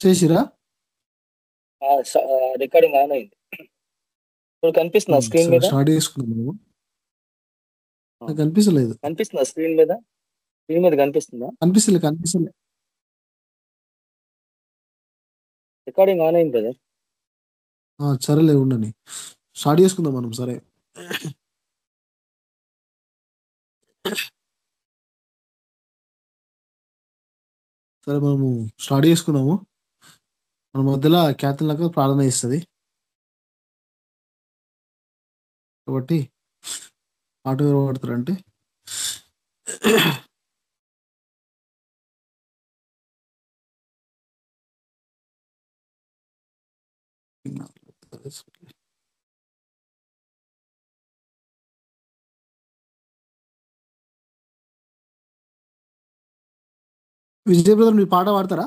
చేసిరా? Recording on అయింది. ఇప్పుడు కనిపిస్తుందా స్క్రీన్ మీద? స్టార్ట్ చేసుకున్నాం నువ్వు నాకు కనిపిస్తలేదు. కనిపిస్తుందా స్క్రీన్ మీద? స్క్రీన్ మీద కనిపిస్తుందా? కనిపిస్తలే కనిపిస్తలే రికార్డింగ్ ఆన్ అయింది కదా ఆ, సరేలే ఉండని స్టార్ట్ చేసుకుందాం మనం సరే. సరే మనము స్టార్ట్ చేసుకున్నాము. మన మధ్యలో క్యాథన్ లాగా ప్రార్థన ఇస్తుంది కాబట్టి పాట ఎవరు పాడతారంటే విజయ్ బ్రదర్ మీ పాట పాడతారా?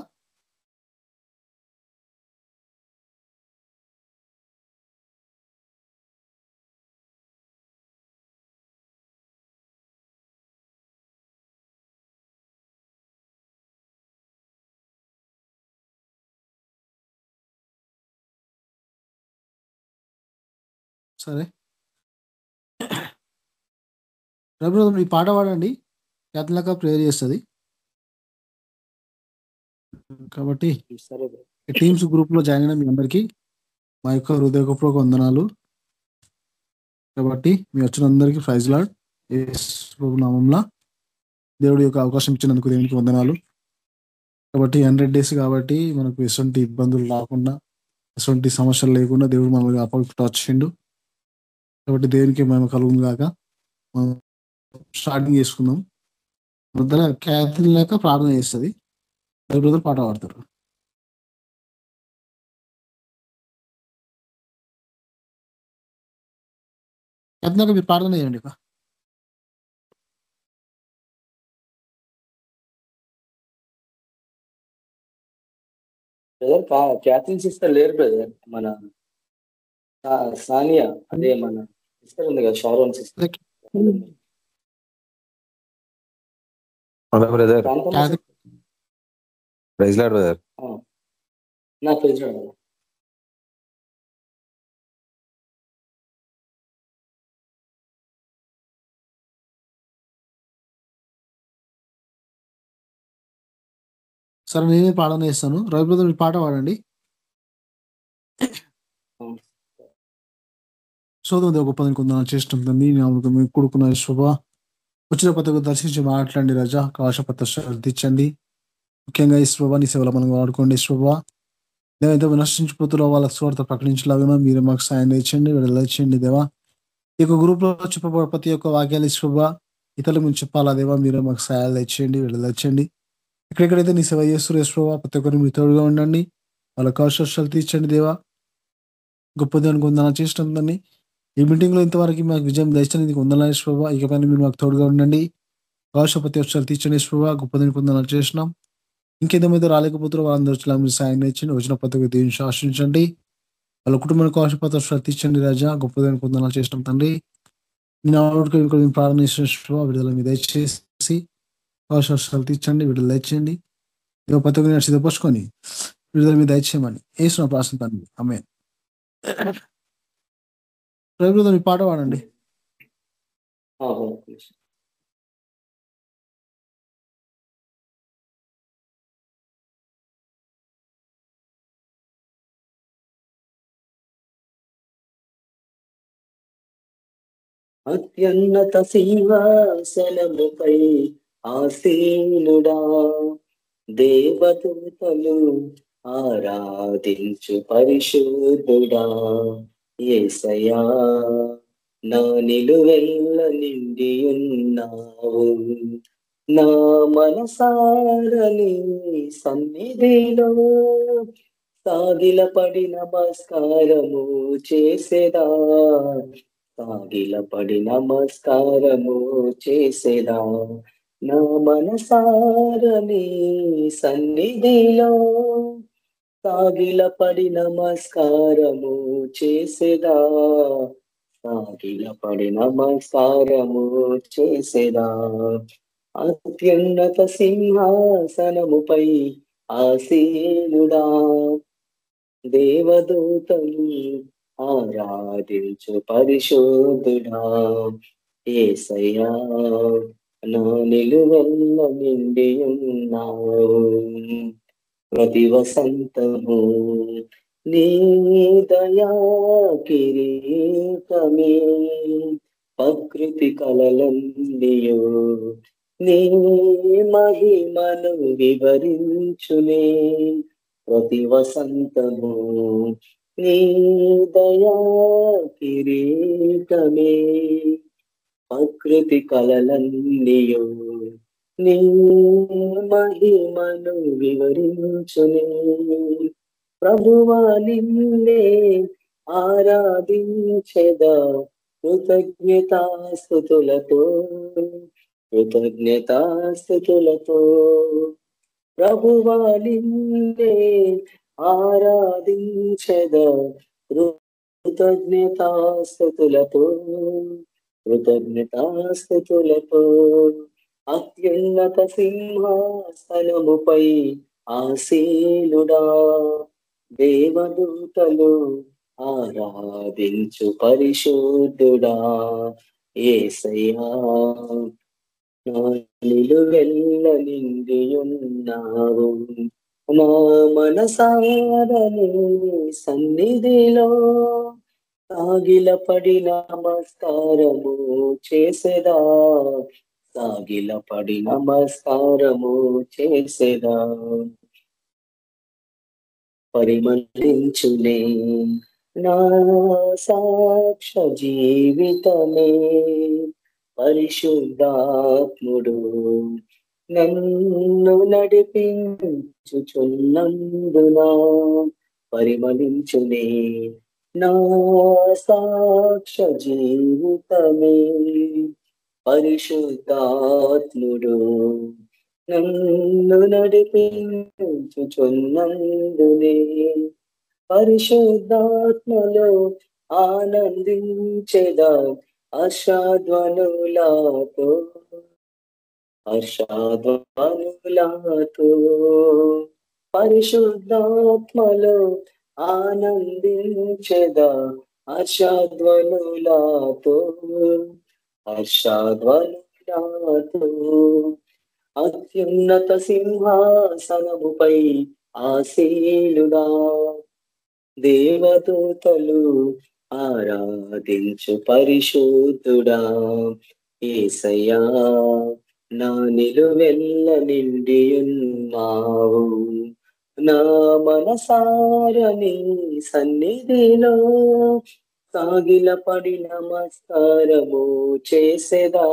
సరే. రవి బ్రదర్ మీ పాట పాడండి. క్యాథన్ ప్రేయర్ చేస్తుంది. కాబట్టి. టీమ్స్ గ్రూప్లో జాయిన్ అయిన మీ అందరికి మా యొక్క హృదయపూర్వక వందనాలు. కాబట్టి మీ వచ్చిన అందరికి ప్రైజ్ లాడ్. నామంలో దేవుడి యొక్క అవకాశం ఇచ్చినందుకు దేవునికి వందనాలు. కాబట్టి హండ్రెడ్ డేస్ కాబట్టి మనకు ఎటువంటి ఇబ్బందులు రాకుండా ఎటువంటి సమస్యలు లేకుండా దేవుడు మనల్ని కాపాడుకుంటూ వచ్చిండు కాబట్టి దేవునికి మేము కలుగును కాక మనం స్టార్టింగ్ చేసుకుందాం. మధ్యలో క్యాథిన్ లేక ప్రార్థన చేస్తుంది. బ్రదర్ పాట పాడతారు. క్యాథిన్ మీరు ప్రార్థన చేయండి ఇక. బ్రదర్ సిస్టర్ లేరు బ్రదర్ మన సానియా అదే మన సిస్టర్ ఉంది కదా Sharon sister. Brother. Praise Lord brother. నా పేరు సరే నేనే ప్రార్థన చేస్తాను. రవి బ్రదర్ మీ పాట పాడండి. దేవ గొప్ప కొందరు చేష్టం తండ్రి. నామకు మీ కొడుకున్న శుభ వచ్చిన పద్ధతి దర్శించి మాట్లాడండి రజా. కాశపత్ర శ్రద్ధించండి. ముఖ్యంగా ఈశ్వభ నీ సేవలో మనం వాడుకోండి. శుభ దేవైతే నశించిపోతున్న వాళ్ళ స్వార్థ ప్రకటించలాగా మీరు మాకు సాయం తెచ్చండి విడుదల చేయండి దేవా. ఈ యొక్క గ్రూప్లో చెప్పబడే ప్రతి ఒక్క వాక్యాలు ఈశ్వభ ఇతరులకు మేము చెప్పాలా దేవా మీరు మాకు సహాయాలు తెచ్చేయండి విడుదల చేయండి ఎక్కడెక్కడైతే నీ సేవ చేస్తారు యశ్వ ప్రతి ఒక్కరిని మీ తోడుగా ఉండండి వాళ్ళ కౌశలు తీర్చండి దేవా. గొప్ప దానికి ఉందన దాన్ని ఈ మీటింగ్లో ఇంతవరకు మాకు విజయం దయచని నీకు ఉందన యశ్వ ఇకపైన మీరు మాకు తోడుగా ఉండండి. కౌశ ప్రతి వర్షాలు తీర్చండి యశ్వ గొప్ప దానికి చేసినాం ఇంకేదేమైతే రాలేకపోతారో వాళ్ళందరూ వచ్చేలా మీరు సాయం తెచ్చండి వచ్చిన ప్రతి ఒక్క దేవుని శాసించండి వాళ్ళ కుటుంబానికి వర్షాలు తీర్చండి రాజా గొప్ప దానికి ఉందన చేసినాం తండ్రి. నేను ఆవిడకి ఇక్కడ మేము ప్రార్థన చేసిన విడుదల మీద దయచేసి అవకాశాలు తీర్చండి విడుదల దయచేయండి. దేవ పథకం సిద్ధపరచుకొని విడుదల మీద దయచేయమని వేసిన ప్రాసం తండ్రి. ఆమె రవి మీ పాట పాడండి. అత్యున్నత సింహాసనముపై ఆసీనుడా. దేవదూతలు ఆరాధించు పరిశుద్ధుడా. ఏసయా నా నిలువెల్ల నిండి ఉన్నావు నా మనసారని సన్నిధిలో సాగిలపడి నమస్కారము చేసేదా. తాగిలపడి నమస్కారము చేసేదా? నా మనసారని సన్నిధిలో తాగిలపడి నమస్కారము చేసేదా? తాగిలపడి నమస్కారము చేసేదా? అత్యున్నత సింహాసనముపై ఆసీనుడా దేవదూతలు ఆరాధించు పరిశోధుడా ఏసయ్యా నా నిలువెల్ల నిండి ఉన్నావు. ప్రతి వసంతము నీ దయా కిరీటమే. ప్రకృతి కలలన్నీయో నీ మహిమను వివరించునే. ప్రతి వసంతము నీ దయా కిరీటమే. ప్రకృతి కలలన్నీయు నీ మహిమను వివరించునే. ప్రభువా నిన్నే ఆరాధించెదా కృతజ్ఞతాస్థుతులతో కృతజ్ఞతాస్థుతులతో. ప్రభువా నిన్నే ఆరాధించద కృతజ్ఞతాస్థుతులతో కృతజ్ఞతాస్థుతులతో అత్యున్నత సింహాసనముపై ఆశీలుడా దేవదూతలు ఆరాధించు పరిశుద్ధుడా. ఏసయ్యా వెళ్ళ నిండి ఉన్నావు మా మనసారని సన్నిధిలో సాగిలపడి నమస్కారము చేసేదా? సాగిలపడి నమస్కారము చేసేదా? పరిమళించునే నా సాక్ష జీవితమే పరిశుద్ధాత్ముడు నన్ను నడిపించుచున్నందున పరిమళించునే నా సాక్ష జీవితమే. పరిశుద్ధాత్ముడు నన్ను నడిపించుచున్నందునే. పరిశుద్ధాత్మలో ఆనందించేదా అషాధ్వనులాతో అషాధ్వనులాతో పరిశుద్ధాత్మలో ఆనందించదా అషాధ్వనులాతో హర్షాధ్వనులాతో అత్యున్నత సింహాసనముపై ఆశీలుడా దేవదూతలు ఆరాధించు పరిశుద్ధుడా ఏసయ్యా. నా నిలువెల్ల నిండి ఉన్నావు నా మనసారని సన్నిధిలో సాగిల పడి నమస్కారము చేసేదా?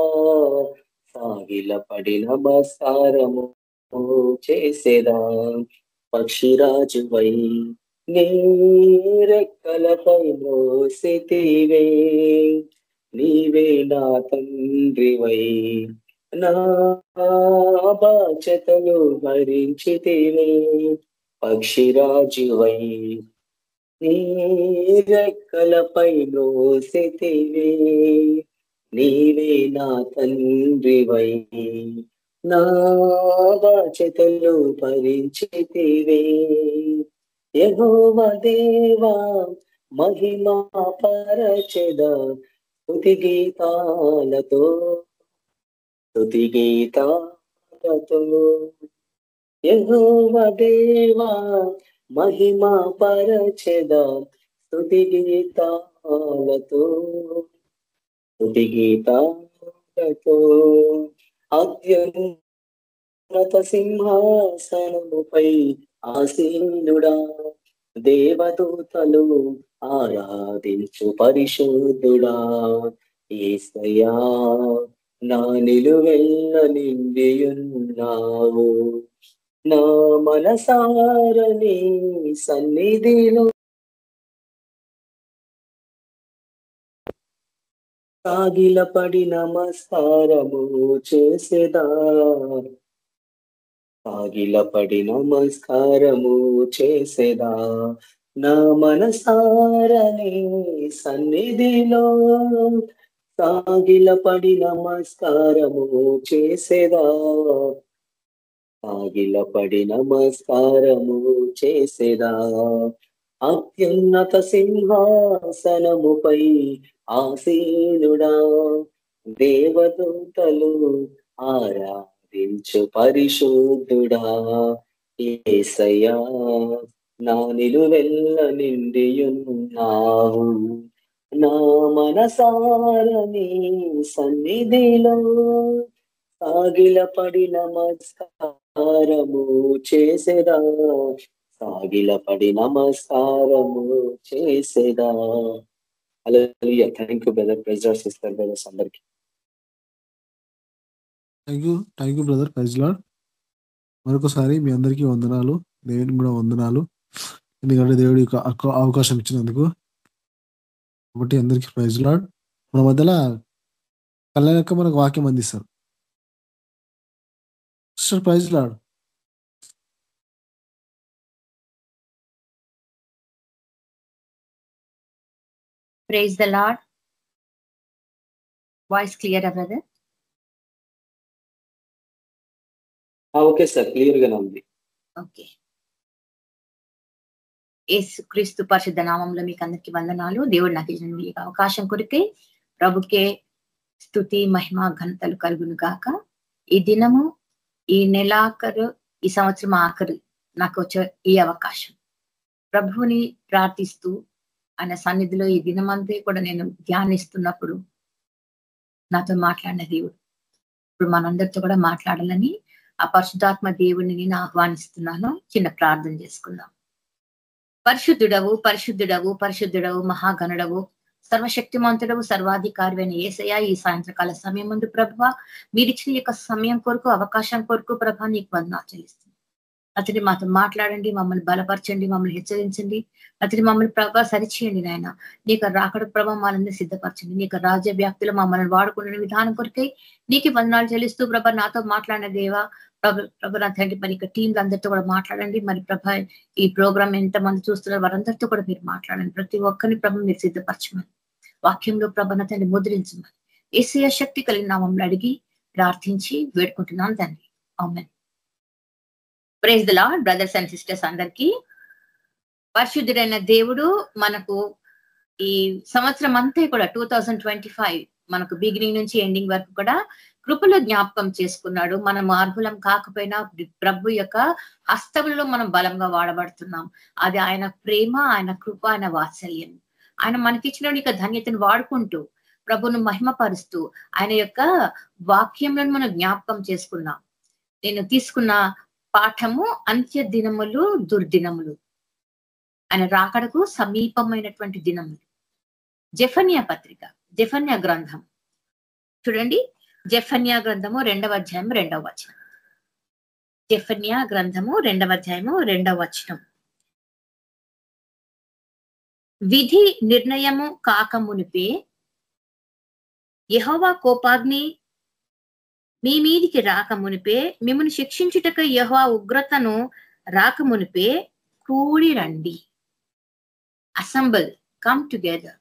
సాగిల పడి నమస్కారము చేసేదా? పక్షిరాజువై నీ రెక్కలపై మోసితివే నీవే నా తండ్రివై. నా బాధ్యతలు భరించితివే పక్షిరాజువై. నీ రెక్కలపై మోసితివే నీవే నా తండ్రివై. నా బాధ్యతలు భరించితివే. యహోవ దేవా మహిమా పరచద. స్తుతి గీతాలతో స్తుతి గీతాలతో యహోవ దేవా మహిమా పరచెద స్తుతి గీతాలతో స్తుతి గీతాలతో అత్యున్నత సింహాసనముపై ఆసీనుడా. దేవదూతలు ఆరాధించు పరిశుద్ధుడా. ఏసయ్యా నా నిలువెల్ల నిండియున్నావు. నా మనసారని సన్నిధిలో. కాగిల పడి నమస్కారము చేసేదా? కాగిల పడి నమస్కారము చేసేదా? నా మనసారని సన్నిధిలో. సాగిల పడి నమస్కారము చేసేదా? సాగిల పడి నమస్కారము చేసేదా? అత్యున్నత సింహాసనముపై ఆసీనుడా? దేవదూతలు ఆరాధించు పరిశుద్ధుడా? ఏసయ్యా నా నిలువెల్ల నిండియున్నావు. నా మనసారని సన్నిధిలో. సాగిలపడి నమస్కారము చేసేదా. సాగిలపడి నమస్కారము చేసేదా. అలా థ్యాంక్ యూ బ్రదర్ ప్రెజర్స్ ఇస్తారు బ్రదర్స్ అందరికి. Thank you thank you brother praise మరొకసారి మీ అందరికీ వందనాలు. దేవుని కూడా వందనాలు. ఎందుకంటే దేవుడి యొక్క అక్క- అవకాశం ఇచ్చినందుకు. కాబట్టి అందరికీ ప్రైజ్ లాడ్. మన మధ్యలో కళ్యాణక్క మనకు వాక్యం అందిస్తారు. Sister praise Lord. Praise the Lord. Voice clear brother okay sir clear గానే ఉంది. ఓకే. యేసు క్రీస్తు పరిశుద్ధ నామంలో మీకు అందరికి వందనాలు. దేవుడు నాకు ఇచ్చిన ఈ అవకాశం కొరికే ప్రభుకే స్థుతి మహిమ ఘనతలు కలుగును గాక. ఈ దినము ఈ నెలాఖరు ఈ సంవత్సరం ఆఖరు నాకు వచ్చే ఈ అవకాశం. ప్రభువుని ప్రార్థిస్తూ ఆయన సన్నిధిలో ఈ దినమంతా కూడా నేను ధ్యానిస్తున్నప్పుడు నాతో మాట్లాడిన దేవుడు. ఇప్పుడు మనందరితో కూడా మాట్లాడాలని ఆ పరిశుద్ధాత్మ దేవుడిని నేను ఆహ్వానిస్తున్నాను. చిన్న ప్రార్థన చేసుకుందాం. పరిశుద్ధుడవు పరిశుద్ధుడవు పరిశుద్ధుడవు మహాగణుడవు సర్వశక్తిమంతుడవు సర్వాధికారివైన ఏసయ ఈ సాయంత్రకాల సమయం ముందు ప్రభు మీరిచ్చిన యొక్క సమయం కొరకు అవకాశం కొరకు ప్రభా నీకు వందనాలు చెల్లిస్తుంది అతని మాతో మాట్లాడండి మమ్మల్ని బలపరచండి మమ్మల్ని హెచ్చరించండి. అతని మమ్మల్ని ప్రభావ సరిచేయండి నాయన. నీకు రాకడ ప్రభావాలన్నీ సిద్ధపరచండి. నీకు రాజ్య వ్యాప్తిలో మమ్మల్ని వాడుకునే విధానం కొరకై నీకు వందనాలు చెల్లిస్తూ ప్రభ నాతో మాట్లాడిన దేవా ప్రభు ప్రభ తండ్రి మరి ఇక టీంలు అందరితో కూడా మాట్లాడండి. మరి ప్రభ ఈ ప్రోగ్రామ్ ఎంతమంది చూస్తున్నారు చూస్తున్నారో వారందరితో కూడా మీరు మాట్లాడండి. ప్రతి ఒక్కరిని ప్రభ మీరు సిద్ధపరచమని వాక్యంలో ప్రభన తండ్రి ముద్రించమని ఏసీయ శక్తి కలిగిన నామంలో అడిగి ప్రార్థించి వేడుకుంటున్నాను తండ్రి. అవునండి praise the Lord brothers and sisters అందరికీ. పరిశుద్ధుడైన దేవుడు మనకు ఈ సంవత్సరం అంతా కూడా టూ ట్వంటీ ఫైవ్ మనకు బిగినింగ్ నుంచి ఎండింగ్ వరకు కూడా కృపలో జ్ఞాపకం చేసుకున్నాడు. మనం అర్హులం కాకపోయినా ప్రభు యొక్క హస్తములలో మనం బలంగా వాడబడుతున్నాం. అది ఆయన ప్రేమ ఆయన కృప ఆయన వాత్సల్యం. ఆయన మనకిచ్చిన యొక్క ధన్యతను వాడుకుంటూ ప్రభును మహిమపరుస్తూ ఆయన యొక్క వాక్యంలను మనం జ్ఞాపకం చేసుకున్నాం. నేను తీసుకున్న పాఠము అంత్య దినములు దుర్దినములు. ఆయన రాకడకు సమీపమైనటువంటి దినములు. జఫన్య పత్రిక జఫన్య గ్రంథం. చూడండి. జఫన్యా గ్రంథము రెండవ అధ్యాయం రెండవ వచనం. జఫన్యా గ్రంథము రెండవ అధ్యాయము రెండవ వచనం. విధి నిర్ణయము కాకమునిపే యహోవా కోపాగ్ని మీ మీదికి రాకమునిపే మిమ్మల్ని శిక్షించుటక యహోవా ఉగ్రతను రాకమునిపే కూడి రండి assemble come together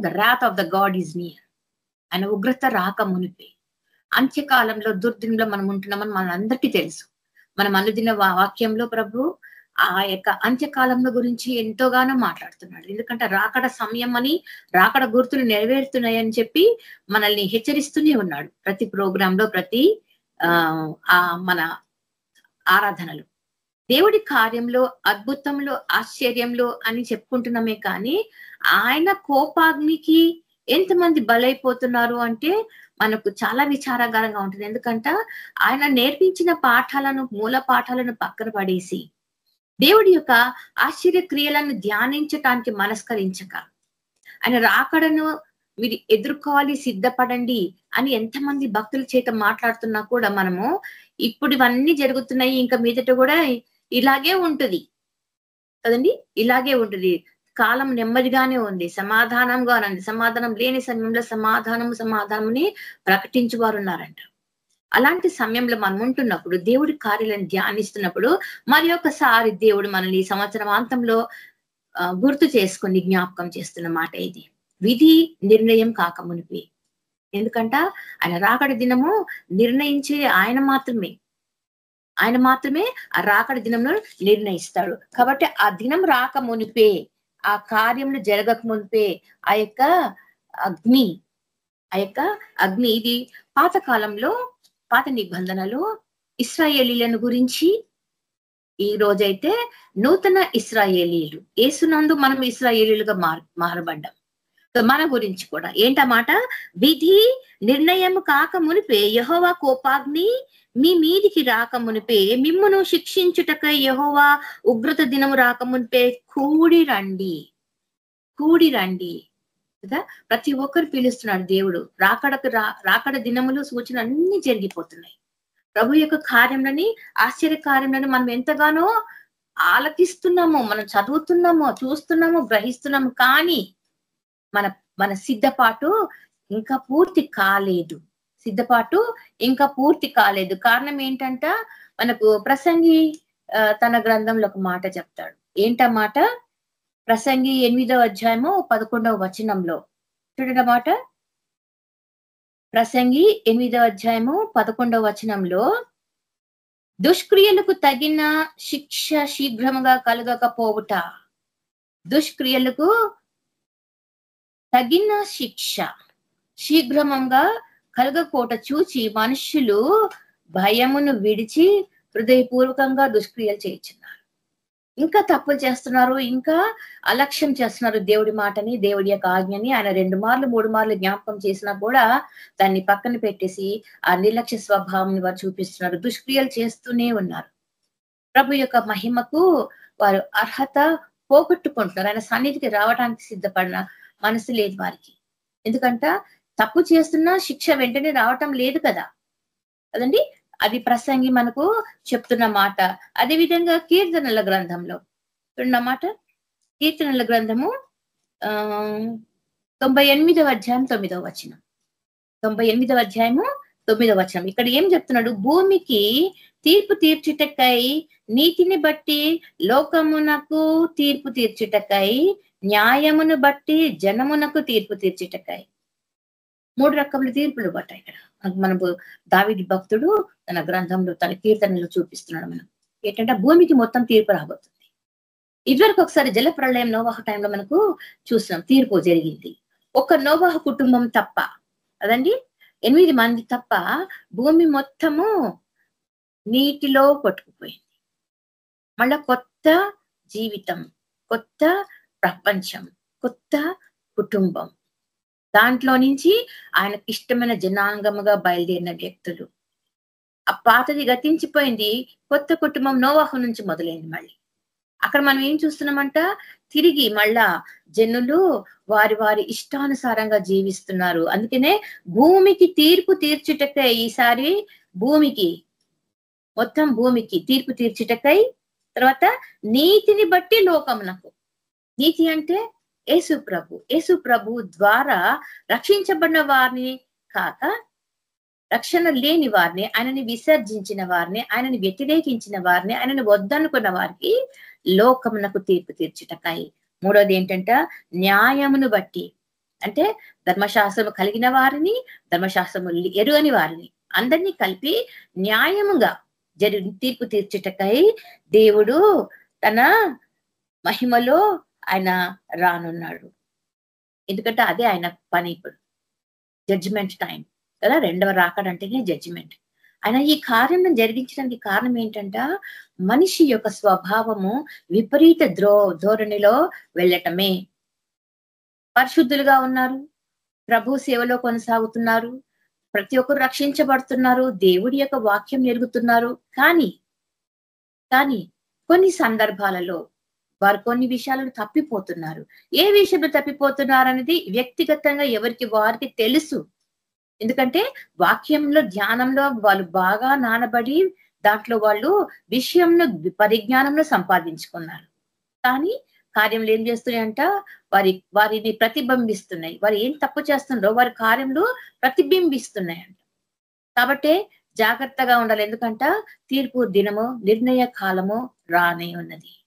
the wrath of the God is near ఆయన ఉగ్రత రాక మునిపే. అంత్యకాలంలో దుర్దినంలో మనం ఉంటున్నామని మన అందరికీ తెలుసు. మనం అనుదిన వాక్యంలో ప్రభు ఆ యొక్క అంత్యకాలంలో గురించి ఎంతోగానో మాట్లాడుతున్నాడు. ఎందుకంటే రాకడ సమయం అని రాకడ గుర్తులు నెరవేరుతున్నాయని చెప్పి మనల్ని హెచ్చరిస్తూనే ఉన్నాడు ప్రతి ప్రోగ్రామ్లో ప్రతి ఆ ఆ మన ఆరాధనలు. దేవుడి కార్యంలో అద్భుతంలో ఆశ్చర్యంలో అని చెప్పుకుంటున్నామే కానీ ఆయన కోపాగ్నికి ఎంతమంది బలైపోతున్నారు అంటే మనకు చాలా విచారకరంగా ఉంటుంది. ఎందుకంటే ఆయన నేర్పించిన పాఠాలను మూల పాఠాలను పక్కన పడేసి దేవుడి యొక్క ఆశ్చర్య క్రియలను ధ్యానించటానికి మనస్కరించక. ఆయన రాకడను మీరు ఎదుర్కోవాలి సిద్ధపడండి అని ఎంతమంది భక్తుల చేత మాట్లాడుతున్నా కూడా మనము ఇప్పుడు ఇవన్నీ జరుగుతున్నాయి ఇంకా మీదట కూడా ఇలాగే ఉంటుంది. కదండి? ఇలాగే ఉంటుంది. కాలం నెమ్మదిగానే ఉంది. సమాధానంగా ఉంది సమాధానం లేని సమయంలో సమాధానము సమాధానముని ప్రకటించువారు ఉన్నారంట అలాంటి సమయంలో మనం ఉంటున్నప్పుడు దేవుడి కార్యాలను ధ్యానిస్తున్నప్పుడు మరి ఒకసారి దేవుడు మనల్ని ఈ సంవత్సరం అంతంలో గుర్తు చేసుకుని జ్ఞాపకం చేస్తున్న మాట ఇది. విధి నిర్ణయం కాక మునిపి. ఎందుకంట? ఆయన రాకడ దినము నిర్ణయించే ఆయన మాత్రమే. ఆయన మాత్రమే ఆ రాకడ దినంలో నిర్ణయిస్తాడు. కాబట్టి ఆ దినం రాక మునిపే. ఆ కార్యములు జరగక ముందే ఆ యొక్క అగ్ని ఆ యొక్క అగ్ని ఇది పాత కాలంలో పాత నిబంధనలో ఇస్రాయేలీలను గురించి ఈ రోజైతే నూతన ఇస్రాయేలీలు. ఏసునందు మనం ఇస్రాయేలీలుగా మార్ మారబడ్డాం. మన గురించి కూడా. ఏంటన్నమాట విధి నిర్ణయం కాక మునిపే యహోవా కోపాగ్ని మీ మీదికి రాక మునిపే మిమ్మును శిక్షించుటకై యహోవా ఉగ్రత దినము రాక మునిపే కూడి రండి. కూడి రండి. కదా? ప్రతి ఒక్కరు పిలుస్తున్నాడు దేవుడు. రాకడకు రా రాకడ దినములు సూచన అన్ని జరిగిపోతున్నాయి. ప్రభు యొక్క కార్యములని ఆశ్చర్య కార్యములను మనం ఎంతగానో ఆలకిస్తున్నాము మనం చదువుతున్నాము చూస్తున్నాము గ్రహిస్తున్నాము కానీ మన మన సిద్ధపాటు ఇంకా పూర్తి కాలేదు. సిద్ధపాటు ఇంకా పూర్తి కాలేదు. కారణం ఏంటంట మనకు ప్రసంగి తన గ్రంథంలో ఒక మాట చెప్తాడు. ఏంటన్నమాట ప్రసంగి ఎనిమిదవ అధ్యాయము పదకొండవ వచనంలో. చూడండి మాట. ప్రసంగి ఎనిమిదవ అధ్యాయము పదకొండవ వచనంలో దుష్క్రియలకు తగిన శిక్ష శీఘ్రముగా కలగకపోవుట. దుష్క్రియలకు తగిన శిక్ష శీఘ్రమంగా కలగకోట చూచి మనుషులు భయమును విడిచి హృదయపూర్వకంగా దుష్క్రియలు చేయించున్నారు. ఇంకా తప్పులు చేస్తున్నారు ఇంకా అలక్ష్యం చేస్తున్నారు దేవుడి మాటని దేవుడి యొక్క ఆజ్ఞని. ఆయన రెండు మార్లు మూడు మార్లు జ్ఞాపకం చేసినా కూడా దాన్ని పక్కన పెట్టేసి ఆ నిర్లక్ష్య స్వభావం వారు చూపిస్తున్నారు. దుష్క్రియలు చేస్తూనే ఉన్నారు. ప్రభు యొక్క మహిమకు వారు అర్హత పోగొట్టుకుంటున్నారు. ఆయన సన్నిధికి రావడానికి సిద్ధపడిన మనసు లేదు వారికి. ఎందుకంట తప్పు చేస్తున్నా శిక్ష వెంటనే రావటం లేదు కదా. కదండి అది ప్రసంగి మనకు చెప్తున్న మాట. అదే విధంగా కీర్తనల గ్రంథంలో. మాట. కీర్తనల గ్రంథము ఆ తొంభై ఎనిమిదవ అధ్యాయం తొమ్మిదవ వచనం. తొంభై ఎనిమిదవ అధ్యాయము తొమ్మిదవ వచనం. ఇక్కడ ఏం చెప్తున్నాడు? భూమికి తీర్పు తీర్చుటకై నీతిని బట్టి లోకమునకు తీర్పు తీర్చుటకై న్యాయమును బట్టి జనమునకు తీర్పు తీర్చుటకై. మూడు రకముల తీర్పులు పట్టాయి ఇక్కడ. మన దావిడి భక్తుడు తన గ్రంథంలో తన కీర్తనలో చూపిస్తున్నాడు మనం. ఏంటంటే భూమికి మొత్తం తీర్పు రాబోతుంది. ఇదివరకు ఒకసారి జల ప్రళయం నోవాహ టైంలో మనకు చూసినాం తీర్పు జరిగింది. ఒక నోవాహ కుటుంబం తప్ప అదండి? ఎనిమిది మంది తప్ప భూమి మొత్తము నీటిలో కొట్టుకుపోయింది. మళ్ళా కొత్త జీవితం కొత్త ప్రపంచం కొత్త కుటుంబం. దాంట్లో నుంచి ఆయనకి ఇష్టమైన జనాంగముగా బయలుదేరిన వ్యక్తులు. ఆ పాతది గతించిపోయింది. కొత్త కుటుంబం నోవాహు నుంచి మొదలైంది మళ్ళీ. అక్కడ మనం ఏం చూస్తున్నామంట? తిరిగి మళ్ళా జనులు వారి వారి ఇష్టానుసారంగా జీవిస్తున్నారు. అందుకనే భూమికి తీర్పు తీర్చుటకై ఈసారి భూమికి మొత్తం భూమికి తీర్పు తీర్చుటకై తర్వాత నీతిని బట్టి లోకమునకు. నీతి అంటే యేసు ప్రభు యేసు ప్రభు ద్వారా రక్షించబడిన వారిని కాక రక్షణ లేని వారిని ఆయనని విసర్జించిన వారిని ఆయనని వ్యతిరేకించిన వారిని ఆయనని వద్దనుకున్న వారికి లోకమునకు తీర్పు తీర్చుటకాయి. మూడోది ఏంటంట? న్యాయమును బట్టి. అంటే ధర్మశాస్త్రము కలిగిన వారిని ధర్మశాస్త్రము ఎరుగని వారిని. అందరినీ కలిపి న్యాయముగా జరి తీర్పు తీర్చుటకై దేవుడు తన మహిమలో ఆయన రానున్నాడు. ఎందుకంటే అదే ఆయన పని ఇప్పుడు. జడ్జిమెంట్ టైం కదా? రెండవ రాకడంటేనే జడ్జిమెంట్ ఆయన ఈ కార్యం జరిగించడానికి కారణం ఏంటంట? మనిషి యొక్క స్వభావము విపరీత ద్రో ధోరణిలో వెళ్ళటమే. పరిశుద్ధులుగా ఉన్నారు. ప్రభు సేవలో కొనసాగుతున్నారు. ప్రతి ఒక్కరు రక్షించబడుతున్నారు. దేవుడి యొక్క వాక్యం ఎరుగుతున్నారు. కానీ కానీ కొన్ని సందర్భాలలో వారు కొన్ని విషయాలను తప్పిపోతున్నారు. ఏ విషయంలో తప్పిపోతున్నారు అనేది వ్యక్తిగతంగా ఎవరికి వారికి తెలుసు. ఎందుకంటే వాక్యంలో ధ్యానంలో వాళ్ళు బాగా నానబడి దాంట్లో వాళ్ళు విషయంలో పరిజ్ఞానంలో సంపాదించుకున్నారు. కానీ కార్యంలో ఏం చేస్తున్నాయంట? వారి వారిని ప్రతిబింబిస్తున్నాయి. వారు ఏం తప్పు చేస్తున్నారో వారి కార్యంలో ప్రతిబింబిస్తున్నాయంట. కాబట్టి జాగ్రత్తగా ఉండాలి. ఎందుకంట? తీర్పు దినము నిర్ణయ కాలము రానే ఉన్నది.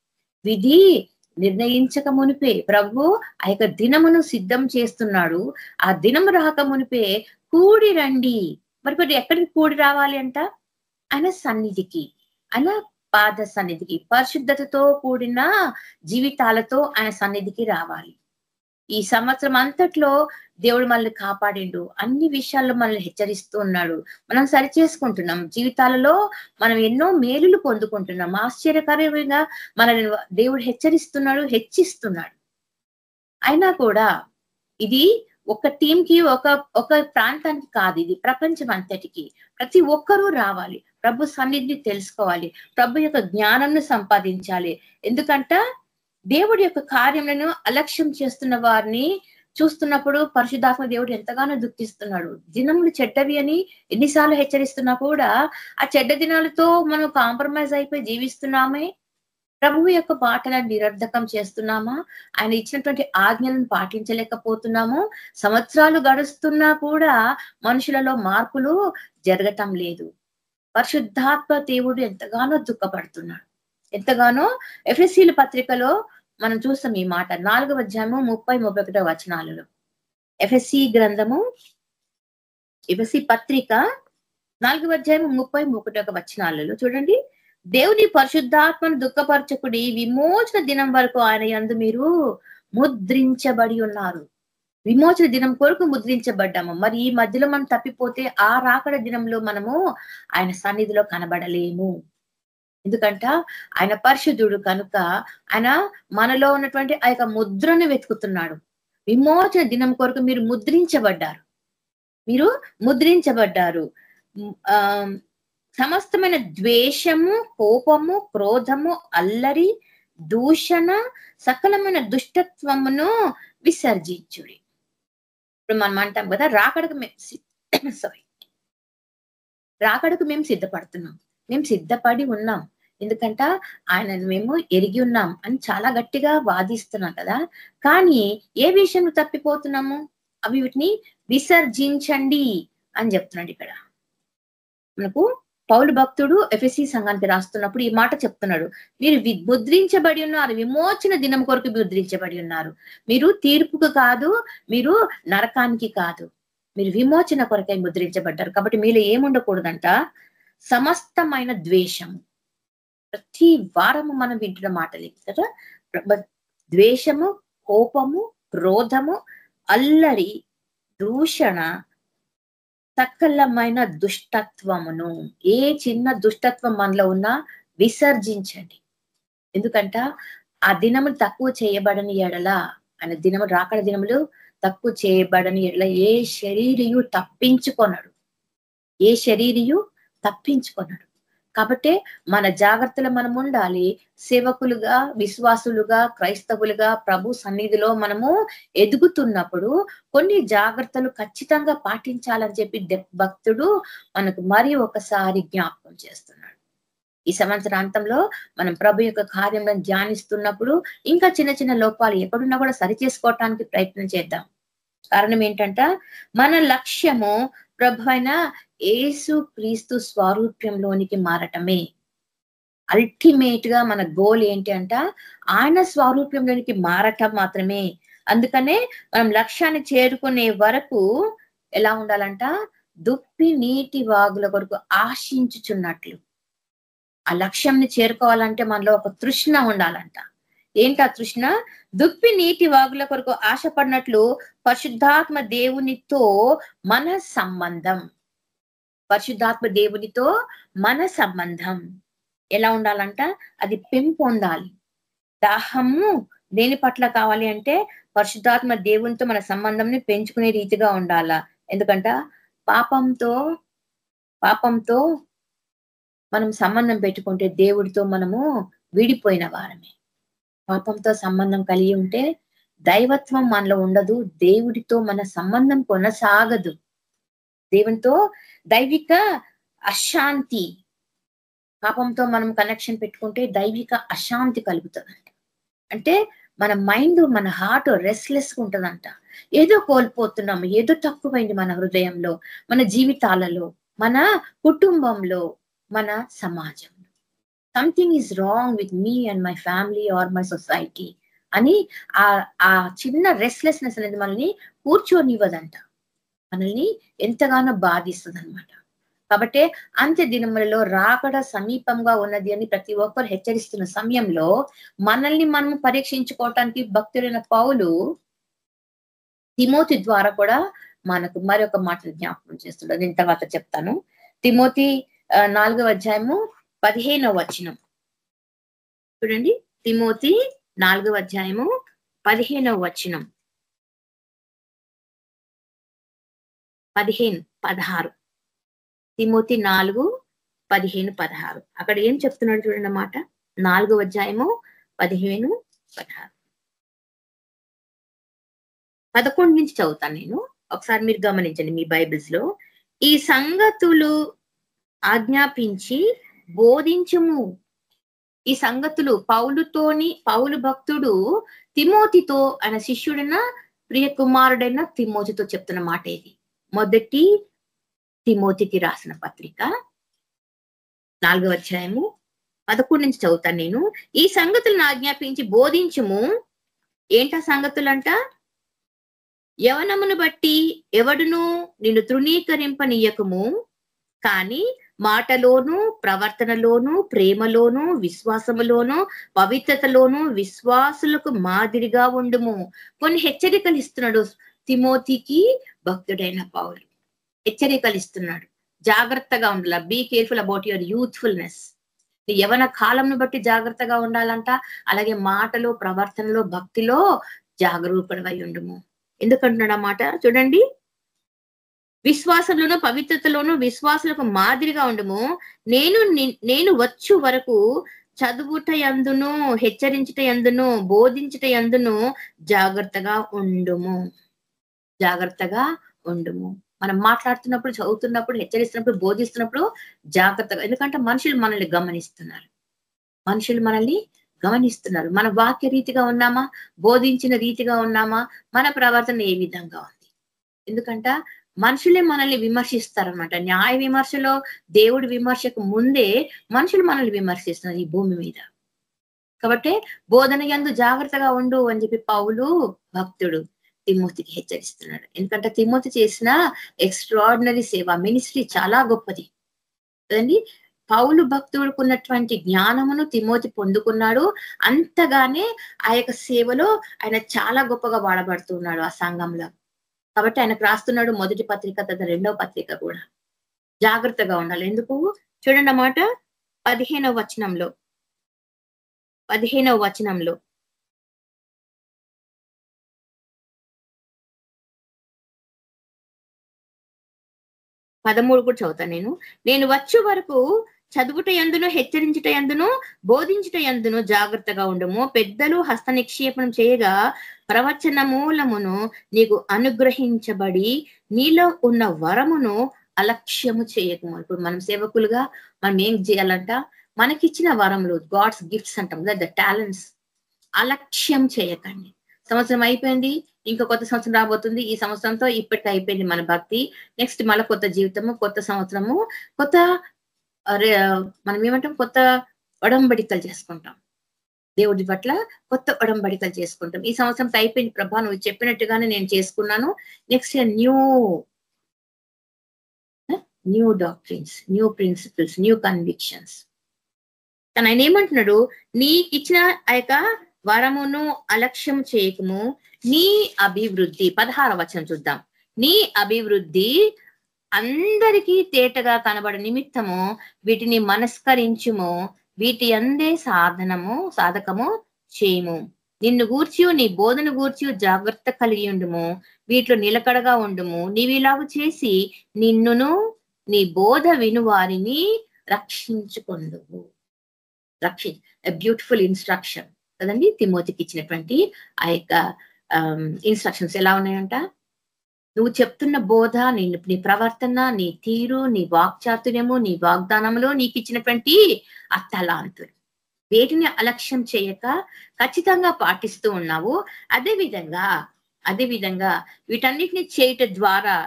విధి నిర్ణయించక మునిపే. ప్రభు ఆ యొక్క దినమును సిద్ధం చేస్తున్నాడు. ఆ దినం రాక మునిపే కూడి రండి. మరి మరి ఎక్కడికి కూడి రావాలి అంట? ఆయన సన్నిధికి ఆయన పాద సన్నిధికి పరిశుద్ధతతో కూడిన జీవితాలతో ఆయన సన్నిధికి రావాలి. ఈ సంవత్సరం అంతట్లో దేవుడు మనల్ని కాపాడిండు. అన్ని విషయాల్లో మనల్ని హెచ్చరిస్తూ ఉన్నాడు. మనం సరి చేసుకుంటున్నాం జీవితాలలో మనం ఎన్నో మేలులు పొందుకుంటున్నాం. ఆశ్చర్యకరంగా మనల్ని దేవుడు హెచ్చరిస్తున్నాడు హెచ్చిస్తున్నాడు. అయినా కూడా ఇది ఒక టీం కి ఒక ఒక ప్రాంతానికి కాదు. ఇది ప్రపంచం అంతటికి. ప్రతి ఒక్కరూ రావాలి. ప్రభు సన్నిధిని తెలుసుకోవాలి. ప్రభు యొక్క జ్ఞానంను సంపాదించాలి. ఎందుకంట దేవుడి యొక్క కార్యములను అలక్ష్యం చేస్తున్న వారిని చూస్తున్నప్పుడు పరిశుధాత్మ దేవుడు ఎంతగానో దుఃఖిస్తున్నాడు. దినములు చెడ్డవి అని ఎన్నిసార్లు హెచ్చరిస్తున్నా కూడా ఆ చెడ్డ దినాలతో మనం కాంప్రమైజ్ అయిపోయి జీవిస్తున్నామే. ప్రభువు యొక్క పాటలను నిరర్ధకం చేస్తున్నామా? ఆయన ఇచ్చినటువంటి ఆజ్ఞలను పాటించలేకపోతున్నాము. సంవత్సరాలు గడుస్తున్నా కూడా మనుషులలో మార్పులు జరగటం లేదు. పరిశుద్ధాత్మ దేవుడు ఎంతగానో దుఃఖపడుతున్నాడు. ఎంతగానో ఎఫ్ఎస్సీల పత్రికలో మనం చూస్తాం ఈ మాట. నాలుగవ అధ్యాయము ముప్పై ముప్పై ఒకటో వచనాలలో. ఎఫ్ఎస్సి గ్రంథము ఎఫ్ఎస్సి పత్రిక నాలుగవ అధ్యాయము ముప్పై ఒకటో వచనాలలో చూడండి. దేవుని పరిశుద్ధాత్మను దుఃఖపరచకుడి విమోచన దినం వరకు ఆయన యందు మీరు ముద్రించబడి ఉన్నారు. విమోచన దినం కొరకు ముద్రించబడ్డాము. మరి ఈ మధ్యలో మనం తప్పిపోతే ఆ రాకడ దినంలో మనము ఆయన సన్నిధిలో కనబడలేము. ఎందుకంట ఆయన పరిశుద్ధుడు కనుక ఆయన మనలో ఉన్నటువంటి ఆ యొక్క ముద్రను వెతుకుతున్నాడు. విమోచన దినం కొరకు మీరు ముద్రించబడ్డారు. మీరు ముద్రించబడ్డారు. ఆ సమస్తమైన ద్వేషము కోపము క్రోధము అల్లరి దూషణ సకలమైన దుష్టత్వమును విసర్జించుడి. ఇప్పుడు మనం అంటాం కదా రాకడకు మేము సారీ రాకడకు మేము సిద్ధపడుతున్నాం. మేము సిద్ధపడి ఉన్నాం. ఎందుకంట ఆయనను మేము ఎరిగి ఉన్నాం అని చాలా గట్టిగా వాదిస్తున్నాం కదా. కానీ ఏ విషయం తప్పిపోతున్నాము? అవి వీటిని విసర్జించండి అని చెప్తున్నాడు ఇక్కడ. మనకు పౌలు భక్తుడు ఎఫ్ఎస్సి సంఘానికి రాస్తున్నప్పుడు ఈ మాట చెప్తున్నాడు. మీరు ముద్రించబడి ఉన్నారు విమోచన దినం కొరకు ముద్రించబడి ఉన్నారు. మీరు తీర్పుకు కాదు మీరు నరకానికి కాదు. మీరు విమోచన కొరకై ముద్రించబడ్డారు. కాబట్టి మీలో ఏముండకూడదంట? సమస్తమైన ద్వేషము. ప్రతి వారము మనం వింటున్న మాటలు కదా ద్వేషము కోపము క్రోధము అల్లరి దూషణ సకలమైన దుష్టత్వమును. ఏ చిన్న దుష్టత్వం మనలో ఉన్నా విసర్జించండి. ఎందుకంట ఆ దినము తక్కువ చేయబడని ఎడల ఆయన దినము రాకడ దినములు తక్కువ చేయబడని ఎడల ఏ శరీరియు తప్పించుకొనడు. ఏ శరీరియు తప్పించుకొనడు. కాబట్టి మన జాగ్రత్తలు మనం ఉండాలి. సేవకులుగా విశ్వాసులుగా క్రైస్తవులుగా ప్రభు సన్నిధిలో మనము ఎదుగుతున్నప్పుడు కొన్ని జాగ్రత్తలు ఖచ్చితంగా పాటించాలని చెప్పి భక్తుడు మనకు మరి ఒకసారి జ్ఞాపకం చేస్తున్నాడు. ఈ సంవత్సరాంతంలో మనం ప్రభు యొక్క కార్యములను ధ్యానిస్తున్నప్పుడు ఇంకా చిన్న చిన్న లోపాలు ఎక్కడున్నా కూడా సరి చేసుకోవటానికి ప్రయత్నం చేద్దాం. కారణం ఏంటంట మన లక్ష్యము ప్రభు అయిన ఏసు క్రీస్తు స్వారూప్యంలోనికి మారటమే. అల్టిమేట్గా మన గోల్ ఏంటి అంట ఆయన స్వారూప్యంలోనికి మారటం మాత్రమే. అందుకనే మనం లక్ష్యాన్ని చేరుకునే వరకు ఎలా ఉండాలంట దుప్పి నీటి వాగుల కొరకు ఆశించుచున్నట్లు. ఆ లక్ష్యంని చేరుకోవాలంటే మనలో ఒక తృష్ణ ఉండాలంట. ఏంటి ఆ తృష్ణ? దుప్పి నీటి వాగుల కొరకు ఆశపడినట్లు పరిశుద్ధాత్మ దేవునితో మన సంబంధం. పరిశుద్ధాత్మ దేవునితో మన సంబంధం. ఎలా ఉండాలంట? అది పెంపొందాలి. దాహము దేని పట్ల కావాలి అంటే పరిశుద్ధాత్మ దేవునితో మన సంబంధంని పెంచుకునే రీతిగా ఉండాలా? ఎందుకంట? పాపంతో పాపంతో మనం సంబంధం పెట్టుకుంటే దేవుడితో మనము విడిపోయిన వారమే. పాపంతో సంబంధం కలిగి ఉంటే దైవత్వం మనలో ఉండదు దేవుడితో మన సంబంధం కొనసాగదు. దేవునితో దైవిక అశాంతి. పాపంతో మనం కనెక్షన్ పెట్టుకుంటే దైవిక అశాంతి కలుగుతుందంట. అంటే మన మైండ్ మన హార్ట్ రెస్ట్లెస్ ఉంటుందంట. ఏదో కోల్పోతున్నాము ఏదో తక్కువైంది మన హృదయంలో మన జీవితాలలో మన కుటుంబంలో మన సమాజంలో. Something is wrong with me and my family or my society అని ఆ ఆ చిన్న రెస్ట్లెస్నెస్ అనేది మనల్ని కూర్చోనివ్వదంట. మనల్ని ఎంతగానో బాధిస్తుంది అనమాట కాబట్టి అంత్య దినములలో రాకడ సమీపంగా ఉన్నది అని ప్రతి ఒక్కరు హెచ్చరిస్తున్న సమయంలో మనల్ని మనం పరీక్షించుకోవటానికి భక్తులైన పౌలు తిమోతి ద్వారా కూడా మనకు మరొక మాటలు జ్ఞాపకం చేస్తున్నాడు. నేను తర్వాత చెప్తాను. తిమోతి నాలుగవ అధ్యాయము పదిహేనవ వచనం. చూడండి. తిమోతి నాలుగవ అధ్యాయము పదిహేనవ వచనం. పదిహేను పదహారు. తిమోతి నాలుగు పదిహేను పదహారు. అక్కడ ఏం చెప్తున్నాడు చూడండి అన్నమాట నాలుగు అధ్యాయము పదిహేను పదహారు. పదకొండు నుంచి చదువుతాను నేను. ఒకసారి మీరు గమనించండి మీ బైబిల్స్లో ఈ సంగతులు ఆజ్ఞాపించి బోధించము. ఈ సంగతులు పౌలుతోని పౌలు భక్తుడు తిమోతితో ఆయన శిష్యుడైన ప్రియ కుమారుడైన తిమోతితో చెప్తున్న మాట ఇది. మొదటి తిమోతికి రాసిన పత్రిక నాలుగవ అధ్యాయము పదకొండు నుంచి చదువుతాను నేను. ఈ సంగతులను ఆజ్ఞాపించి బోధించము. ఏంటా సంగతులంట? యవనమును బట్టి ఎవడును నిన్ను తృణీకరింపనీయకము. కానీ మాటలోను ప్రవర్తనలోను ప్రేమలోను విశ్వాసములోను పవిత్రతలోను విశ్వాసులకు మాదిరిగా ఉండుము. కొన్ని హెచ్చరికలు ఇస్తున్నాడు తిమోతికి భక్తుడైన పౌలు. హెచ్చరికలు ఇస్తున్నాడు. జాగ్రత్తగా ఉండాల? Be careful about your youthfulness యవన కాలంను బట్టి జాగ్రత్తగా ఉండాలంట. అలాగే మాటలో ప్రవర్తనలో భక్తిలో జాగరూకుడవై ఉండుము. ఎందుకంటున్నాడు మాట? చూడండి. విశ్వాసంలోను పవిత్రతలోను విశ్వాసులకు మాదిరిగా ఉండము. నేను నేను వచ్చు వరకు చదువుట ఎందును హెచ్చరించుట ఎందును బోధించుట ఎందును జాగ్రత్తగా ఉండుము. జాగ్రత్తగా ఉండుము. మనం మాట్లాడుతున్నప్పుడు చదువుతున్నప్పుడు హెచ్చరిస్తున్నప్పుడు బోధిస్తున్నప్పుడు జాగ్రత్తగా ఎందుకంటే మనుషులు మనల్ని గమనిస్తున్నారు. మనుషులు మనల్ని గమనిస్తున్నారు. మన వాక్య రీతిగా ఉన్నామా? బోధించిన రీతిగా ఉన్నామా? మన ప్రవర్తన ఏ విధంగా ఉంది? ఎందుకంట మనుషులే మనల్ని విమర్శిస్తారనమాట న్యాయ విమర్శలో దేవుడి విమర్శకు ముందే మనుషులు మనల్ని విమర్శిస్తున్నారు ఈ భూమి మీద. కాబట్టి బోధన ఎందు జాగ్రత్తగా ఉండు అని చెప్పి పౌలు భక్తుడు తిమోతికి హెచ్చరిస్తున్నాడు ఎందుకంటే తిమోతి చేసిన ఎక్స్ట్రాడినరీ సేవ మినిస్ట్రీ చాలా గొప్పది. కదండి? పౌలు భక్తుడికి ఉన్నటువంటి జ్ఞానమును తిమోతి పొందుకున్నాడు. అంతగానే ఆ యొక్క సేవలో ఆయన చాలా గొప్పగా వాడబడుతున్నాడు ఆ సంఘంలో. కాబట్టి ఆయనకు రాస్తున్నాడు మొదటి పత్రిక తర్వాత రెండవ పత్రిక కూడా. జాగ్రత్తగా ఉండాలి. ఎందుకు? చూడండి అన్నమాట. పదిహేనవ వచనంలో. పదిహేనవ వచనంలో. పదమూడు కూడా చదువుతాను నేను. నేను వచ్చు వరకు చదువుట ఎందును హెచ్చరించుట ఎందును బోధించుట ఎందును జాగ్రత్తగా ఉండము. పెద్దలు హస్త నిక్షేపణం చేయగా ప్రవచన మూలమును నీకు అనుగ్రహించబడి నీలో ఉన్న వరమును అలక్ష్యము చేయకము ఇప్పుడు మనం సేవకులుగా మనం ఏం చేయాలంట? మనకిచ్చిన వరములు గాడ్స్ గిఫ్ట్స్ అంటాం కదా ద టాలెంట్స్ అలక్ష్యం చేయకండి. సంవత్సరం అయిపోయింది ఇంకా కొత్త సంవత్సరం రాబోతుంది. ఈ సంవత్సరంతో ఇప్పటికి అయిపోయింది మన భక్తి. నెక్స్ట్ మళ్ళీ కొత్త జీవితము కొత్త సంవత్సరము కొత్త మనం ఏమంటాం? కొత్త ఒడంబడికలు చేసుకుంటాం. దేవుడి పట్ల కొత్త ఒడంబడికలు చేసుకుంటాం. ఈ సంవత్సరం అయిపోయింది ప్రభా నువ్వు చెప్పినట్టుగానే నేను చేసుకున్నాను. Next year new new doctrines new principles new convictions కానీ ఆయన ఏమంటున్నాడు? నీకు ఇచ్చిన ఆ యొక్క వరమును అలక్ష్యం చేయకము. నీ అభివృద్ధి పదహార వచనం చూద్దాం. నీ అభివృద్ధి అందరికీ తేటగా కనబడ నిమిత్తము వీటిని మనస్కరించుము. వీటి అందే సాధనము సాధకము చేయము. నిన్ను గూర్చి నీ బోధన గూర్చి జాగ్రత్త కలిగి ఉండుము. వీటిలో నిలకడగా ఉండుము. నీవిలాగు చేసి నిన్నును నీ బోధ విను వారిని రక్షించుకుందువు రక్షి బ్యూటిఫుల్ ఇన్స్ట్రక్షన్ కదండి తిమోతికి ఇచ్చినటువంటి ఆ యొక్క ఇన్స్ట్రక్షన్స్ ఎలా ఉన్నాయంట? నువ్వు చెప్తున్న బోధ నీ నీ ప్రవర్తన నీ తీరు నీ వాక్చాతుర్యము నీ వాగ్దానములో నీకు ఇచ్చినటువంటి ఆ తలాంతులు వేటిని అలక్ష్యం చేయక ఖచ్చితంగా పాటిస్తూ ఉన్నావు. అదే విధంగా అదే విధంగా వీటన్నిటిని చేయట ద్వారా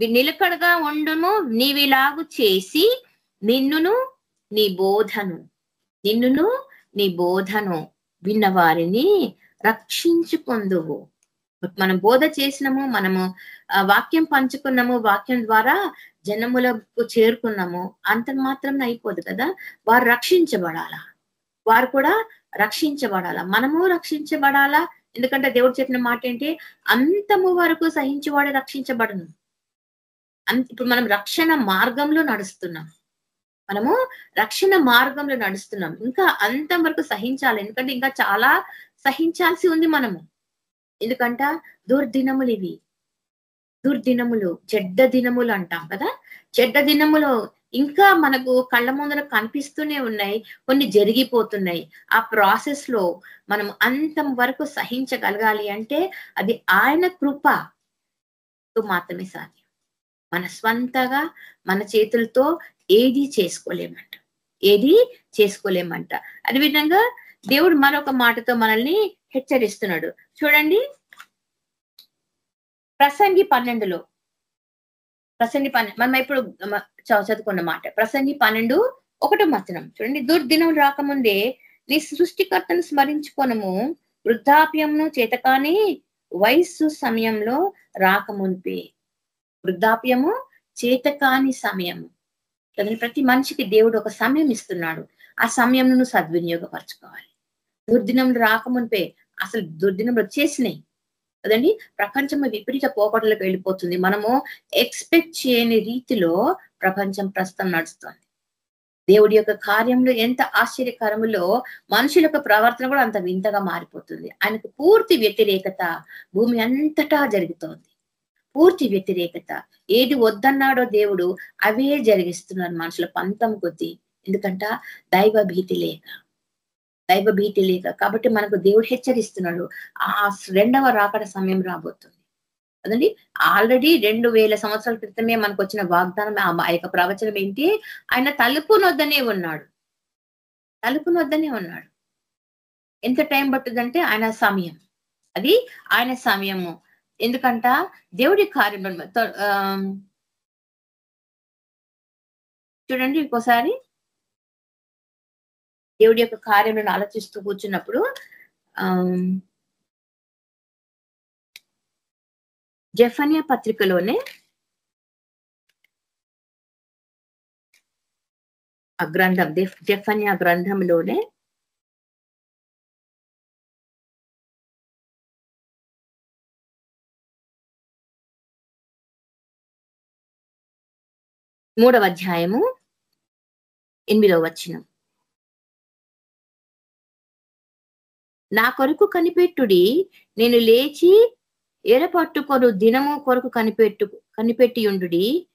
నిలకడగా ఉండను నీవిలాగు చేసి నిన్నును నీ బోధను నిన్నును నీ బోధను విన్న వారిని రక్షించుకొందువు. మనం బోధ చేసినాము మనము వాక్యం పంచుకున్నాము వాక్యం ద్వారా జనములకు చేరుకున్నాము అంత మాత్రం అయిపోదు కదా. వారు రక్షించబడాలా. వారు కూడా రక్షించబడాలా. మనము రక్షించబడాలా. ఎందుకంటే దేవుడు చెప్పిన మాట ఏంటి? అంతము వరకు సహించేవాడు రక్షించబడను. అంత ఇప్పుడు మనం రక్షణ మార్గంలో నడుస్తున్నాం. మనము రక్షణ మార్గంలో నడుస్తున్నాం. ఇంకా అంతం వరకు సహించాలి. ఎందుకంటే ఇంకా చాలా సహించాల్సి ఉంది మనము. ఎందుకంట? దుర్దినములు ఇవి. దుర్దినములు చెడ్డ దినములు అంటాం కదా? చెడ్డ దినములు ఇంకా మనకు కళ్ళ ముందర కనిపిస్తూనే ఉన్నాయి. కొన్ని జరిగిపోతున్నాయి. ఆ ప్రాసెస్లో మనం అంతం వరకు సహించగలగాలి అంటే అది ఆయన కృపతో మాత్రమే సాధ్యం. మన స్వంతగా మన చేతులతో ఏది చేసుకోలేమంట. ఏది చేసుకోలేమంట. అదేవిధంగా దేవుడు మరొక మాటతో మనల్ని హెచ్చరిస్తున్నాడు. చూడండి. ప్రసంగి పన్నెండులో. ప్రసంగి పన్నెండు మనం ఇప్పుడు చదువుకున్న మాట. ప్రసంగి పన్నెండు ఒకటో మతనం చూడండి. దుర్దినం రాకముందే నీ సృష్టికర్తను స్మరించుకొనము. వృద్ధాప్యమును చేతకాని వయస్సు సమయంలో రాకముందే. వృద్ధాప్యము చేతకాని సమయము. కదండి ప్రతి మనిషికి దేవుడు ఒక సమయం ఇస్తున్నాడు. ఆ సమయం నువ్వు సద్వినియోగపరచుకోవాలి. దుర్దినములు రాకమునిపే అసలు దుర్దినములు వచ్చేసినాయి. కదండి? ప్రపంచం విపరీత పోకడలకు వెళ్ళిపోతుంది. మనము ఎక్స్పెక్ట్ చేయని రీతిలో ప్రపంచం ప్రస్తుతం నడుస్తుంది. దేవుడి యొక్క కార్యంలో ఎంత ఆశ్చర్యకరములో మనుషుల యొక్క ప్రవర్తన కూడా అంత వింతగా మారిపోతుంది. ఆయనకు పూర్తి వ్యతిరేకత భూమి అంతటా జరుగుతోంది. పూర్తి వ్యతిరేకత. ఏది వద్దన్నాడో దేవుడు అవే జరిగిస్తున్నారు మనుషుల పంతం కొద్దీ. ఎందుకంట? దైవ భీతి లేక. దైవ భీతి లేక. కాబట్టి మనకు దేవుడు హెచ్చరిస్తున్నాడు. ఆ రెండవ రాకడ సమయం రాబోతుంది. అదండి. ఆల్రెడీ రెండు వేల సంవత్సరాల క్రితమే మనకు వచ్చిన వాగ్దానం ఆ ఆ యొక్క ప్రవచనం ఏంటి? ఆయన తలుపు నొద్దనే ఉన్నాడు. తలుపు నొద్దనే ఉన్నాడు. ఎంత టైం పట్టుదంటే ఆయన సమయం. అది ఆయన సమయము. ఎందుకంట దేవుడి కార్యంలో చూడండి ఇంకోసారి. దేవుడి యొక్క కార్యములను ఆలోచిస్తూ కూర్చున్నప్పుడు జఫనియా పత్రికలోనే ఆ గ్రంథం జెఫ్- గ్రంథంలోనే మూడవ అధ్యాయము ఎనిమిదవ వచనం. నా కొరకు కనిపెట్టుడి నేను లేచి ఎరపట్టుకొను దినము కొరకు కనిపెట్టు కనిపెట్టి ఉండుడి.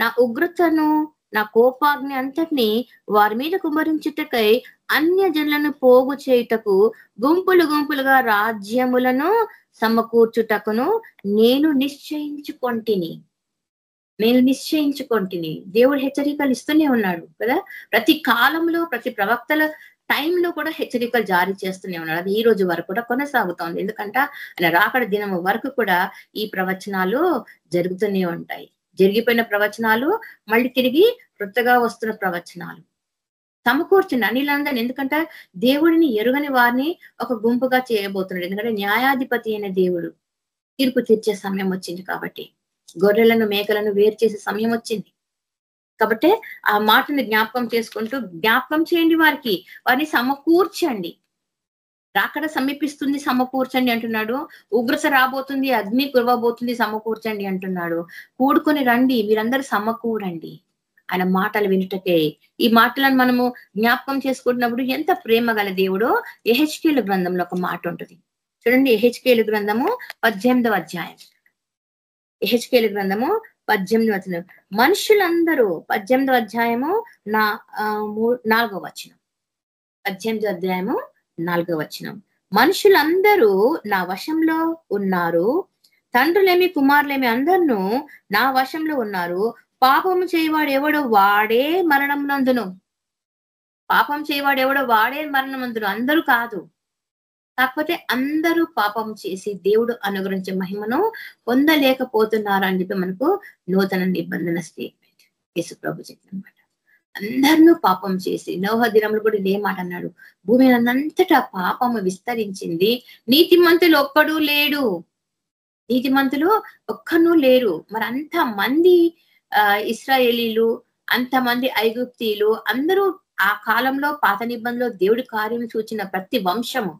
నా ఉగ్రతను నా కోపాగ్ని అంతటిని వారి మీద కుమరించుటకై అన్య జనులను పోగు చేయుటకు గుంపులు గుంపులుగా రాజ్యములను సమకూర్చుటకును నేను నిశ్చయించుకొంటిని. నేను నిశ్చయించుకొంటిని. దేవుడు హెచ్చరికలు ఇస్తూనే ఉన్నాడు కదా. ప్రతి కాలంలో ప్రతి ప్రవక్తల టైంలో కూడా హెచ్చరికలు జారీ చేస్తూనే ఉన్నాడు. అది ఈ రోజు వరకు కూడా కొనసాగుతోంది. ఎందుకంటే ఆయన రాకడ దినం వరకు కూడా ఈ ప్రవచనాలు జరుగుతూనే ఉంటాయి. జరిగిపోయిన ప్రవచనాలు మళ్ళీ తిరిగి కొత్తగా వస్తున్న ప్రవచనాలు. సమకూర్చుండి అనిలందని ఎందుకంటే దేవుడిని ఎరుగని వారిని ఒక గుంపుగా చేయబోతున్నాడు. ఎందుకంటే న్యాయాధిపతి అయిన దేవుడు తీర్పు తీర్చే సమయం వచ్చింది కాబట్టి. గొర్రెలను మేకలను వేరు చేసే సమయం వచ్చింది. కాబట్టి ఆ మాటని జ్ఞాపకం చేసుకుంటూ జ్ఞాపకం చేయండి వారికి వారిని సమకూర్చండి. రాకడ సమీపిస్తుంది సమకూర్చండి అంటున్నాడు. ఉగ్రత రాబోతుంది అగ్ని కురవబోతుంది సమకూర్చండి అంటున్నాడు. కూడుకొని రండి మీరందరూ సమకూరండి. ఆయన మాటలు వినుటకే ఈ మాటలను మనము జ్ఞాపకం చేసుకుంటున్నప్పుడు ఎంత ప్రేమ గల దేవుడో ఎహెచ్కేలు గ్రంథంలో ఒక మాట ఉంటుంది. చూడండి ఎహెచ్కేలు గ్రంథము పద్దెనిమిదవ అధ్యాయం. ఎహెచ్కేలు గ్రంథము పద్దెనిమిది వచనం. మనుషులందరూ పద్దెనిమిదో అధ్యాయము నా మూ- నాలుగో వచనం. పద్దెనిమిదో అధ్యాయము నాలుగో వచనం. మనుషులందరూ నా వశంలో ఉన్నారు. తండ్రులేమి కుమారులేమి అందరినూ నా వశంలో ఉన్నారు. పాపము చేయవాడు ఎవడో వాడే మరణం నందును పాపం చేయవాడు ఎవడో వాడే మరణం నందును అందరూ కాదు. కాకపోతే అందరూ పాపం చేసి దేవుడు అనుగ్రహించే మహిమను పొందలేకపోతున్నారు అని చెప్పి మనకు నూతన నిబంధన స్టేట్మెంట్ యేసు ప్రభు చెప్పినమాట. అందరినూ పాపం చేసి నోహ దినములు కూడా ఇదే మాట అన్నాడు. భూమి అంతటా పాపము విస్తరించింది. నీతిమంతులు ఒక్కడు లేడు. నీతిమంతులు ఒక్కనూ లేరు. మరి అంత మంది ఆ ఇస్రాయేలీలు అంతమంది ఐగుప్తీలు అందరూ ఆ కాలంలో పాత నిబంధనలో దేవుడి కార్యం చూచిన ప్రతి వంశము.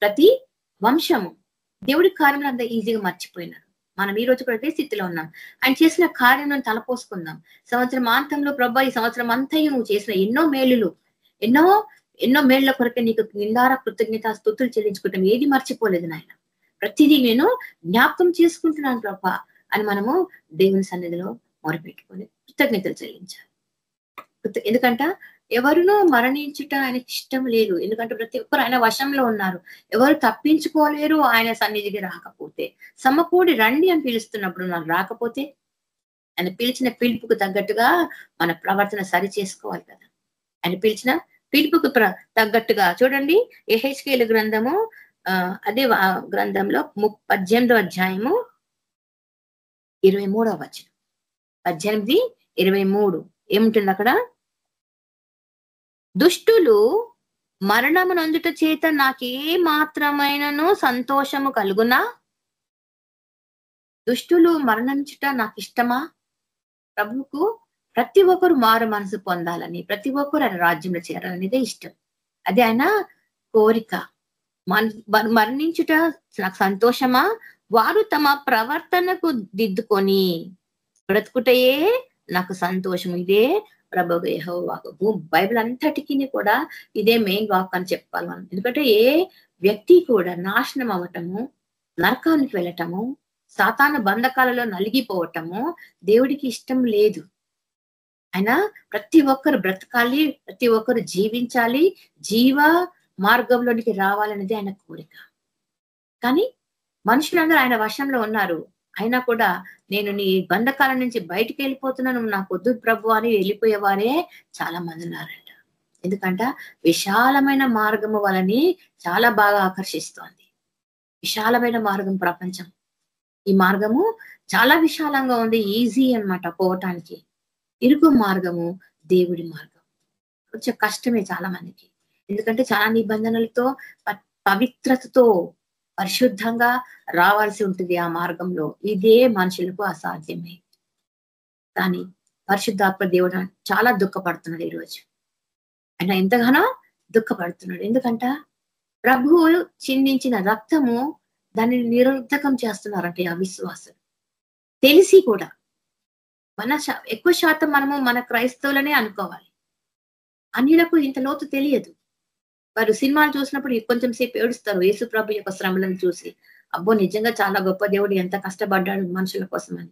ప్రతి వంశము దేవుడి కార్యములు అంత ఈజీగా మర్చిపోయినారు. మనం ఈ రోజు కూడా అదే స్థితిలో ఉన్నాం. ఆయన చేసిన కార్యం తలపోసుకుందాం. సంవత్సరం అంతంలో ప్రభా ఈ సంవత్సరం అంతయు నువ్వు చేసిన ఎన్నో మేలులు ఎన్నో ఎన్నో మేళ్ళ కొరకే నీకు నిందార కృతజ్ఞత స్థుతులు చెల్లించుకుంటాం. ఏది మర్చిపోలేదు నాయన. ప్రతిదీ నేను జ్ఞాపకం చేసుకుంటున్నాను ప్రభా అని మనము దేవుని సన్నిధిలో మొరపెట్టుకొని కృతజ్ఞతలు చెల్లించాలి. ఎందుకంట? ఎవరునూ మరణించుట ఆయనకి ఇష్టం లేదు. ఎందుకంటే ప్రతి ఒక్కరు ఆయన వశంలో ఉన్నారు. ఎవరు తప్పించుకోలేరు ఆయన సన్నిధికి రాకపోతే. సమకూడి రండి అని పిలుస్తున్నప్పుడు నాకు రాకపోతే ఆయన పిలిచిన పిలుపుకు తగ్గట్టుగా మన ప్రవర్తన సరి చేసుకోవాలి కదా. ఆయన పిలిచిన పిలుపుకు ప్ర తగ్గట్టుగా చూడండి ఎహెచ్కేలు గ్రంథము అదే గ్రంథంలో ము పద్దెనిమిదో అధ్యాయము ఇరవై మూడవ వచనం. పద్దెనిమిది ఇరవై మూడు. ఏముంటుంది అక్కడ? దుష్టులు మరణమునందుట చేత నాకే మాత్రమైనను సంతోషము కలుగునా? దుష్టులు మరణించుట నాకు ఇష్టమా ప్రభువుకు ప్రతి ఒక్కరు మారు మనసు పొందాలని ప్రతి ఒక్కరు ఆయన రాజ్యంలో చేరాలనేదే ఇష్టం. అది ఆయన కోరిక. మన్- మరణించుట నాకు సంతోషమా? వారు తమ ప్రవర్తనకు దిద్దుకొని బ్రతుకుటయే నాకు సంతోషం ఇదే ప్రభు యెహోవాకు బైబిల్ అంతటికి కూడా ఇదే మెయిన్ వాక్ అని చెప్పాలి మనం. ఎందుకంటే ఏ వ్యక్తి కూడా నాశనం అవ్వటము నరకానికి వెళ్ళటము సాతాన బంధకాలలో నలిగిపోవటము దేవుడికి ఇష్టం లేదు. ఆయన ప్రతి ఒక్కరు బ్రతకాలి ప్రతి ఒక్కరు జీవించాలి జీవ మార్గంలోనికి రావాలనేది ఆయన కోరిక. కానీ మనుషులందరూ ఆయన వశంలో ఉన్నారు. అయినా కూడా నేను నీ బంధకాల నుంచి బయటికి వెళ్ళిపోతున్నాను నాకు వద్దు ప్రభు అని వెళ్ళిపోయేవారే చాలా మంది ఉన్నారంట. ఎందుకంట? విశాలమైన మార్గము వాళ్ళని చాలా బాగా ఆకర్షిస్తోంది. విశాలమైన మార్గం ప్రపంచం. ఈ మార్గము చాలా విశాలంగా ఉంది ఈజీ అన్నమాట పోవటానికి. ఇరుగు మార్గము దేవుడి మార్గం. కొంచెం కష్టమే చాలా మందికి ఎందుకంటే చాలా నిబంధనలతో పవిత్రతతో పరిశుద్ధంగా రావాల్సి ఉంటుంది ఆ మార్గంలో. ఇదే మనుషులకు అసాధ్యమే. కానీ పరిశుద్ధాత్మ దేవుడు చాలా దుఃఖపడుతున్నాడు ఈరోజు. ఆయన ఎంతగానో దుఃఖపడుతున్నాడు. ఎందుకంట? ప్రభువు చిందించిన రక్తము దానిని నిరుద్ధకం చేస్తున్నారంట ఈ అవిశ్వాసం తెలిసి కూడా మన శా- ఎక్కువ శాతం మనము మన క్రైస్తవులనే అనుకోవాలి. అన్యులకు ఇంత లోతు తెలియదు. వారు సినిమాలు చూసినప్పుడు కొంచెం సేపు ఏడుస్తారు. యేసుప్రభు యొక్క శ్రమలను చూసి అబ్బో నిజంగా చాలా గొప్ప దేవుడు ఎంత కష్టపడ్డాడు మనుషుల కోసం అని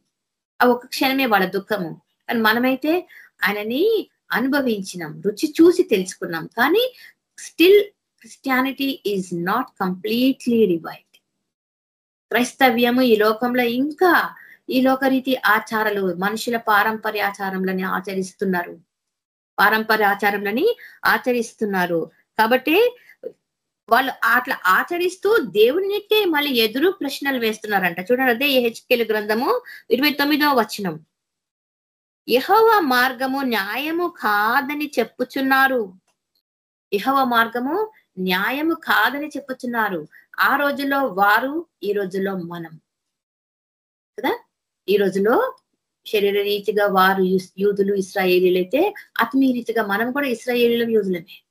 ఆ ఒక్క క్షణమే వాళ్ళ దుఃఖము. కానీ మనమైతే ఆయనని అనుభవించినాం రుచి చూసి తెలుసుకున్నాం. కానీ still Christianity is not completely revived. క్రైస్తవ్యము ఈ లోకంలో ఇంకా ఈ లోకరీతి ఆచారాలు మనుషుల పారంపర్య ఆచారములని ఆచరిస్తున్నారు. పారంపర్య ఆచారంలని ఆచరిస్తున్నారు. కాబట్టి వాళ్ళు అట్లా ఆచరిస్తూ దేవునికే మళ్ళీ ఎదురు ప్రశ్నలు వేస్తున్నారంట. చూడండి అదే హెచ్కెల్ గ్రంథము ఇరవై తొమ్మిదవ వచనం. యహవ మార్గము న్యాయము కాదని చెప్పుచున్నారు. యహవ మార్గము న్యాయము కాదని చెప్పుచున్నారు. ఆ రోజుల్లో వారు ఈ రోజుల్లో మనం. కదా? ఈ రోజులో శరీర రీతిగా వారు యూదులు ఇస్రాయేలీలు అయితే ఆత్మీయ రీతిగా మనం కూడా ఇస్రాయేలీలం యూదులమే.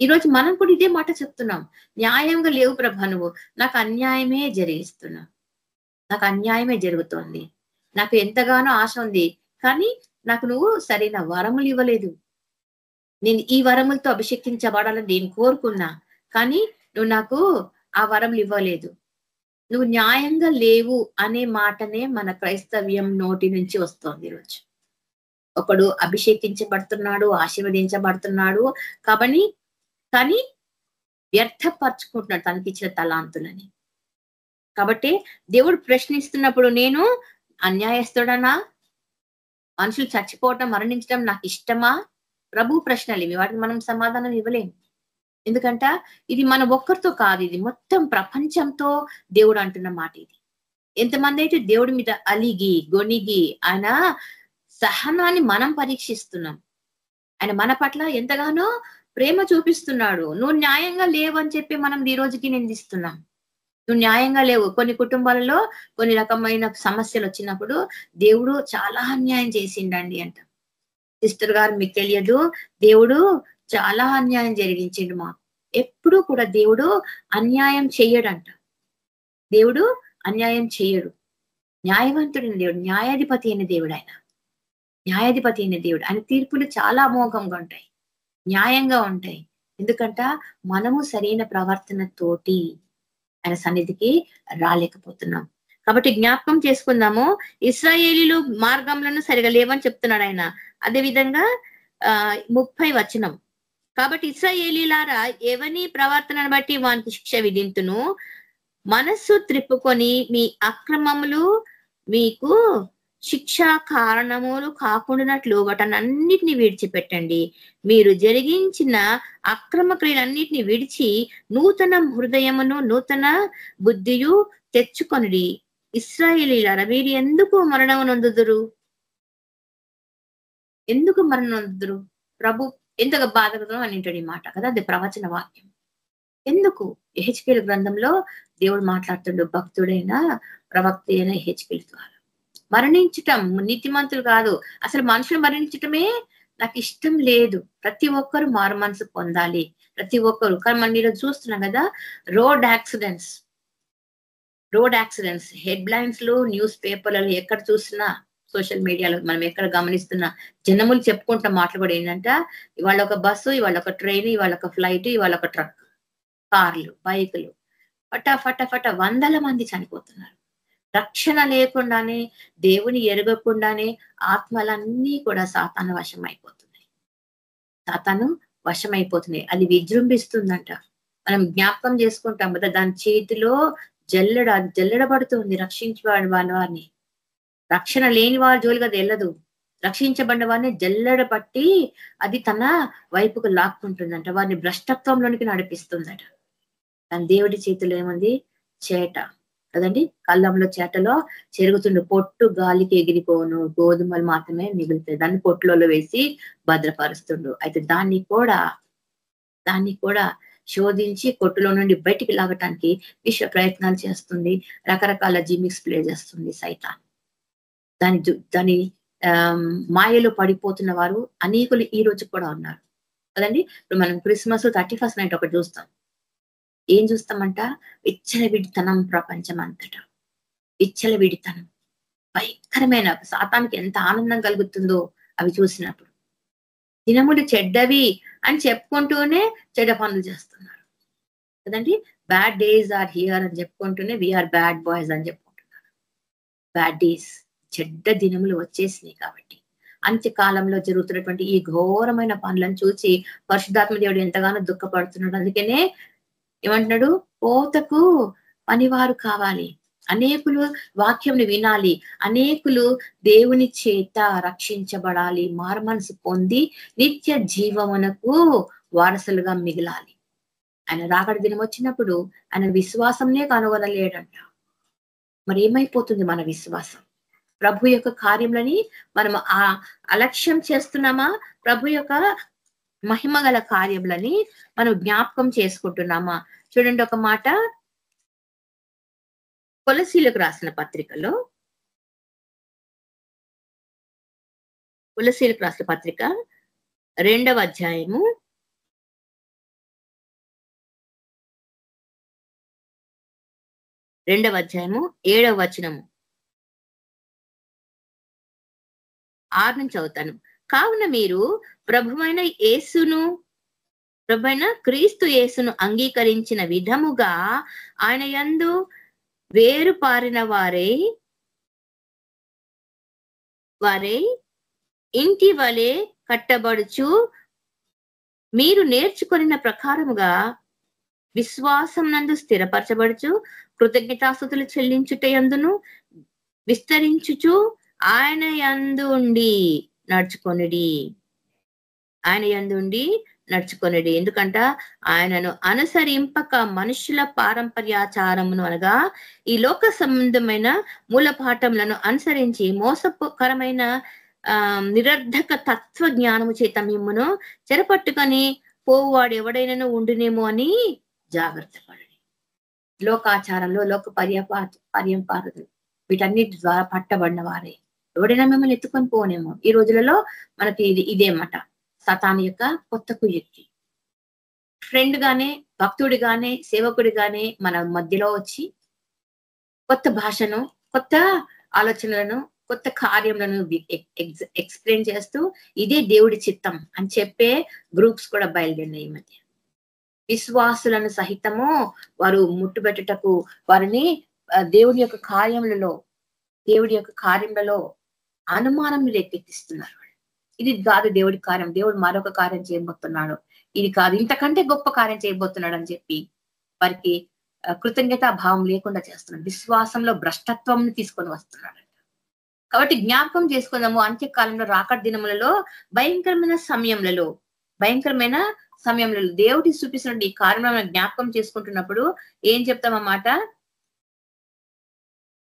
ఈ రోజు మనం కూడా ఇదే మాట చెప్తున్నాం. న్యాయంగా లేవు ప్రభా నువ్వు. నాకు అన్యాయమే జరిగిస్తున్నావు నాకు అన్యాయమే జరుగుతోంది. నాకు ఎంతగానో ఆశ ఉంది. కానీ నాకు నువ్వు సరైన వరములు ఇవ్వలేదు. నేను ఈ వరములతో అభిషేకించబడాలని నేను కోరుకున్నా. కానీ నువ్వు నాకు ఆ వరములు ఇవ్వలేదు. నువ్వు న్యాయంగా లేవు అనే మాటనే మన క్రైస్తవ్యం నోటి నుంచి వస్తోంది ఈరోజు ఒకడు అభిషేకించబడుతున్నాడు ఆశీర్వదించబడుతున్నాడు. కాబట్టి కానీ వ్యర్థపరచుకుంటున్నాడు తనకి ఇచ్చిన తలాంతులని. కాబట్టి దేవుడు ప్రశ్నిస్తున్నప్పుడు నేను అన్యాయస్తుడనా? మనుషులు చచ్చిపోవటం మరణించడం నాకు ఇష్టమా? ప్రభు ప్రశ్నలు ఇవి. వాటికి మనం సమాధానం ఇవ్వలేము ఎందుకంట ఇది మన ఒక్కరితో కాదు ఇది మొత్తం ప్రపంచంతో దేవుడు అంటున్న మాట ఇది. ఎంతమంది అయితే దేవుడి మీద అలిగి గొనిగి ఆయన సహనాన్ని మనం పరీక్షిస్తున్నాం. ఆయన మన పట్ల ఎంతగానో ప్రేమ చూపిస్తున్నాడు. నువ్వు న్యాయంగా లేవు అని చెప్పి మనం ఈ రోజుకి నిందిస్తున్నాం. నువ్వు న్యాయంగా లేవు. కొన్ని కుటుంబాలలో కొన్ని రకమైన సమస్యలు వచ్చినప్పుడు దేవుడు చాలా అన్యాయం చేసిండండి అంట. సిస్టర్ గారు మీకు తెలియదు దేవుడు చాలా అన్యాయం జరిగించిండు మాకు. ఎప్పుడూ కూడా దేవుడు అన్యాయం చెయ్యడంట. దేవుడు అన్యాయం చెయ్యడు. న్యాయవంతుడైన దేవుడు న్యాయాధిపతి అయిన దేవుడు ఆయన. న్యాయాధిపతి అయిన దేవుడు. ఆయన తీర్పులు చాలా అమోఘంగా ఉంటాయి. న్యాయంగా ఉంటాయి. ఎందుకంట మనము సరైన ప్రవర్తన తోటి ఆయన సన్నిధికి రాలేకపోతున్నాం. కాబట్టి జ్ఞాపకం చేసుకుందాము. ఇస్రాయేలీలు మార్గంలను సరిగా లేవని చెప్తున్నాడు ఆయన. అదే విధంగా ఆ ముప్పై వచనం. కాబట్టి ఇస్రాయేలీలారా ఎవని ప్రవర్తనను బట్టి వానికి శిక్ష విధింతును? మనస్సు త్రిప్పుకొని మీ అక్రమములు మీకు శిక్షా కారణములు కాకుండానట్లు వాటన్నిటిని విడిచిపెట్టండి. మీరు జరిగించిన అక్రమ క్రియలన్నిటిని విడిచి నూతన హృదయమును నూతన బుద్ధియు తెచ్చుకొనిడి. ఇస్రాయేలీలారా వీరు ఎందుకు మరణం నొందుదురు? ఎందుకు మరణం నొందుదురు? ప్రభు ఎంతగా బాధకరం అని అంటాడు ఈ మాట కదా అది ప్రవచన వాక్యం. ఎందుకు? హెచ్కేల్ గ్రంథంలో దేవుడు మాట్లాడుతుండు భక్తుడైన ప్రవక్త అయిన హెచ్కేల్ ద్వారా. మరణించటం నీతిమంతులు కాదు. అసలు మనుషులు మరణించటమే నాకు ఇష్టం లేదు. ప్రతి ఒక్కరు మారు మనసు పొందాలి. ప్రతి ఒక్కరు. కానీ మనం ఈరోజు చూస్తున్నాం కదా road accidents. Road accidents. Head లైన్స్లో న్యూస్ పేపర్లలో ఎక్కడ చూసినా సోషల్ మీడియాలో మనం ఎక్కడ గమనిస్తున్నా జనములు చెప్పుకుంటాం మాటలు కూడా ఏంటంటే ఇవాళ ఒక బస్సు ఇవాళ ఒక ట్రైన్ ఇవాళ ఒక ఫ్లైట్ ఇవాళ ఒక ట్రక్. కార్లు బైకులు. ఫటా ఫటా ఫటా వందల మంది చనిపోతున్నారు. రక్షణ లేకుండానే దేవుని ఎరగకుండానే ఆత్మలన్నీ కూడా సాతాను వశం అయిపోతున్నాయి సాతాను వశం అయిపోతున్నాయి అది విజృంభిస్తుందంట. మనం జ్ఞాపకం చేసుకుంటాం కదా దాని చేతిలో జల్లెడ జల్లెడబడుతుంది రక్షించబడి వారిని. రక్షణ లేని వారి జోలిగా అది వెళ్ళదు. రక్షించబడిన వారిని జల్లెడ పట్టి అది తన వైపుకు లాక్కుంటుందంట. వారిని భ్రష్టత్వంలోనికి నడిపిస్తుందట. దాని దేవుడి చేతిలో ఏముంది? చేట. కదండి? కళ్ళంలో చేటలో చెరుగుతుండు పొట్టు గాలికి ఎగిరిపోను గోధుమలు మాత్రమే మిగులుతాయి. దాన్ని పొట్టులలో వేసి భద్రపరుస్తుండు. అయితే దాన్ని కూడా దాన్ని కూడా శోధించి కొట్టులో నుండి బయటికి లాగటానికి విశ్వ ప్రయత్నాలు చేస్తుంది. రకరకాల జిమిక్స్ ప్లే చేస్తుంది సైతాన్. దాని దాని మాయలో పడిపోతున్న వారు అనేకులు ఈ రోజు కూడా ఉన్నారు. కదండి? ఇప్పుడు మనం క్రిస్మస్ థర్టీ ఫస్ట్ నైట్ ఒకటి చూస్తాం. ఏం చూస్తామంట? విచ్చలవిడితనం ప్రపంచం అంతటా విచ్చలవిడితనం. భయంకరమైన శాతానికి ఎంత ఆనందం కలుగుతుందో అవి చూసినప్పుడు. దినములు చెడ్డవి అని చెప్పుకుంటూనే చెడ్డ పనులు చేస్తున్నారు. కదండి? బ్యాడ్ డేస్ ఆర్ హియర్ అని చెప్పుకుంటూనే వీఆర్ బ్యాడ్ బాయ్స్ అని చెప్పుకుంటున్నారు. బ్యాడ్ డేస్ చెడ్డ దినములు వచ్చేసినాయి కాబట్టి. అంత్యకాలంలో జరుగుతున్నటువంటి ఈ ఘోరమైన పనులను చూసి పరిశుద్ధాత్మ దేవుడు ఎంతగానో దుఃఖపడుతున్నాడు. అందుకనే ఏమంటున్నాడు? పోతకు పనివారు కావాలి. అనేకులు వాక్యంని వినాలి. అనేకులు దేవుని చేత రక్షించబడాలి. మారుమనసు పొంది నిత్య జీవమునకు వారసులుగా మిగిలాలి. ఆయన రాకడి దినం వచ్చినప్పుడు ఆయన విశ్వాసంనే కనుగొనలేడంట. మరి ఏమైపోతుంది మన విశ్వాసం? ప్రభు యొక్క కార్యములని మనం ఆ అలక్ష్యం చేస్తున్నామా? ప్రభు యొక్క మహిమ గల కార్యములని మనం జ్ఞాపకం చేసుకుంటున్నామా? చూడండి ఒక మాట. కొలసీలకు రాసిన పత్రికలో. కొలసీలకు రాసిన పత్రిక రెండవ అధ్యాయము. రెండవ అధ్యాయము ఏడవ వచనము. ఆరు నుంచి అవుతాను కావున మీరు ప్రభువైన యేసును ప్రభువైన క్రీస్తు యేసును అంగీకరించిన విధముగా ఆయన యందు వేరు పారిన వారై వారై ఇంటి వలె కట్టబడుచు మీరు నేర్చుకున్న ప్రకారముగా విశ్వాసం నందు స్థిరపరచబడుచు కృతజ్ఞతాస్థుతులు చెల్లించుట యందును విస్తరించుచు ఆయన యందుండి నడుచుకొనిడి. ఆయన ఎందుండి నడుచుకొనిడి. ఎందుకంట? ఆయనను అనుసరింపక మనుషుల పారంపర్యాచారమును అనగా ఈ లోక సంబంధమైన మూలపాఠములను అనుసరించి మోసకరమైన ఆ నిరర్ధక తత్వ జ్ఞానము చేత మిమ్మును చెరపట్టుకొని పోవువాడు ఎవడైనా ఉండునేమో అని జాగ్రత్త పడండి. లోకాచారంలో లోక పర్యపా పర్యంపారదులు వీటన్నిటి ద్వారా పట్టబడిన వారే. ఎవడైనా మిమ్మల్ని ఎత్తుకొని పోనేమో. ఈ రోజులలో మనకి ఇది ఇదేమాట సతాన్ యొక్క కొత్త కుయుక్తి. ఫ్రెండ్ గానే భక్తుడిగానే సేవకుడిగానే మన మధ్యలో వచ్చి కొత్త భాషను కొత్త ఆలోచనలను కొత్త కార్యములను ఎక్స్ప్లెయిన్ చేస్తూ ఇదే దేవుడి చిత్తం అని చెప్పే గ్రూప్స్ కూడా బయలుదేరినాయి ఈ మధ్య. విశ్వాసులను సహితము వారు ముట్టుబెట్టుటకు వారిని దేవుడి యొక్క కార్యములలో దేవుడి యొక్క కార్యములలో అనుమానం రేకెత్తిస్తున్నారు ఇది కాదు దేవుడి కార్యం. దేవుడు మరొక కార్యం చేయబోతున్నాడు. ఇది కాదు ఇంతకంటే గొప్ప కార్యం చేయబోతున్నాడు అని చెప్పి వారికి కృతజ్ఞత కృతజ్ఞతా భావం లేకుండా చేస్తున్నాడు విశ్వాసంలో భ్రష్టత్వం తీసుకొని వస్తున్నాడు కాబట్టి జ్ఞాపకం చేసుకుందాము. అంత్యకాలంలో రాకడ దినములలో భయంకరమైన సమయంలో భయంకరమైన సమయంలో దేవుడి చూపిస్తున్న ఈ కార్యంలో జ్ఞాపకం చేసుకుంటున్నప్పుడు ఏం చెప్తామన్నమాట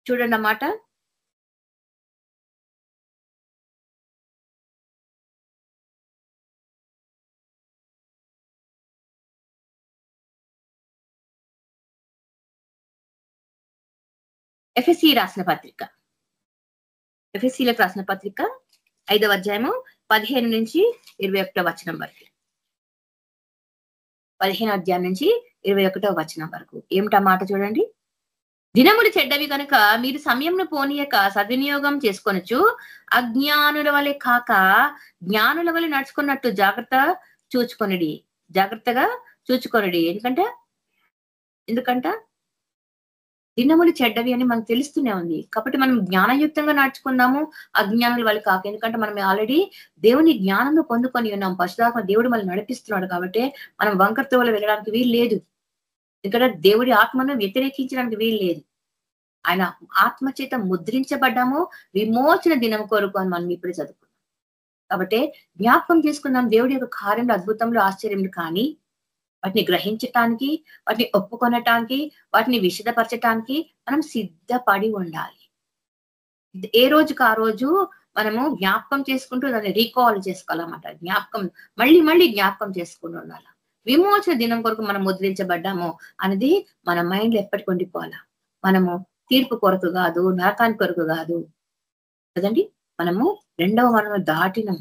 చూడండి అన్నమాట. ఎఫ్ఎస్సి రాసిన పత్రిక. ఎఫ్ఎస్సీలకు రాసిన పత్రిక ఐదవ అధ్యాయము పదిహేను నుంచి ఇరవై ఒకటో వచనం వరకు. పదిహేను అధ్యాయం నుంచి ఇరవై ఒకటో వచనం వరకు. ఏమిటా మాట చూడండి. దినములు చెడ్డవి కనుక మీరు సమయంను పోనీయక సద్వినియోగం చేసుకొనొచ్చు అజ్ఞానుల వలె కాక జ్ఞానుల వలె నడుచుకున్నట్టు జాగ్రత్త చూచుకొనిడి. జాగ్రత్తగా చూచుకొనిడి. ఎందుకంటే? ఎందుకంట? దినములు చెడ్డవి అని మనకు తెలుస్తూనే ఉంది. కాబట్టి మనం జ్ఞానయుక్తంగా నడుచుకుందాము అజ్ఞానుల వల్ల కాక. ఎందుకంటే మనం ఆల్రెడీ దేవుని జ్ఞానంలో పొందుకొని ఉన్నాం. పశుదాత్మ దేవుడు మనల్ని నడిపిస్తున్నాడు కాబట్టి మనం వంకరతో వెళ్ళడానికి వీలు లేదు. ఎందుకంటే దేవుడి ఆత్మను వ్యతిరేకించడానికి వీలు లేదు. ఆయన ఆత్మ చేత ముద్రించబడ్డాము. విమోచన దినం కొరకు అని మనం ఇప్పుడు చదువుకున్నాం. కాబట్టి జ్ఞాపకం చేసుకుందాం దేవుడి యొక్క కార్యంలో అద్భుతంలో ఆశ్చర్యములు కానీ వాటిని గ్రహించటానికి వాటిని ఒప్పుకొనటానికి వాటిని విషదపరచటానికి మనం సిద్ధపడి ఉండాలి. ఏ రోజుకు ఆ రోజు మనము జ్ఞాపకం చేసుకుంటూ దాన్ని రీకాల్ చేసుకోవాలన్నమాట. జ్ఞాపకం మళ్ళీ మళ్ళీ జ్ఞాపకం చేసుకుంటూ ఉండాలి. విమోచన దినం కొరకు మనం ముద్రించబడ్డాము అనేది మన మైండ్లో ఎప్పటికి ఉండిపోవాలా. మనము తీర్పు కొరకు కాదు నరకాని కొరకు కాదు. కదండి? మనము రెండవ మనం దాటినం.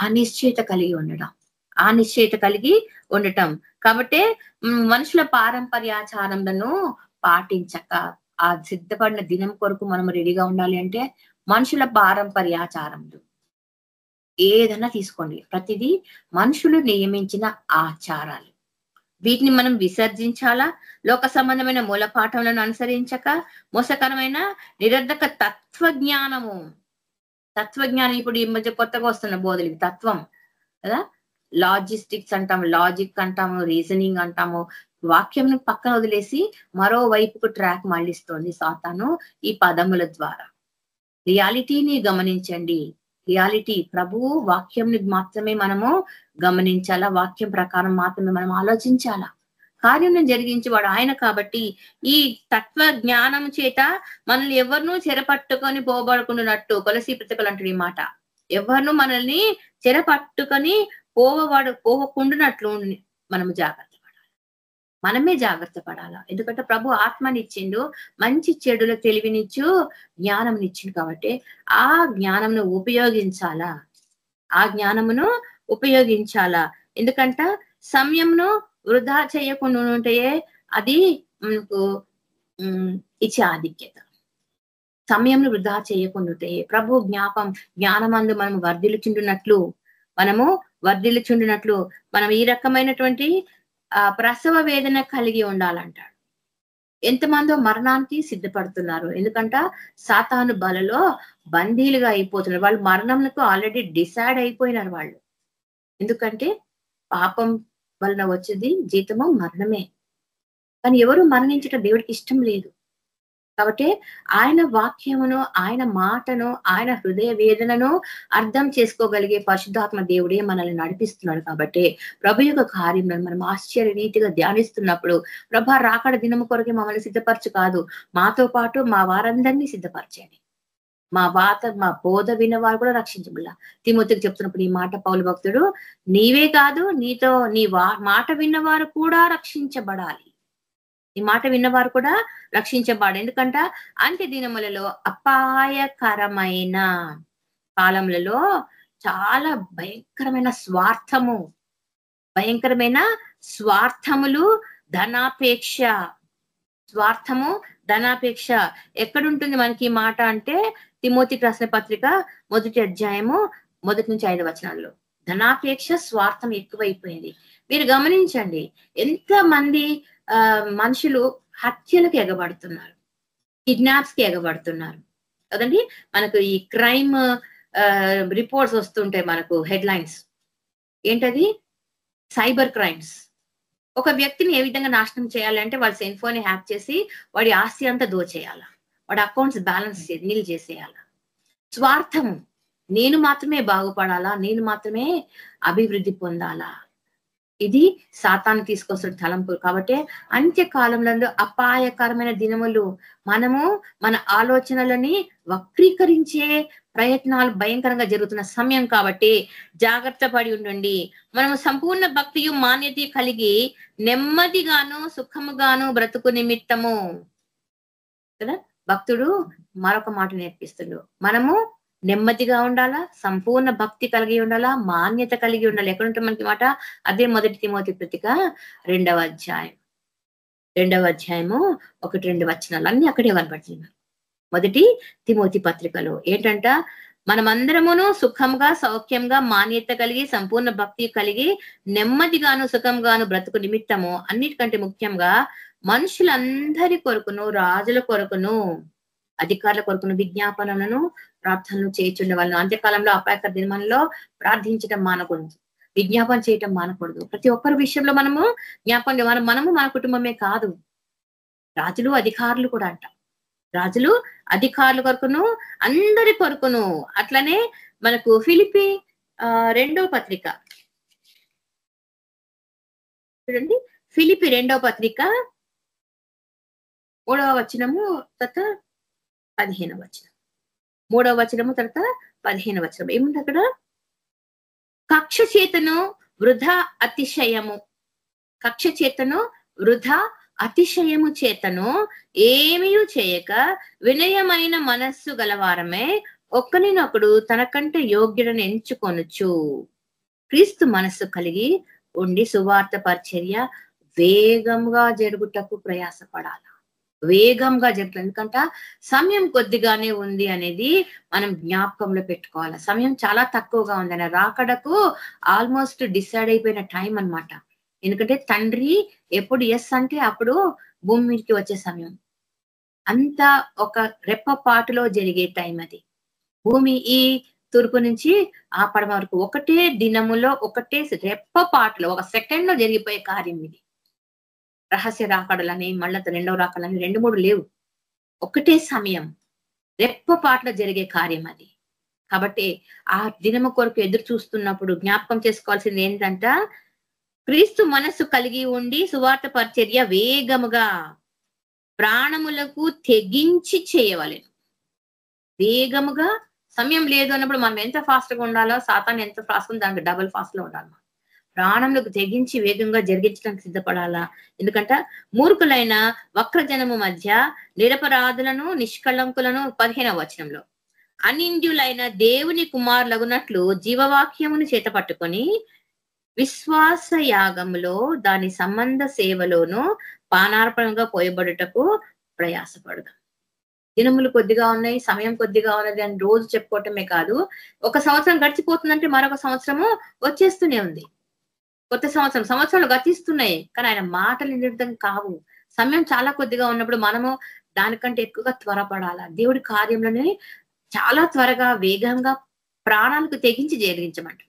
అనిశ్చయత కలిగి ఉండడం. ఆ నిశ్చయిత కలిగి ఉండటం. కాబట్టి మనుషుల పారంపర్యాచారములను పాటించక ఆ సిద్ధపడిన దినం కొరకు మనం రెడీగా ఉండాలి అంటే మనుషుల పారంపర్యాచారములు. ఏదైనా తీసుకోండి. ప్రతిదీ మనుషులు నియమించిన ఆచారాలు. వీటిని మనం విసర్జించాలా? లోక సంబంధమైన మూలపాఠములను అనుసరించక మోసకరమైన నిరర్ధక తత్వజ్ఞానము. తత్వజ్ఞానం ఇప్పుడు ఈ మధ్య కొత్తగా వస్తున్న బోధలు తత్వం కదా? లాజిస్టిక్స్ అంటాము లాజిక్ అంటాము రీజనింగ్ అంటాము వాక్యం పక్కన వదిలేసి మరోవైపుకు ట్రాక్ మళ్ళిస్తోంది సాతాను ఈ పదముల ద్వారా. రియాలిటీని గమనించండి. రియాలిటీ ప్రభు వాక్యంని మాత్రమే మనము గమనించాలా? వాక్యం ప్రకారం మాత్రమే మనం ఆలోచించాలా? కార్యం జరిగించేవాడు ఆయన కాబట్టి ఈ తత్వ జ్ఞానం చేత మనల్ని ఎవరినూ చెరపట్టుకొని పోబడుకున్నట్టు కొలసి ప్రతికలు అంటాడు ఈ మాట. ఎవరిను మనల్ని చెరపట్టుకొని పోవవాడు పోవకుండానట్లు మనము జాగ్రత్త పడాలి. మనమే జాగ్రత్త పడాలా. ఎందుకంటే ప్రభు ఆత్మనిచ్చిండు మంచి చెడుల తెలివినిచ్చు జ్ఞానంనిచ్చిండు కాబట్టి ఆ జ్ఞానంను ఉపయోగించాలా? ఆ జ్ఞానమును ఉపయోగించాలా? ఎందుకంట సమయంను వృధా చేయకుండా ఉంటే అది మనకు ఇచ్చే ఆధిక్యత. సమయంను వృధా చేయకుండా ఉంటే ప్రభు జ్ఞాపం జ్ఞానమందు మనం వర్ధిల్చుండునట్లు మనము వర్ధిల్చుండినట్లు మనం ఈ రకమైనటువంటి ఆ ప్రసవ వేదన కలిగి ఉండాలంటాడు. ఎంతమందో మరణానికి సిద్ధపడుతున్నారు. ఎందుకంట సాతాను బలలో బందీలుగా అయిపోతున్నారు. వాళ్ళు మరణంకు ఆల్రెడీ డిసైడ్ అయిపోయినారు వాళ్ళు. ఎందుకంటే పాపం వలన వచ్చేది జీతము మరణమే. కానీ ఎవరు మరణించటం దేవుడికి ఇష్టం లేదు. కాబట్టి ఆయన వాక్యమును ఆయన మాటను ఆయన హృదయ వేదనను అర్థం చేసుకోగలిగే పరిశుద్ధాత్మ దేవుడే మనల్ని నడిపిస్తున్నాడు కాబట్టి ప్రభు యొక్క కార్యంలో మనం ఆశ్చర్య రీతిగా ధ్యానిస్తున్నప్పుడు ప్రభా రాకడ దినము కొరకే మమ్మల్ని సిద్ధపరచు కాదు. మాతో పాటు మా వారందరినీ సిద్ధపరచండి. మా వాత మా బోధ విన్నవారు కూడా రక్షించబడాల. తిమోతికి చెప్తున్నప్పుడు ఈ మాట పౌలు భక్తుడు నీవే కాదు నీతో నీ మాట విన్నవారు కూడా రక్షించబడాలి. ఈ మాట విన్నవారు కూడా రక్షించబాడు ఎందుకంట? అంత్య దినములలో అపాయకరమైన కాలములలో చాలా భయంకరమైన స్వార్థము భయంకరమైన స్వార్థములు ధనాపేక్ష స్వార్థము ధనాపేక్ష. ఎక్కడుంటుంది మనకి ఈ మాట అంటే? తిమోతికి రాసిన పత్రిక మొదటి అధ్యాయము మొదటి నుంచి ఐదు వచనాల్లో. ధనాపేక్ష స్వార్థం ఎక్కువైపోయింది. మీరు గమనించండి ఎంత మంది మనుషులు హత్యలకు ఎగబడుతున్నారు. కిడ్నాప్స్కి ఎగబడుతున్నారు. కదండి? మనకు ఈ క్రైమ్ రిపోర్ట్స్ వస్తుంటాయి మనకు హెడ్లైన్స్ ఏంటది? సైబర్ క్రైమ్స్ ఒక వ్యక్తిని ఏ విధంగా నాశనం చేయాలంటే వాళ్ళ సెల్ ఫోన్ హ్యాక్ చేసి వాడి ఆస్తి అంతా దోచేయాల? వాడి అకౌంట్స్ బ్యాలెన్స్ నీల్ చేసేయాల? స్వార్థము. నేను మాత్రమే బాగుపడాలా? నేను మాత్రమే అభివృద్ధి పొందాలా? ఇది సాతాను తీసుకొస్తున్న తలంపు. కాబట్టి అంత్యకాలంలో అపాయకరమైన దినములు మనము మన ఆలోచనలని వక్రీకరించే ప్రయత్నాలు భయంకరంగా జరుగుతున్న సమయం కాబట్టి జాగ్రత్త పడి ఉండండి. మనము సంపూర్ణ భక్తియు మాన్యత కలిగి నెమ్మదిగాను సుఖముగాను బ్రతుకు నిమిత్తము. కదా? భక్తుడు మరొక మాట నేర్పిస్తుండు. మనము నెమ్మదిగా ఉండాలా? సంపూర్ణ భక్తి కలిగి ఉండాలా? మాన్యత కలిగి ఉండాలి? ఎక్కడుంటే మనకి మాట? అదే మొదటి తిమోతి పత్రిక రెండవ అధ్యాయం. రెండవ అధ్యాయము ఒకటి రెండు వచనాలు అన్ని అక్కడే కనబడుతున్నాయి మొదటి తిమోతి పత్రికలో ఏంటంట? మనమందరమును సుఖంగా సౌఖ్యంగా మాన్యత కలిగి సంపూర్ణ భక్తి కలిగి నెమ్మదిగాను సుఖంగాను బ్రతుకు నిమిత్తము. అన్నిటికంటే ముఖ్యంగా మనుషులందరి కొరకును రాజుల కొరకును అధికారుల కొరకును విజ్ఞాపనలను ప్రార్థనలు చేయించుండే వాళ్ళను. అంత్యకాలంలో అపాయక దినమంలో ప్రార్థించడం మానకూడదు. విజ్ఞాపన చేయటం మానకూడదు. ప్రతి ఒక్కరి విషయంలో మనము జ్ఞాపన మనం మనము మన కుటుంబమే కాదు. రాజులు అధికారులు కూడా అంట. రాజులు అధికారుల కొరకును అందరి కొరకును. అట్లనే మనకు ఫిలిపి ఆ రెండో పత్రిక. చూడండి. ఫిలిపి రెండో పత్రిక మూడవ వచనము తర్వాత పదిహేనవ వచనం. మూడవ వచనము తర్వాత పదిహేను వచనం ఏముంది అక్కడ? కక్ష చేతను వృధా అతిశయము. కక్ష చేతను వృధా అతిశయము చేతను ఏమీ చేయక వినయమైన మనస్సు గలవారమే ఒక్కనినొకడు తనకంటే యోగ్యుడని ఎంచుకొనొచ్చు క్రీస్తు మనస్సు కలిగి ఉండి సువార్త పరిచర్య వేగంగా జరుగుటకు ప్రయాసపడాల? వేగంగా జరుగుతుంది. ఎందుకంటే సమయం కొద్దిగానే ఉంది అనేది మనం జ్ఞాపకంలో పెట్టుకోవాలి. సమయం చాలా తక్కువగా ఉంది ఆయన రాకడకు ఆల్మోస్ట్ డిసైడ్ అయిపోయిన టైం అన్నమాట. ఎందుకంటే తండ్రి ఎప్పుడు ఎస్ అంటే అప్పుడు భూమి మీదకి వచ్చే సమయం. అంత ఒక రెప్పపాటులో జరిగే టైం అది. భూమి ఈ తూర్పు నుంచి ఆ పడమ వరకు. ఒకటే దినములో ఒకటే రెప్పపాటులో ఒక సెకండ్లో జరిగిపోయే కార్యం ఇది. రహస్య రాకడలని మళ్ళీ రెండవ రాకడలని రెండు మూడు లేవు. ఒకటే సమయం. రెప్పపాట్ల జరిగే కార్యం అది. కాబట్టి ఆ దినము కొరకు ఎదురు చూస్తున్నప్పుడు జ్ఞాపకం చేసుకోవాల్సింది ఏంటంట? క్రీస్తు మనస్సు కలిగి ఉండి సువార్త పరిచర్య వేగముగా ప్రాణములకు తెగించి చేయవలెను. వేగముగా సమయం లేదు అన్నప్పుడు మనం ఎంత ఫాస్ట్గా ఉండాలో సాతాన్ ఎంత ఫాస్ట్ ఉందో దానికి డబుల్ ఫాస్ట్లో ఉండాలి ప్రాణములకు తెగించి వేగంగా జరిగించడానికి సిద్ధపడాలా? ఎందుకంట మూర్ఖులైన వక్రజనము మధ్య నిరపరాధులను నిష్కళంకులను పదిహేనవ వచనంలో. అనింద్యులైన దేవుని కుమారులగునట్లు జీవవాక్యమును చేత పట్టుకొని విశ్వాస యాగములో దాని సంబంధ సేవలోను పానార్పణంగా పోయబడుటకు ప్రయాసపడదాం దినములు కొద్దిగా ఉన్నాయి సమయం కొద్దిగా ఉన్నది అని రోజు చెప్పుకోవటమే కాదు ఒక సంవత్సరం గడిచిపోతుందంటే మరొక సంవత్సరము వచ్చేస్తూనే ఉంది. కొత్త సంవత్సరం సంవత్సరాలు గతిస్తున్నాయి. కానీ ఆయన మాటలు నిర్ధం కావు. సమయం చాలా కొద్దిగా ఉన్నప్పుడు మనము దానికంటే ఎక్కువగా త్వరపడాల? దేవుడి కార్యంలోనే చాలా త్వరగా వేగంగా ప్రాణాలకు తెగించి జరిగించమంటున్నారు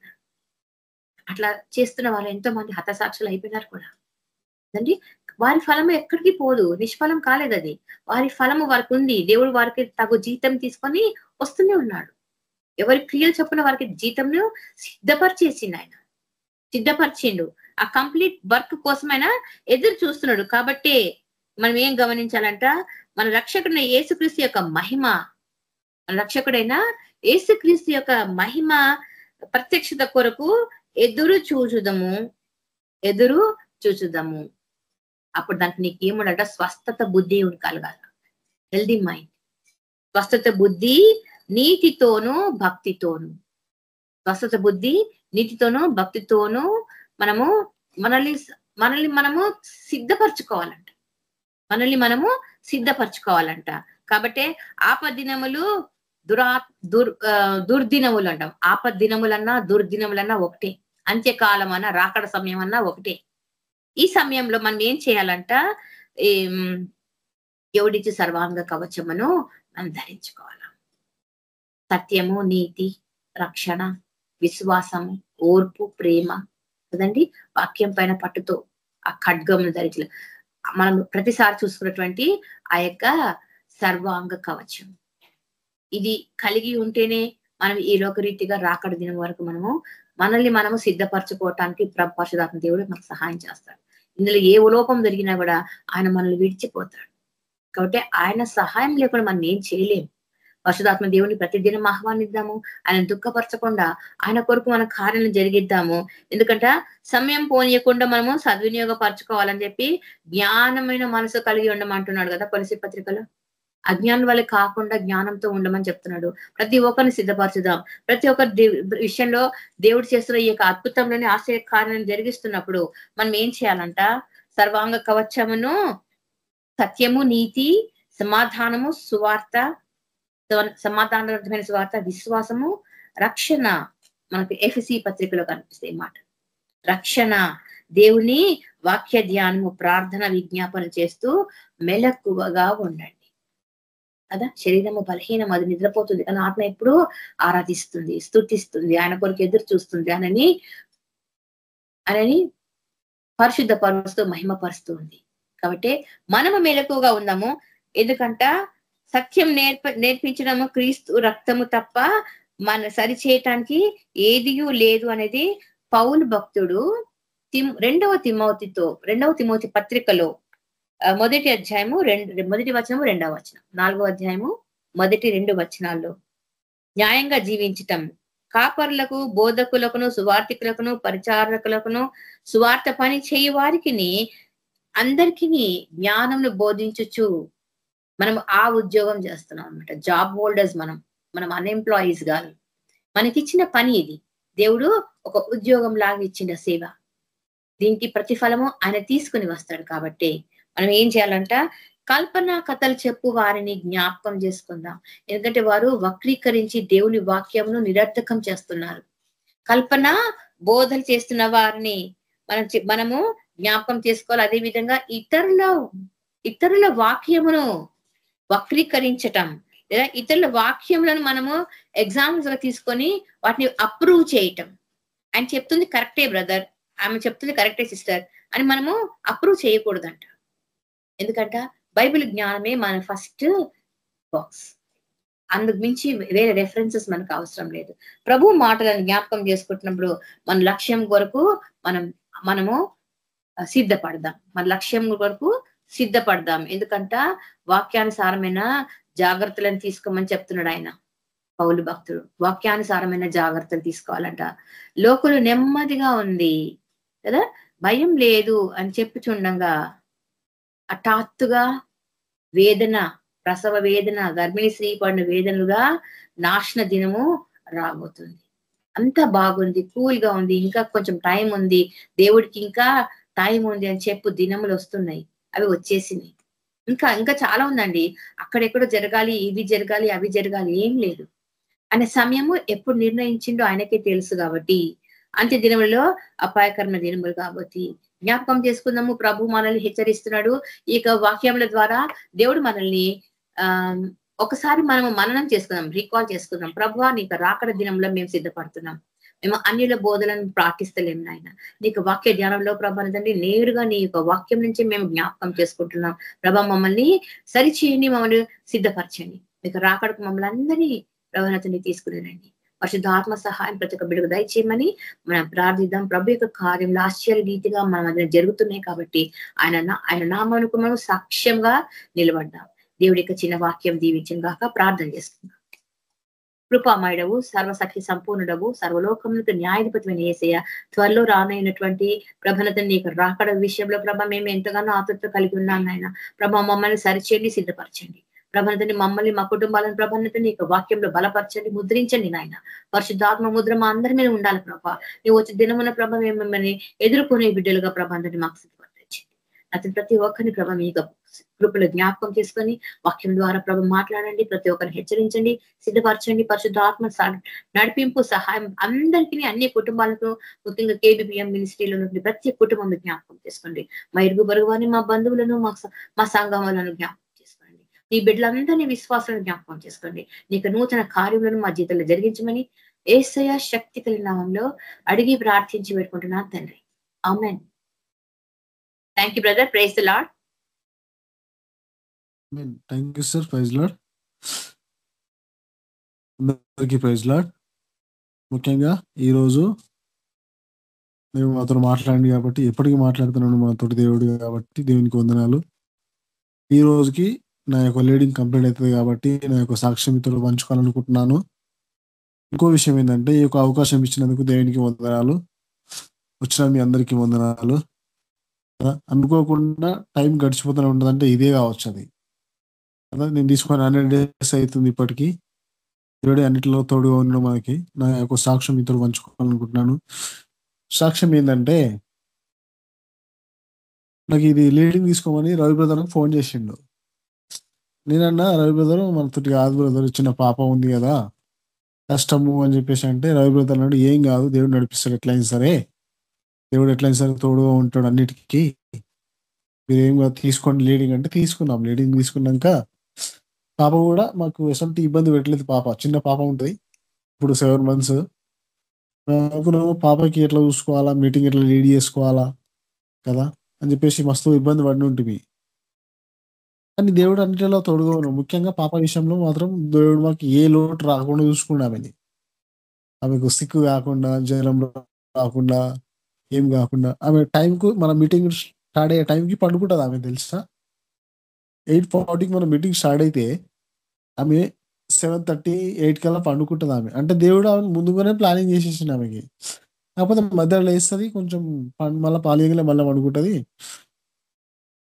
అట్లా చేస్తున్న వాళ్ళు ఎంతో మంది హతసాక్షులు అయిపోయినారు కూడా. అండి వారి ఫలము ఎక్కడికి పోదు. నిష్ఫలం కాలేదు అది. వారి ఫలము వారికి ఉంది. దేవుడు వారికి తగు జీతం తీసుకొని వస్తూనే ఉన్నాడు. ఎవరి క్రియలు చొప్పున వారికి జీతంను సిద్ధపరిచేసింది ఆయన. సిద్ధపరిచిండు. ఆ కంప్లీట్ వర్క్ కోసమైనా ఎదురు చూస్తున్నాడు. కాబట్టి మనం ఏం గమనించాలంట? మన రక్షకుడిన యేసుక్రీస్తు యొక్క మహిమ మన రక్షకుడైన యేసుక్రీస్తు యొక్క మహిమ ప్రత్యక్షత కొరకు ఎదురు చూచుదము. ఎదురు చూచుదము. అప్పుడు దానికి నీకు ఏముండట స్వస్థత బుద్ధి ఉండి కలగాల హెల్దీ మైండ్. స్వస్థత బుద్ధి నీతితోనూ భక్తితోనూ. స్వస్థత బుద్ధి నీతితోనూ భక్తితోనూ మనము మనల్ని మనల్ని మనము సిద్ధపరచుకోవాలంట. మనల్ని మనము సిద్ధపరచుకోవాలంట. కాబట్టి ఆపదినములు దురా దుర్ దుర్దినములు అంటాం ఆపదినములన్నా దుర్దినములన్నా ఒకటే. అంత్యకాలం అన్నా రాకడ సమయం అన్నా ఒకటే. ఈ సమయంలో మనం ఏం చేయాలంట? ఏం, ఎవడిచ్చి సర్వాంగ కవచమును మనం ధరించుకోవాలి? సత్యము నీతి రక్షణ విశ్వాసము ఓర్పు ప్రేమ కదండి? వాక్యం పైన పట్టుతో ఆ ఖడ్గమును ధరించలే మనం ప్రతిసారి చూసుకున్నటువంటి ఆ యొక్క సర్వాంగ కవచం. ఇది కలిగి ఉంటేనే మనం ఈ లోకరీతిగా రాకడ దినం వరకు మనము మనల్ని మనము సిద్ధపరచుకోవటానికి ప్రభు పరిశుధాత్మ దేవుడు మనకు సహాయం చేస్తాడు. ఇందులో ఏ లోపం జరిగినా కూడా ఆయన మనల్ని విడిచిపోతాడు. కాబట్టి ఆయన సహాయం లేకుండా మనం ఏం చేయలేము. పరిశుధాత్మ దేవుని ప్రతిదినం ఆహ్వానిద్దాము. ఆయన దుఃఖపరచకుండా ఆయన కొరకు మన కార్యాలను జరిగిద్దాము. ఎందుకంటే సమయం పోనీయకుండా మనము సద్వినియోగపరచుకోవాలని చెప్పి జ్ఞానమైన మనసు కలిగి ఉండమంటున్నాడు కదా పొలిసి పత్రికలో. అజ్ఞానం వల్ల కాకుండా జ్ఞానంతో ఉండమని చెప్తున్నాడు. ప్రతి ఒక్కరిని సిద్ధపరచుదాం. ప్రతి ఒక్కరి దే- విషయంలో దేవుడు చేస్తున్న ఈ యొక్క అద్భుతంలోని ఆశ్చర్య కార్యాలను జరిగిస్తున్నప్పుడు మనం ఏం చేయాలంట? సర్వాంగ కవచమును సత్యము నీతి సమాధానము సువార్త సమాధానమైన స్వార్థ విశ్వాసము రక్షణ మనకు ఎఫ్సి పత్రికలో కనిపిస్తాయి మాట. రక్షణ దేవుని వాక్య ధ్యానము ప్రార్థన విజ్ఞాపన చేస్తూ మెలకువగా ఉండండి. కదా? శరీరము బలహీనం అది నిద్రపోతుంది. కానీ ఆత్మ ఎప్పుడూ ఆరాధిస్తుంది స్థుతిస్తుంది ఆయన కొరకు ఎదురు చూస్తుంది ఆయనని ఆయనని పరిశుద్ధ పరుస్తూ మహిమపరుస్తూ ఉంది. కాబట్టి మనము మెలకువగా ఉందాము. ఎందుకంట? సత్యం నేర్ప నేర్పించడము క్రీస్తు రక్తము తప్ప మన సరి చేయటానికి ఏదియూ లేదు అనేది పౌలు భక్తుడు తిమ్ రెండవ తిమోతితో రెండవ తిమోతి పత్రికలో మొదటి అధ్యాయము రెండు మొదటి వచనము రెండవ వచనం నాలుగవ అధ్యాయము మొదటి రెండు వచనాల్లో. న్యాయంగా జీవించటం కాపరులకు బోధకులకును సువార్థికులకును పరిచారకులకును సువార్త పని చేయి వారికి అందరికి జ్ఞానంను బోధించుచు మనం ఆ ఉద్యోగం చేస్తున్నాం అనమాట జాబ్ హోల్డర్స్ మనం మనం అన్ఎంప్లాయీస్ కాదు మనకిచ్చిన పని ఇది. దేవుడు ఒక ఉద్యోగం లాగా ఇచ్చిన సేవ. దీనికి ప్రతిఫలము ఆయన తీసుకుని వస్తాడు కాబట్టి మనం ఏం చేయాలంట? కల్పన కథలు చెప్పు వారిని జ్ఞాపకం చేసుకుందాం. ఎందుకంటే వారు వక్రీకరించి దేవుని వాక్యమును నిరర్థకం చేస్తున్నారు. కల్పన బోధలు చేస్తున్న వారిని మనం మనము జ్ఞాపకం చేసుకోవాలి. అదే విధంగా ఇతరుల ఇతరుల వాక్యమును వక్రీకరించటం. లేదా ఇతరుల వాక్యములను మనము ఎగ్జాంపుల్స్గా తీసుకొని వాటిని అప్రూవ్ చేయటం. ఆయన చెప్తుంది కరెక్టే బ్రదర్ ఆమె చెప్తుంది కరెక్టే సిస్టర్ అని మనము అప్రూవ్ చేయకూడదంట. ఎందుకంట? బైబిల్ జ్ఞానమే మన ఫస్ట్ బాక్స్ అందుకు మించి వేరే రెఫరెన్సెస్ మనకు అవసరం లేదు. ప్రభు మాటలను జ్ఞాపకం చేసుకుంటున్నప్పుడు మన లక్ష్యం కొరకు మనం మనము సిద్ధపడదాం. మన లక్ష్యం కొరకు సిద్ధపడదాం. ఎందుకంట వాక్యానుసారమైన జాగ్రత్తలను తీసుకోమని చెప్తున్నాడు ఆయన పౌలు భక్తుడు. వాక్యానుసారమైన జాగ్రత్తలు తీసుకోవాలంట. లోకులు నెమ్మదిగా ఉంది కదా? భయం లేదు అని చెప్పుచుండగా హఠాత్తుగా వేదన ప్రసవ వేదన గర్భిణీ స్త్రీ పడిన వేదనలుగా నాశన దినము రాబోతుంది. అంత బాగుంది కూల్గా ఉంది ఇంకా కొంచెం టైం ఉంది. దేవుడికి ఇంకా టైం ఉంది అని చెప్పు దినములు వస్తున్నాయి. అవి వచ్చేసినాయి. ఇంకా ఇంకా చాలా ఉందండి. అక్కడెక్కడో జరగాలి ఇవి జరగాలి అవి జరగాలి ఏం లేదు. అనే సమయము ఎప్పుడు నిర్ణయించిండో ఆయనకే తెలుసు కాబట్టి అంత్య దినములలో అపాయకరమైన దినములు కాబట్టి జ్ఞాపకం చేసుకుందాము. ప్రభు మనల్ని హెచ్చరిస్తున్నాడు. ఈ యొక్క వాక్యముల ద్వారా దేవుడు మనల్ని ఆ ఒకసారి మనము మననం చేసుకుందాం రీకాల్ చేసుకుందాం. ప్రభు నీకు రాకడ దినంలో మేము సిద్ధపడుతున్నాం. మేము అన్యుల బోధలను ప్రార్థిస్తలేము నాయన. నీకు వాక్య ధ్యానంలో ప్రభా తండ్రి నేరుగా నీ యొక్క వాక్యం నుంచి మేము జ్ఞాపకం చేసుకుంటున్నాం. ప్రభా మమ్మల్ని సరిచేయండి మమ్మల్ని సిద్ధపరచండి. మీకు రాకడకు మమ్మల్ని అందరినీ ప్రవణతని తీసుకునేనండి పరిశుద్ధాత్మ సహాయం ప్రతి ఒక్క బిడుగు దయచేయమని మనం ప్రార్థిద్దాం. ప్రభు యొక్క కార్యంలో ఆశ్చర్య రీతిగా మన మధ్య జరుగుతున్నాయి కాబట్టి ఆయన నా- ఆయన నామానుకు మనం సాక్ష్యంగా నిలబడ్డాం. దేవుడి యొక్క చిన్న వాక్యం దీవించిన కాక ప్రార్థన చేసుకుందాం. కృపామయుడవు సర్వసఖ్య సంపూర్ణుడవు సర్వలోకములకు న్యాయాధిపతిమైన ఏసయ్య. త్వరలో రానైనటువంటి ప్రభనతని నీకు రాకడ విషయంలో ప్రభ మేము ఎంతగానో ఆతృత కలిగి ఉన్నాం నాయన. ప్రభ మమ్మల్ని సరిచేయండి సిద్ధపరచండి. ప్రభనతని మమ్మల్ని మా కుటుంబాలను ప్రభనతని యొక్క వాక్యంలో బలపరచండి ముద్రించండి నాయన. పరిశుద్ధాత్మ ముద్ర మా అందరి మీద ఉండాలి ప్రభ. నీ వచ్చే దినమున ప్రభ మేము మిమ్మల్ని ఎదుర్కొనే బిడ్డలుగా ప్రభాంతని మాకు సిద్ధపరచండి. అతను ప్రతి ఒక్కరిని ప్రభ మీ కృపలు జ్ఞాపకం చేసుకొని వాక్యం ద్వారా ప్రభు మాట్లాడండి ప్రతి ఒక్కరిని హెచ్చరించండి సిద్ధపరచండి పరిశుద్ధాత్మ నడిపింపు సహాయం అందరికీ అన్ని కుటుంబాలకు ముఖ్యంగా కేబిపిఎం మినిస్ట్రీలో నుండి ప్రతి కుటుంబం జ్ఞాపకం చేసుకోండి. మా ఇరుగు బరుగు వారిని మా బంధువులను మా మా సంఘం సంఘములను జ్ఞాపకం చేసుకోండి. నీ బిడ్డలందరినీ విశ్వాసాలను జ్ఞాపకం చేసుకోండి. నీకు నూతన కార్యములను మా జీవితంలో జరిగించమని ఏసయ శక్తి కలిగిన నామంలో అడిగి ప్రార్థించి పెట్టుకుంటున్నాను తండ్రి. Amen. Thank you brother praise Lord Lord thank you sir praise Lord అందరికీ ప్రైజ్ లాడ్ ముఖ్యంగా ఈరోజు మేము మాతో మాట్లాడండి కాబట్టి ఎప్పటికీ మాట్లాడుతున్నాను మాతోటి దేవుడు కాబట్టి దేవునికి వందనాలు. ఈ రోజుకి నా యొక్క లీడింగ్ కంప్లీట్ అవుతుంది కాబట్టి నా యొక్క సాక్ష్యం ఇతరులు పంచుకోవాలనుకుంటున్నాను. ఇంకో విషయం ఏంటంటే ఈ యొక్క అవకాశం ఇచ్చినందుకు దేవునికి వందనాలు. వచ్చిన మీ అందరికీ వందనాలు. అనుకోకుండా టైం గడిచిపోతూనే ఉంటుంది అంటే ఇదే కావచ్చు అది. నేను తీసుకొని హండ్రెడ్ డేస్ అవుతుంది ఇప్పటికి. దేవుడే అన్నిటిలో తోడుగా ఉండడం మనకి. నా యొక్క సాక్ష్యం ఇతరులు పంచుకోవాలనుకుంటున్నాను. సాక్ష్యం ఏంటంటే నాకు ఇది లీడింగ్ తీసుకోమని రవి బ్రదర్ ఫోన్ చేసిండు. నేనన్నా రవి బ్రదర్ మనతోటి కాదు బ్రదర్ చిన్న పాప ఉంది కదా. కష్టము అని చెప్పేసి అంటే రవి బ్రదర్ అన్నాడు ఏం కాదు దేవుడు నడిపిస్తాడు ఎట్లయినా సరే. దేవుడు ఎట్లయినా సరే తోడుగా ఉంటాడు అన్నిటికీ. మీరు ఏం కాదు తీసుకోండి లీడింగ్ అంటే తీసుకున్నాం. లీడింగ్ తీసుకున్నాక పాప కూడా మాకు ఎటువంటి ఇబ్బంది పెట్టలేదు పాప. చిన్న పాప ఉంటుంది. ఇప్పుడు సెవెన్ మంత్స్ అనుకున్నాము పాపకి ఎట్లా చూసుకోవాలా? మీటింగ్ ఎట్లా లీడ్ చేసుకోవాలా? కదా? అని చెప్పేసి మస్తు ఇబ్బంది పడి ఉంటుంది కానీ దేవుడు అన్నిటిలో తోడుగా ముఖ్యంగా పాప విషయంలో మాత్రం దేవుడు మాకు ఏ లోటు రాకుండా చూసుకున్నాం ఆమెని. ఆమెకు సిక్కు కాకుండా జ్వరంలో రాకుండా ఏం కాకుండా. ఆమె టైంకు మన మీటింగ్ స్టార్ట్ అయ్యే టైంకి పండుకుంటుంది ఆమె తెలుసా? ఎయిట్ ఫార్టీకి మన మీటింగ్ స్టార్ట్ అయితే ఆమె సెవెన్ థర్టీ ఎయిట్ కల్లా పండుకుంటుంది ఆమె. అంటే దేవుడు ఆమె ముందుగానే ప్లానింగ్ చేసేసింది ఆమెకి. కాకపోతే మధ్యలో లేస్తుంది కొంచెం పం- మళ్ళీ పాలియగలే మళ్ళీ పండుకుంటుంది.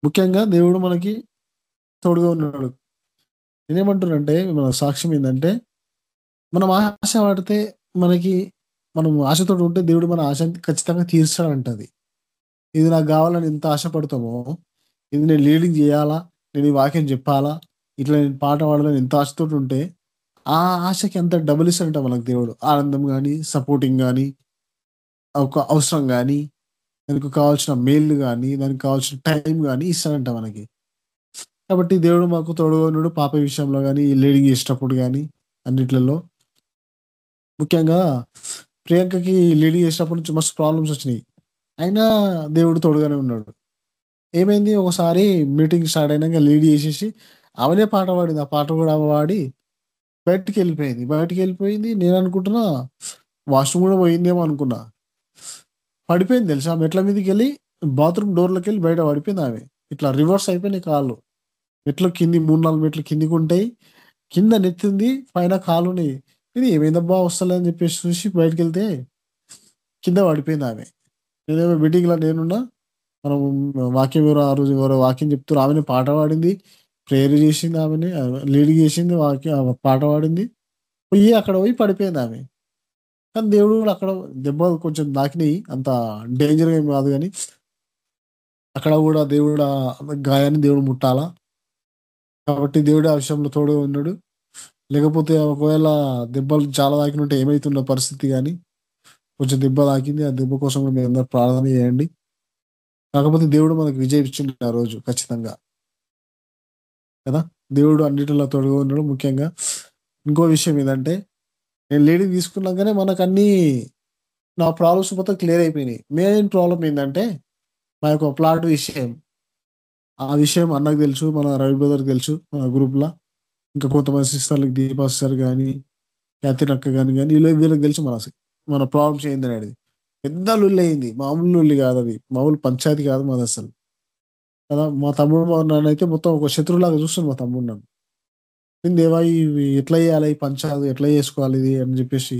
ముఖ్యంగా దేవుడు మనకి తోడుగా ఉన్నాడు. నేనేమంటున్నానంటే మన సాక్ష్యం ఏంటంటే మనం ఆశ పడితే మనకి మనం ఆశతో ఉంటే దేవుడు మన ఆశ ఖచ్చితంగా తీర్చాడంటది ఇది నాకు కావాలని ఎంత ఆశపడతామో ఇది నేను లీడింగ్ చేయాలా నేను ఈ వాక్యం చెప్పాలా ఇట్లా నేను పాట పాడాలని ఎంత ఆశతో ఉంటే ఆ ఆశకి ఎంత డబుల్ ఇస్తాడంట మనకు దేవుడు. ఆనందం కానీ సపోర్టింగ్ కానీ ఒక అవసరం కానీ దానికి కావాల్సిన మెయిల్ కానీ దానికి కావాల్సిన టైం కానీ ఇస్తాడంట మనకి. కాబట్టి దేవుడు మాకు తోడుగా ఉన్నాడు పాప విషయంలో కానీ లీడింగ్ చేసేటప్పుడు కానీ అన్నిట్లలో. ముఖ్యంగా ప్రియాంకకి లీడింగ్ చేసేటప్పుడు నుంచి మస్తు ప్రాబ్లమ్స్ వచ్చినాయి. అయినా దేవుడు తోడుగానే ఉన్నాడు. ఏమైంది? ఒకసారి మీటింగ్ స్టార్ట్ అయినాక లీడ్ చేసేసి ఆమెనే పాట పాడింది. ఆ పాట కూడా ఆమె పాడి బయటికి వెళ్ళిపోయింది బయటికి వెళ్ళిపోయింది నేను అనుకుంటున్నా వాష్రూమ్ కూడా పోయిందేమో అనుకున్నా. పడిపోయింది తెలుసా? మెట్ల మీదకి వెళ్ళి బాత్రూమ్ డోర్లోకి వెళ్ళి బయట పడిపోయింది ఆమె. ఇట్లా రివర్స్ అయిపోయినాయి కాళ్ళు. మెట్లు కింది మూడు నాలుగు మెట్లు కిందికి ఉంటాయి. కింద నెత్తింది పైన కాళ్ళు ఉన్నాయి. ఇది ఏమైందబ్బా వస్తలే అని చెప్పేసి చూసి బయటకు వెళ్తే కింద పడిపోయింది ఆమె. నేనేమో మీటింగ్లో నేనున్నా. మనం వాక్యం ఎవరో ఆ రోజు ఎవరో వాక్యం చెప్తారు ఆమెనే పాట పాడింది. ప్రేయర్ చేసింది ఆమెని లీడ్ చేసింది వాక్యం పాట పాడింది. పోయి అక్కడ పోయి పడిపోయింది ఆమె. కానీ దేవుడు కూడా అక్కడ దెబ్బ కొంచెం దాకినాయి అంత డేంజర్ ఏం కాదు కానీ అక్కడ కూడా దేవుడు గాయాన్ని దేవుడు ముట్టాలా? కాబట్టి దేవుడు ఆ విషయంలో తోడు ఉన్నాడు. లేకపోతే ఒకవేళ దెబ్బలు చాలా తాకిన ఉంటే ఏమైతున్న పరిస్థితి కానీ కొంచెం దెబ్బ తాకింది. ఆ దెబ్బ కోసం కూడా మీరు అందరూ ప్రార్థన చేయండి. కాకపోతే దేవుడు మనకు విజయం ఇచ్చిండు ఆ రోజు ఖచ్చితంగా. కదా? దేవుడు అన్నిటిలో తోడుగా ఉండడం ముఖ్యంగా. ఇంకో విషయం ఏంటంటే నేను లేడీ తీసుకున్నాకనే మనకు అన్ని నా ప్రాబ్లమ్స్ మొత్తం క్లియర్ అయిపోయినాయి. మెయిన్ ప్రాబ్లం ఏంటంటే మా యొక్క ప్లాట్ విషయం. ఆ విషయం అన్నకు తెలుసు మన రవి బ్రదర్ తెలుసు మన గ్రూప్లో. ఇంకా కొంతమంది సిస్టర్లకు దీపా సిస్టర్ కానీ క్యాథిన్ అక్క కానీ కానీ వీళ్ళకి వీళ్ళకి తెలుసు మన మన ప్రాబ్లమ్స్ ఏంది అనేది పెద్ద లుల్లు అయింది. మామూలు లుల్లి కాదు అది. మామూలు పంచాయతీ కాదు మాది అసలు. కదా? మా తమ్ముడు మా అయితే మొత్తం ఒక శత్రువులాగా చూస్తుంది మా తమ్ముడు నన్ను. నేను దేవా ఇవి? ఎట్లా చేయాలి? పంచాదు ఎట్లా చేసుకోవాలి ఇది? అని చెప్పేసి.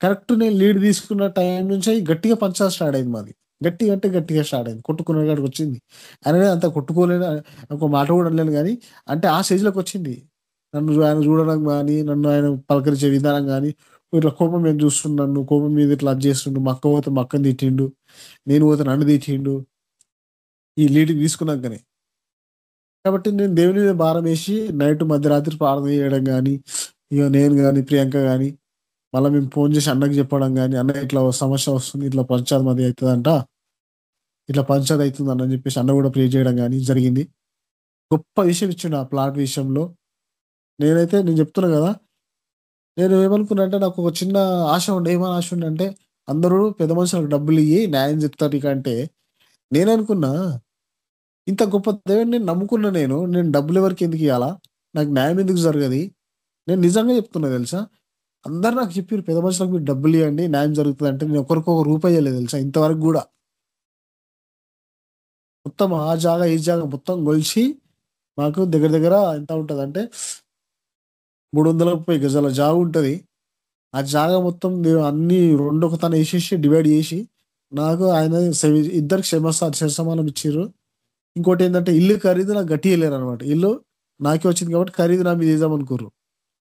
కరెక్ట్ నేను లీడ్ తీసుకున్న టైం నుంచి గట్టిగా పంచాది స్టార్ట్ అయింది మాది. గట్టిగా అంటే గట్టిగా స్టార్ట్ అయింది. కొట్టుకునే కాడికి వచ్చింది. అనేది అంత కొట్టుకోలేను ఒక మాట కూడా అనలేను కానీ అంటే ఆ స్టేజ్లోకి వచ్చింది. నన్ను ఆయన చూడడం కానీ నన్ను ఆయన పలకరించే విధానం కానీ ఇట్లా కోపం నేను చూస్తున్నాను కోపం మీద ఇట్లా అది చేస్తుండు. మక్క పోతే మక్కని తిట్టిండు నేను పోతే నన్ను తిట్టిండు. ఈ లీడ్ తీసుకున్నాకనే కాబట్టి నేను దేవుని మీద భారం వేసి నైట్ మధ్యరాత్రి ప్రార్థన చేయడం కానీ ఇక నేను కానీ ప్రియాంక కానీ మళ్ళీ మేము ఫోన్ చేసి అన్నకి చెప్పడం కానీ అన్న ఇట్లా సమస్య వస్తుంది ఇట్లా పంచాయత్ మధ్య అవుతుందంట ఇట్లా పంచాయత్ అవుతుంది అని చెప్పేసి అన్న కూడా ప్రే చేయడం కానీ జరిగింది. గొప్ప విషయం ఇచ్చిండు ఆ ప్లాట్ విషయంలో. నేనైతే నేను చెప్తున్నా కదా నేను ఏమనుకున్నా అంటే నాకు ఒక చిన్న ఆశ ఉండే ఏమైనా ఆశ ఉండే అంటే అందరూ పెద్ద మనుషులకు డబ్బులు ఇయ్యి న్యాయం చెప్తారు ఇక అంటే. నేను అనుకున్నా ఇంత గొప్ప దేవుని నేను నమ్ముకున్నా నేను నేను డబ్బులు ఎవరికి ఎందుకు ఇవ్వాలా నాకు న్యాయం ఎందుకు జరగదు? నేను నిజంగా చెప్తున్నా తెలుసా? అందరు నాకు చెప్పారు పెద్ద మనుషులకు మీరు డబ్బులు ఇవ్వండి న్యాయం జరుగుతుంది అంటే నేను ఒకరికి ఒక రూపాయి ఇవ్వలేదు తెలుసా ఇంతవరకు కూడా. మొత్తం ఆ జాగా ఈ జాగా మొత్తం కొలిచి మాకు దగ్గర దగ్గర ఎంత ఉంటుంది అంటే మూడు వందల ముప్పై గజాల జాగ ఉంటుంది. ఆ జాగా మొత్తం అన్ని రెండు ఒక తన వేసేసి డివైడ్ చేసి నాకు ఆయన ఇద్దరికి క్షమస్తా సమానం ఇచ్చారు ఇంకోటి ఏంటంటే ఇల్లు ఖరీదు నాకు గట్టి వెళ్ళారు అనమాట ఇల్లు నాకే వచ్చింది కాబట్టి ఖరీదు నా మీద వేద్దామనుకోరు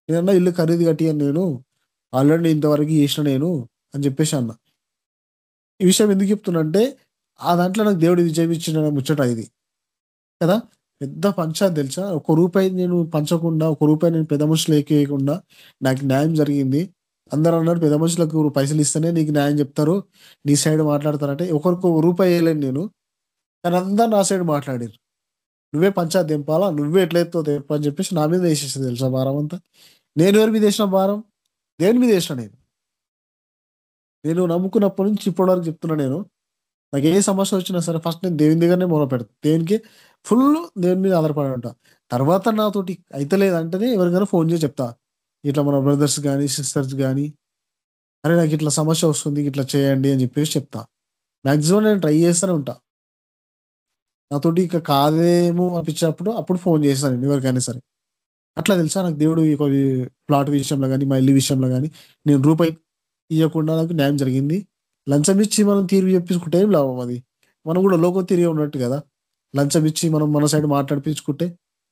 నేనన్నా ఇల్లు ఖరీదు కట్టియాను నేను. ఆల్రెడీ ఇంతవరకు చేసిన నేను అని చెప్పేసి అన్న. ఈ విషయం ఎందుకు చెప్తున్నంటే ఆ దాంట్లో నాకు దేవుడు విజయం ఇచ్చిన ముచ్చట ఇది. కదా? పెద్ద పంచాయత్ తెలుసా? ఒక రూపాయి నేను పంచకుండా ఒక రూపాయి నేను పెద్ద మనుషులు వేయకుండా నాకు న్యాయం జరిగింది. అందరూ అన్నారు పెద్ద మనుషులకు పైసలు ఇస్తేనే నీకు న్యాయం చెప్తారు. నీ సైడ్ మాట్లాడతారంటే ఒకరికి ఒక రూపాయి వేయలేను నేను. కానీ అందరు నా సైడ్ మాట్లాడారు నువ్వే పంచా దింపాలా? నువ్వే ఎట్లయితే తెంప అని చెప్పేసి నా మీద వేసేసి తెలుసా భారం అంతా? నేను ఎవరి మీద వేసిన భారం? దేని మీద వేసిన నేను? నేను నమ్ముకున్నప్పటి నుంచి ఇప్పటి వరకు చెప్తున్నా నేను నాకు ఏ సమస్య వచ్చినా సరే ఫస్ట్ నేను దేవుని దగ్గరనే మొదలు పెడతాను దేనికి? ఫుల్ దేవుని మీద ఆధారపడి ఉంటా. తర్వాత నాతోటి అయితే లేదంటేనే ఎవరికైనా ఫోన్ చేసి చెప్తా. ఇట్లా మన బ్రదర్స్ కానీ సిస్టర్స్ కానీ అరే నాకు ఇట్లా సమస్య వస్తుంది ఇట్లా చేయండి అని చెప్పేసి చెప్తా. మ్యాక్సిమం నేను ట్రై చేస్తూనే ఉంటా. నాతోటి ఇక కాదేమో అనిపించినప్పుడు అప్పుడు ఫోన్ చేశాను నేను ఎవరికైనా సరే. అట్లా తెలుసా? నాకు దేవుడు ఈ కొద్ది ప్లాట్ విషయంలో కానీ మా ఇల్లు విషయంలో కానీ నేను రూపాయి ఇవ్వకుండా నాకు న్యాయం జరిగింది. లంచం ఇచ్చి మనం తీర్పు చెప్పించుకుంటే ఏం లాభం అది? మనం కూడా లోకం తిరిగి ఉన్నట్టు కదా. లంచం ఇచ్చి మనం మన సైడ్ మాట్లాడిపించుకుంటే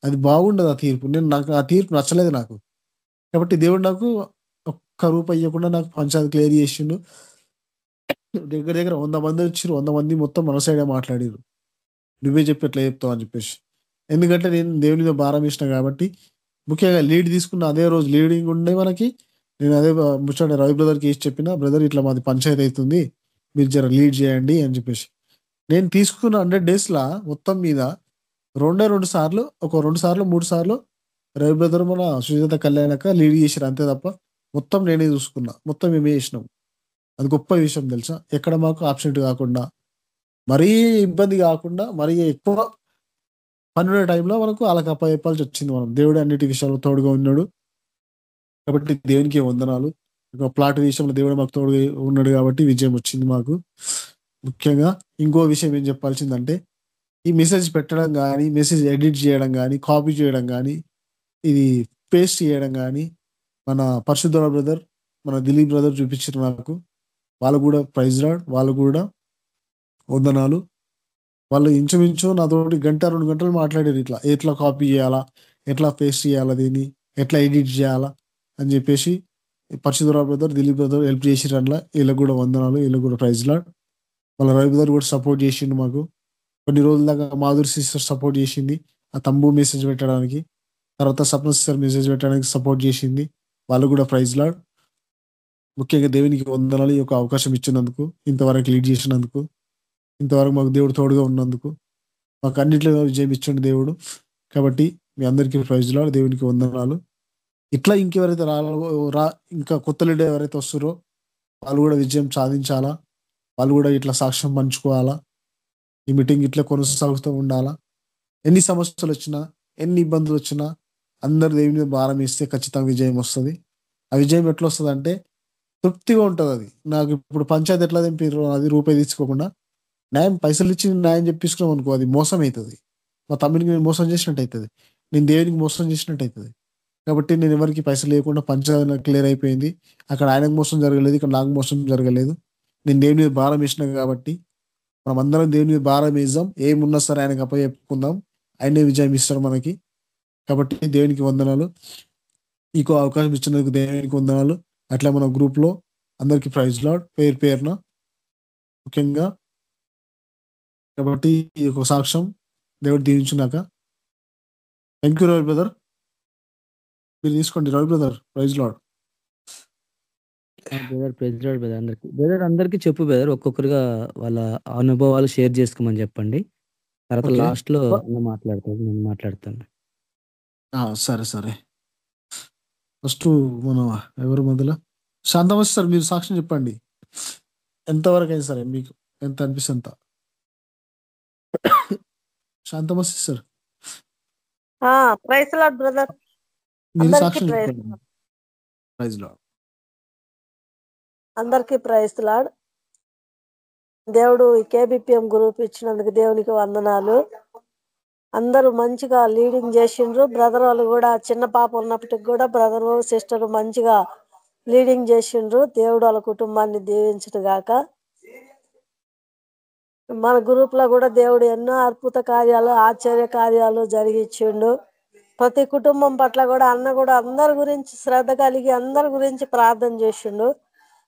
అది బాగుండదు ఆ తీర్పు. నేను నాకు ఆ తీర్పు నచ్చలేదు నాకు. కాబట్టి దేవుడు నాకు ఒక్క రూపాయి ఇవ్వకుండా నాకు పంచాయతీ క్లియర్ చేసిండు. దగ్గర దగ్గర వంద మంది వచ్చారు వంద మంది మొత్తం మన సైడే మాట్లాడారు నువ్వే చెప్పి ఎట్లా చెప్తావు అని చెప్పేసి. ఎందుకంటే నేను దేవుని మీద భారం వేసిన కాబట్టి ముఖ్యంగా లీడ్ తీసుకున్న అదే రోజు లీడింగ్ ఉండే మనకి. నేను అదే ముచ్చట రవి బ్రదర్కి వేసి చెప్పిన బ్రదర్ ఇట్లా మాది పంచాయతీ అవుతుంది. మీరు జర లీడ్ చేయండి అని చెప్పేసి. నేను తీసుకున్న హండ్రెడ్ డేస్లా మొత్తం మీద రెండే రెండు సార్లు ఒక రెండు సార్లు మూడు సార్లు రవి బ్రదర్ మన సుజాత కళ్యాణక లీడ్ చేసారు అంతే తప్ప మొత్తం నేనే చూసుకున్నా. మొత్తం మేమే చేసినాం. అది గొప్ప విషయం తెలుసా? ఎక్కడ మాకు ఆబ్సెంట్ కాకుండా మరీ ఇబ్బంది కాకుండా మరీ ఎక్కువ పన్నెండు టైంలో మనకు వాళ్ళకి అప్పచెప్పాల్సి వచ్చింది మనం. దేవుడు అన్నిటి విషయాల్లో తోడుగా ఉన్నాడు. కాబట్టి దేవునికి వందనాలు. ఒక ప్లాట్ విషయంలో దేవుడు మాకు తోడుగా ఉన్నాడు కాబట్టి విజయం వచ్చింది మాకు. ముఖ్యంగా ఇంకో విషయం ఏం చెప్పాల్సిందంటే ఈ మెసేజ్ పెట్టడం కానీ మెసేజ్ ఎడిట్ చేయడం కానీ కాపీ చేయడం కానీ ఇది పేస్ట్ చేయడం కానీ మన పరిశుద్ధ బ్రదర్ మన దిలీప్ బ్రదర్ చూపించారు నాకు వాళ్ళు కూడా ప్రైజ్ రాడ్. వాళ్ళు కూడా వందనాలు. వాళ్ళు ఇంచుమించు నాతోటి గంట రెండు గంటలు మాట్లాడారు ఇట్లా. ఎట్లా కాపీ చేయాలా? ఎట్లా పేస్ట్ చేయాలా దీన్ని? ఎట్లా ఎడిట్ చేయాలా? అని చెప్పేసి పరశుధరా బ్రదర్ దిలీప్ బ్రదర్ హెల్ప్ చేసిరు అట్లా వీళ్ళకి కూడా వందనాలు వీళ్ళకి కూడా ప్రైజ్ లాడ్ వాళ్ళ రవి బ్రదర్ కూడా సపోర్ట్ చేసిండు మాకు. కొన్ని రోజుల దాకా మాధురి సిస్టర్ సపోర్ట్ చేసింది. ఆ తంబు మెసేజ్ పెట్టడానికి. తర్వాత సప్న సిస్టర్ మెసేజ్ పెట్టడానికి సపోర్ట్ చేసింది. వాళ్ళు కూడా ప్రైజ్ లాడ్ ముఖ్యంగా దేవునికి వందనాలు ఈ యొక్క అవకాశం ఇచ్చినందుకు ఇంతవరకు లీడ్ చేసినందుకు. ఇంతవరకు మాకు దేవుడు తోడుగా ఉన్నందుకు. మాకు అన్నింటిలో విజయం ఇచ్చండి దేవుడు. కాబట్టి మీ అందరికీ ప్రయోజనాలు దేవునికి వందనాలు. ఇట్లా ఇంకెవరైతే రాలో రా ఇంకా కొత్త లీడర్ ఎవరైతే వస్తారో వాళ్ళు కూడా విజయం సాధించాలా? వాళ్ళు కూడా ఇట్లా సాక్ష్యం పంచుకోవాలా? ఈ మీటింగ్ ఇట్లా కొనసాగుతూ ఉండాలా? ఎన్ని సమస్యలు వచ్చినా ఎన్ని ఇబ్బందులు వచ్చినా అందరు దేవుని మీద భారం ఇస్తే ఖచ్చితంగా విజయం వస్తుంది. ఆ విజయం ఎట్లా వస్తుంది అంటే తృప్తిగా ఉంటుంది అది. నాకు ఇప్పుడు పంచాయతీ ఎట్లా తెంపారు అది రూపాయి తీసుకోకుండా న్యాయం పైసలు ఇచ్చి న్యాయం చెప్పించుకున్నాం అనుకో అది మోసం అవుతుంది మా తమ్మునికి నేను మోసం చేసినట్టు అవుతుంది నేను దేవునికి మోసం చేసినట్టు అవుతుంది కాబట్టి నేను ఎవరికి పైసలు లేకుండా పంచదార క్లియర్ అయిపోయింది. అక్కడ ఆయనకు మోసం జరగలేదు ఇక్కడ నాకు మోసం జరగలేదు. నేను దేవుని మీద భారం వేసిన కాబట్టి మనం అందరం దేవుని మీద భారం వేద్దాం. ఏమున్నా సరే ఆయనకు అప్ప చెప్పుకుందాం ఆయనే విజయం ఇస్తారు మనకి. కాబట్టి దేవునికి వందనాలు. ఇంకో అవకాశం ఇచ్చినందుకు దేవునికి వందనాలు. అట్లా మన గ్రూప్లో అందరికీ అందరికి ప్రైజ్ లాడ్ పేరు పేరున ముఖ్యంగా కాబట్టి ఈ యొక్క సాక్ష్యం. దేవుడు దీవించున్నాక థ్యాంక్ యూ రవి బ్రదర్ మీరు తీసుకోండి Ravi brother praise Lord brother president brother అందరికి బ్రదర్ అందరికి చెప్పు బ్రదర్ ఒక్కొక్కరుగా వాళ్ళ అనుభవాలు షేర్ చేసుకోమని చెప్పండి. తర్వాత. లాస్ట్లో నేను మాట్లాడతాను నేను మాట్లాడతాను. సరే సరే. ఫస్ట్ మన ఎవరు మొదల? శాంతమస్ సార్ మీరు సాక్ష్యం చెప్పండి. ఎంతవరకు అయింది సరే మీకు? ఎంత అనిపిస్తే అంత? శాంతమస్ సార్ ప్రైస్ లాడ్ బ్రదర్. మీరు అందరికీ సాక్ష్యం ప్రైజ్ లాడ్ అందరికీ ప్రైస్ లాడ్ దేవుడు ఈ కేబిపిఎం గ్రూప్ ఇచ్చినందుకు దేవునికి వందనాలు. అందరూ మంచిగా లీడింగ్ చేసిండ్రు. బ్రదర్ వాళ్ళు కూడా చిన్న పాప ఉన్నప్పటికి కూడా బ్రదర్ సిస్టర్ మంచిగా లీడింగ్ చేసిండ్రు. దేవుడు వాళ్ళ కుటుంబాన్ని దీవించును గాక. మన గ్రూప్లో కూడా దేవుడు ఎన్నో అద్భుత కార్యాలు ఆశ్చర్య కార్యాలు జరిగించిండు. ప్రతి కుటుంబం పట్ల కూడా అన్న కూడా అందరి గురించి శ్రద్ధ కలిగి అందరి గురించి ప్రార్థన చేసిండు.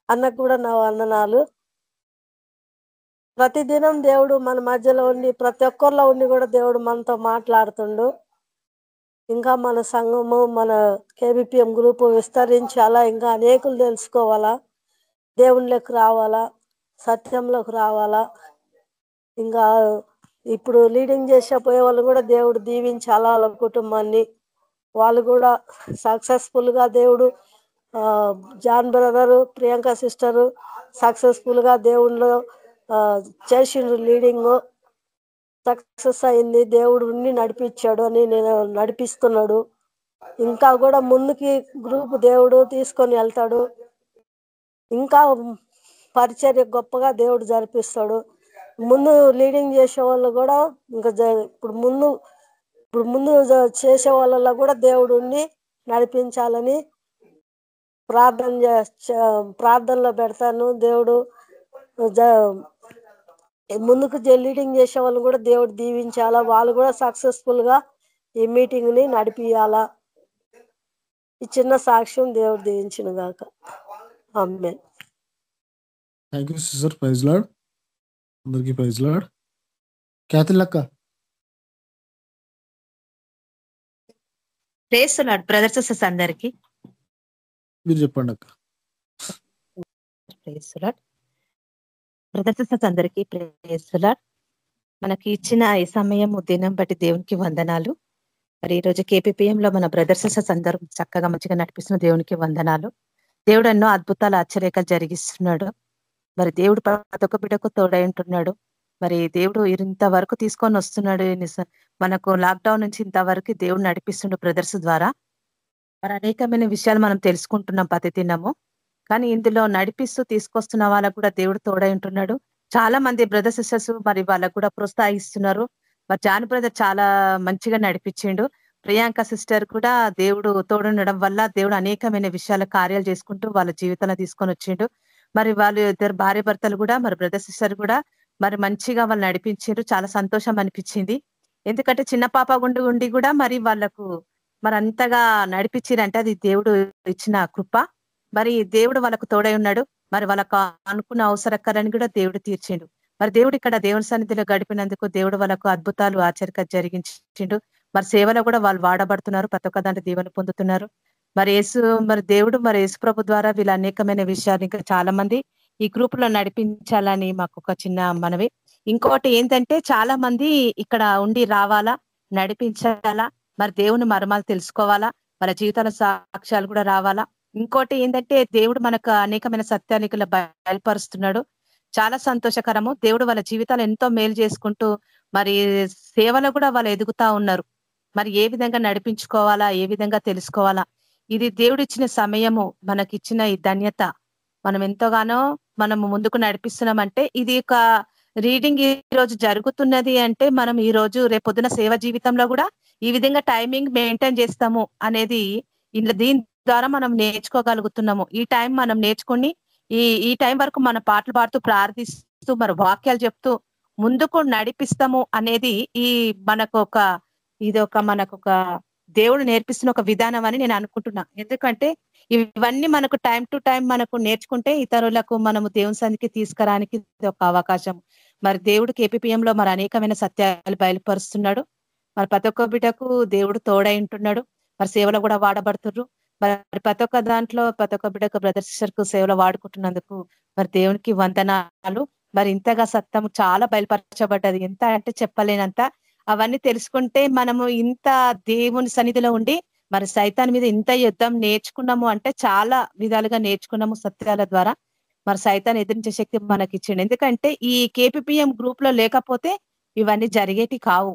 అన్నకు కూడా నా వందనాలు. ప్రతిదినం దేవుడు మన మధ్యలో ఉండి ప్రతి ఒక్కరిలో ఉండి కూడా దేవుడు మనతో మాట్లాడుతుండు. ఇంకా మన సంఘము మన కేబిపిఎం గ్రూప్ విస్తరించాలా ఇంకా అనేకులు తెలుసుకోవాలా? దేవుళ్ళకి రావాలా? సత్యంలోకి రావాలా? ఇంకా ఇప్పుడు లీడింగ్ చేసే పోయే వాళ్ళు కూడా దేవుడు దీవించాలా వాళ్ళ కుటుంబాన్ని. వాళ్ళు కూడా సక్సెస్ఫుల్గా దేవుడు జాన్ బ్రదరు ప్రియాంక సిస్టరు సక్సెస్ఫుల్గా దేవుళ్ళు చేసిండ్రు లీడింగ్ సక్సెస్ అయింది. దేవుడు ఉండి నడిపించాడు అని నేను నడిపిస్తున్నాడు. ఇంకా కూడా ముందుకి గ్రూప్ దేవుడు తీసుకొని వెళ్తాడు. ఇంకా పరిచర్య గొప్పగా దేవుడు జరిపిస్తాడు. ముందు లీడింగ్ చేసే వాళ్ళు కూడా ఇంకా ఇప్పుడు ముందు ఇప్పుడు ముందు చేసే వాళ్ళలో కూడా దేవుడిని నడిపించాలని ప్రార్థన చే- ప్రార్థనలో పెడతాను. దేవుడు జ- ముందుకు లీడింగ్ చేసే వాళ్ళు కూడా దేవుడు దీవించాలా? వాళ్ళు కూడా సక్సెస్ఫుల్గా ఈ మీటింగ్ని నడిపియాలా? ఈ చిన్న సాక్ష్యం దేవుడు దీవించిన గాక అమ్మే thank you sister praise Lord అందరికీ ప్రైజ్ లాడ్. క్యాథిన్ లక్క. ప్రేస్తున్నాడు బ్రదర్స్ సిస్టర్స్ అందరికి. మీరు చెప్పండి అక్క. ప్రేస్తున్నాడు బ్రదర్స్ సిస్టర్స్ అందరికి ప్రేస్తున్నాడు మనకి ఇచ్చిన ఈ సమయం దినం బట్టి దేవునికి వందనాలు. మరి ఈ రోజు KPPM లో మన బ్రదర్స్ సిస్టర్స్ అందరూ చక్కగా మంచిగా నడిపిస్తున్న దేవునికి వందనాలు. దేవుడు ఎన్నో అద్భుతాలు ఆశ్చర్యకాలు జరిగిస్తున్నాడు. మరి దేవుడు ప్రతి ఒక్క బిడ్డకు తోడై ఉంటున్నాడు. మరి దేవుడు ఇంతవరకు తీసుకొని వస్తున్నాడు మనకు లాక్డౌన్ నుంచి ఇంతవరకు దేవుడు నడిపిస్తుండు బ్రదర్స్ ద్వారా. మరి అనేకమైన విషయాలు మనం తెలుసుకుంటున్నాం ప్రతిదినము కానీ ఇందులో నడిపిస్తూ తీసుకొస్తున్న వాళ్ళకు కూడా దేవుడు తోడై ఉంటున్నాడు. చాలా మంది బ్రదర్ సిస్టర్స్ మరి వాళ్ళకు కూడా ప్రోత్సహిస్తున్నారు. మరి జాన్ బ్రదర్ చాలా మంచిగా నడిపించిండు. ప్రియాంక సిస్టర్ కూడా దేవుడు తోడుండడం వల్ల దేవుడు అనేకమైన విషయాల కార్యాలు చేసుకుంటూ వాళ్ళ జీవితంలో తీసుకొని వచ్చిండు. మరి వాళ్ళు ఇద్దరు భార్య భర్తలు కూడా మరి బ్రదర్ సిస్టర్ కూడా మరి మంచిగా వాళ్ళు నడిపించారు. చాలా సంతోషం అనిపించింది. ఎందుకంటే చిన్న పాప గుండి ఉండి కూడా మరి వాళ్ళకు మరి అంతగా నడిపించిరంటే అది దేవుడు ఇచ్చిన కృప. మరి దేవుడు వాళ్ళకు తోడై ఉన్నాడు. మరి వాళ్ళకు అనుకున్న అవసరకరని కూడా దేవుడు తీర్చిండు. మరి దేవుడు ఇక్కడ దేవుని సన్నిధిలో గడిపినందుకు దేవుడు వాళ్ళకు అద్భుతాలు ఆచరిక జరిగించిండు. మరి సేవలో కూడా వాళ్ళు వాడబడుతున్నారు. ప్రతి ఒక్క దాంట్లో దీవెన పొందుతున్నారు. మరి యేసు మరి దేవుడు మరి యేసు ప్రభు ద్వారా వీళ్ళ అనేకమైన విషయాలు ఇంకా చాలా మంది ఈ గ్రూప్లో నడిపించాలని మాకు ఒక చిన్న మనవి. ఇంకోటి ఏంటంటే చాలా మంది ఇక్కడ ఉండి రావాలా నడిపించాలా మరి దేవుని మర్మాలు తెలుసుకోవాలా వాళ్ళ జీవితాల సాక్ష్యాలు కూడా రావాలా. ఇంకోటి ఏంటంటే దేవుడు మనకు అనేకమైన సత్యానికులు బయలుపరుస్తున్నాడు. చాలా సంతోషకరము. దేవుడు వాళ్ళ జీవితాలు ఎంతో మేలు చేసుకుంటూ మరి సేవలో కూడా వాళ్ళు ఎదుగుతా ఉన్నారు. మరి ఏ విధంగా నడిపించుకోవాలా ఏ విధంగా తెలుసుకోవాలా ఇది దేవుడిచ్చిన సమయము మనకిచ్చిన ఈ ధన్యత. మనం ఎంతగానో మనము ముందుకు నడిపిస్తున్నామంటే ఇది ఒక రీడింగ్ ఈ రోజు జరుగుతున్నది అంటే మనం ఈ రోజు రేపొద్దున సేవ జీవితంలో కూడా ఈ విధంగా టైమింగ్ మెయింటైన్ చేస్తాము అనేది ఇంట్లో దీని ద్వారా మనం నేర్చుకోగలుగుతున్నాము. ఈ టైం మనం నేర్చుకొని ఈ ఈ టైం వరకు మన పాటలు పాడుతూ ప్రార్థిస్తూ మరి వాక్యాలు చెప్తూ ముందుకు నడిపిస్తాము అనేది ఈ మనకు ఒక ఇది ఒక మనకు ఒక దేవుడు నేర్పిస్తున్న ఒక విధానం అని నేను అనుకుంటున్నా. ఎందుకంటే ఇవన్నీ మనకు టైం టు టైం మనకు నేర్చుకుంటే ఇతరులకు మనము దేవుని సన్నిధికి తీసుకురానికి ఇది ఒక అవకాశం. మరి దేవుడు KPPM లో మరి అనేకమైన సత్యాలు బయలుపరుస్తున్నాడు. మరి ప్రతి ఒక్క బిడ్డకు దేవుడు తోడై ఉంటున్నాడు. మరి సేవలో కూడా వాడబడుతున్నారు మరి ప్రతి ఒక్క దాంట్లో ప్రతి ఒక్క బిడ్డకు బ్రదర్ సిస్టర్కు సేవలో వాడుకుంటున్నందుకు మరి దేవునికి వందనాలు. మరి ఇంతగా సత్యం చాలా బయలుపరచబడ్డది. ఎంత అంటే చెప్పలేనంత అవన్నీ తెలుసుకుంటే మనము ఇంత దేవుని సన్నిధిలో ఉండి మరి సైతాన్ మీద ఇంత యుద్ధం నేర్చుకున్నాము అంటే చాలా విధాలుగా నేర్చుకున్నాము సత్యాల ద్వారా. మరి సైతాన్ని ఎదిరించే శక్తి మనకి ఇచ్చిండు. ఎందుకంటే ఈ కేపీపీఎం గ్రూప్లో లేకపోతే ఇవన్నీ జరిగేటి కావు.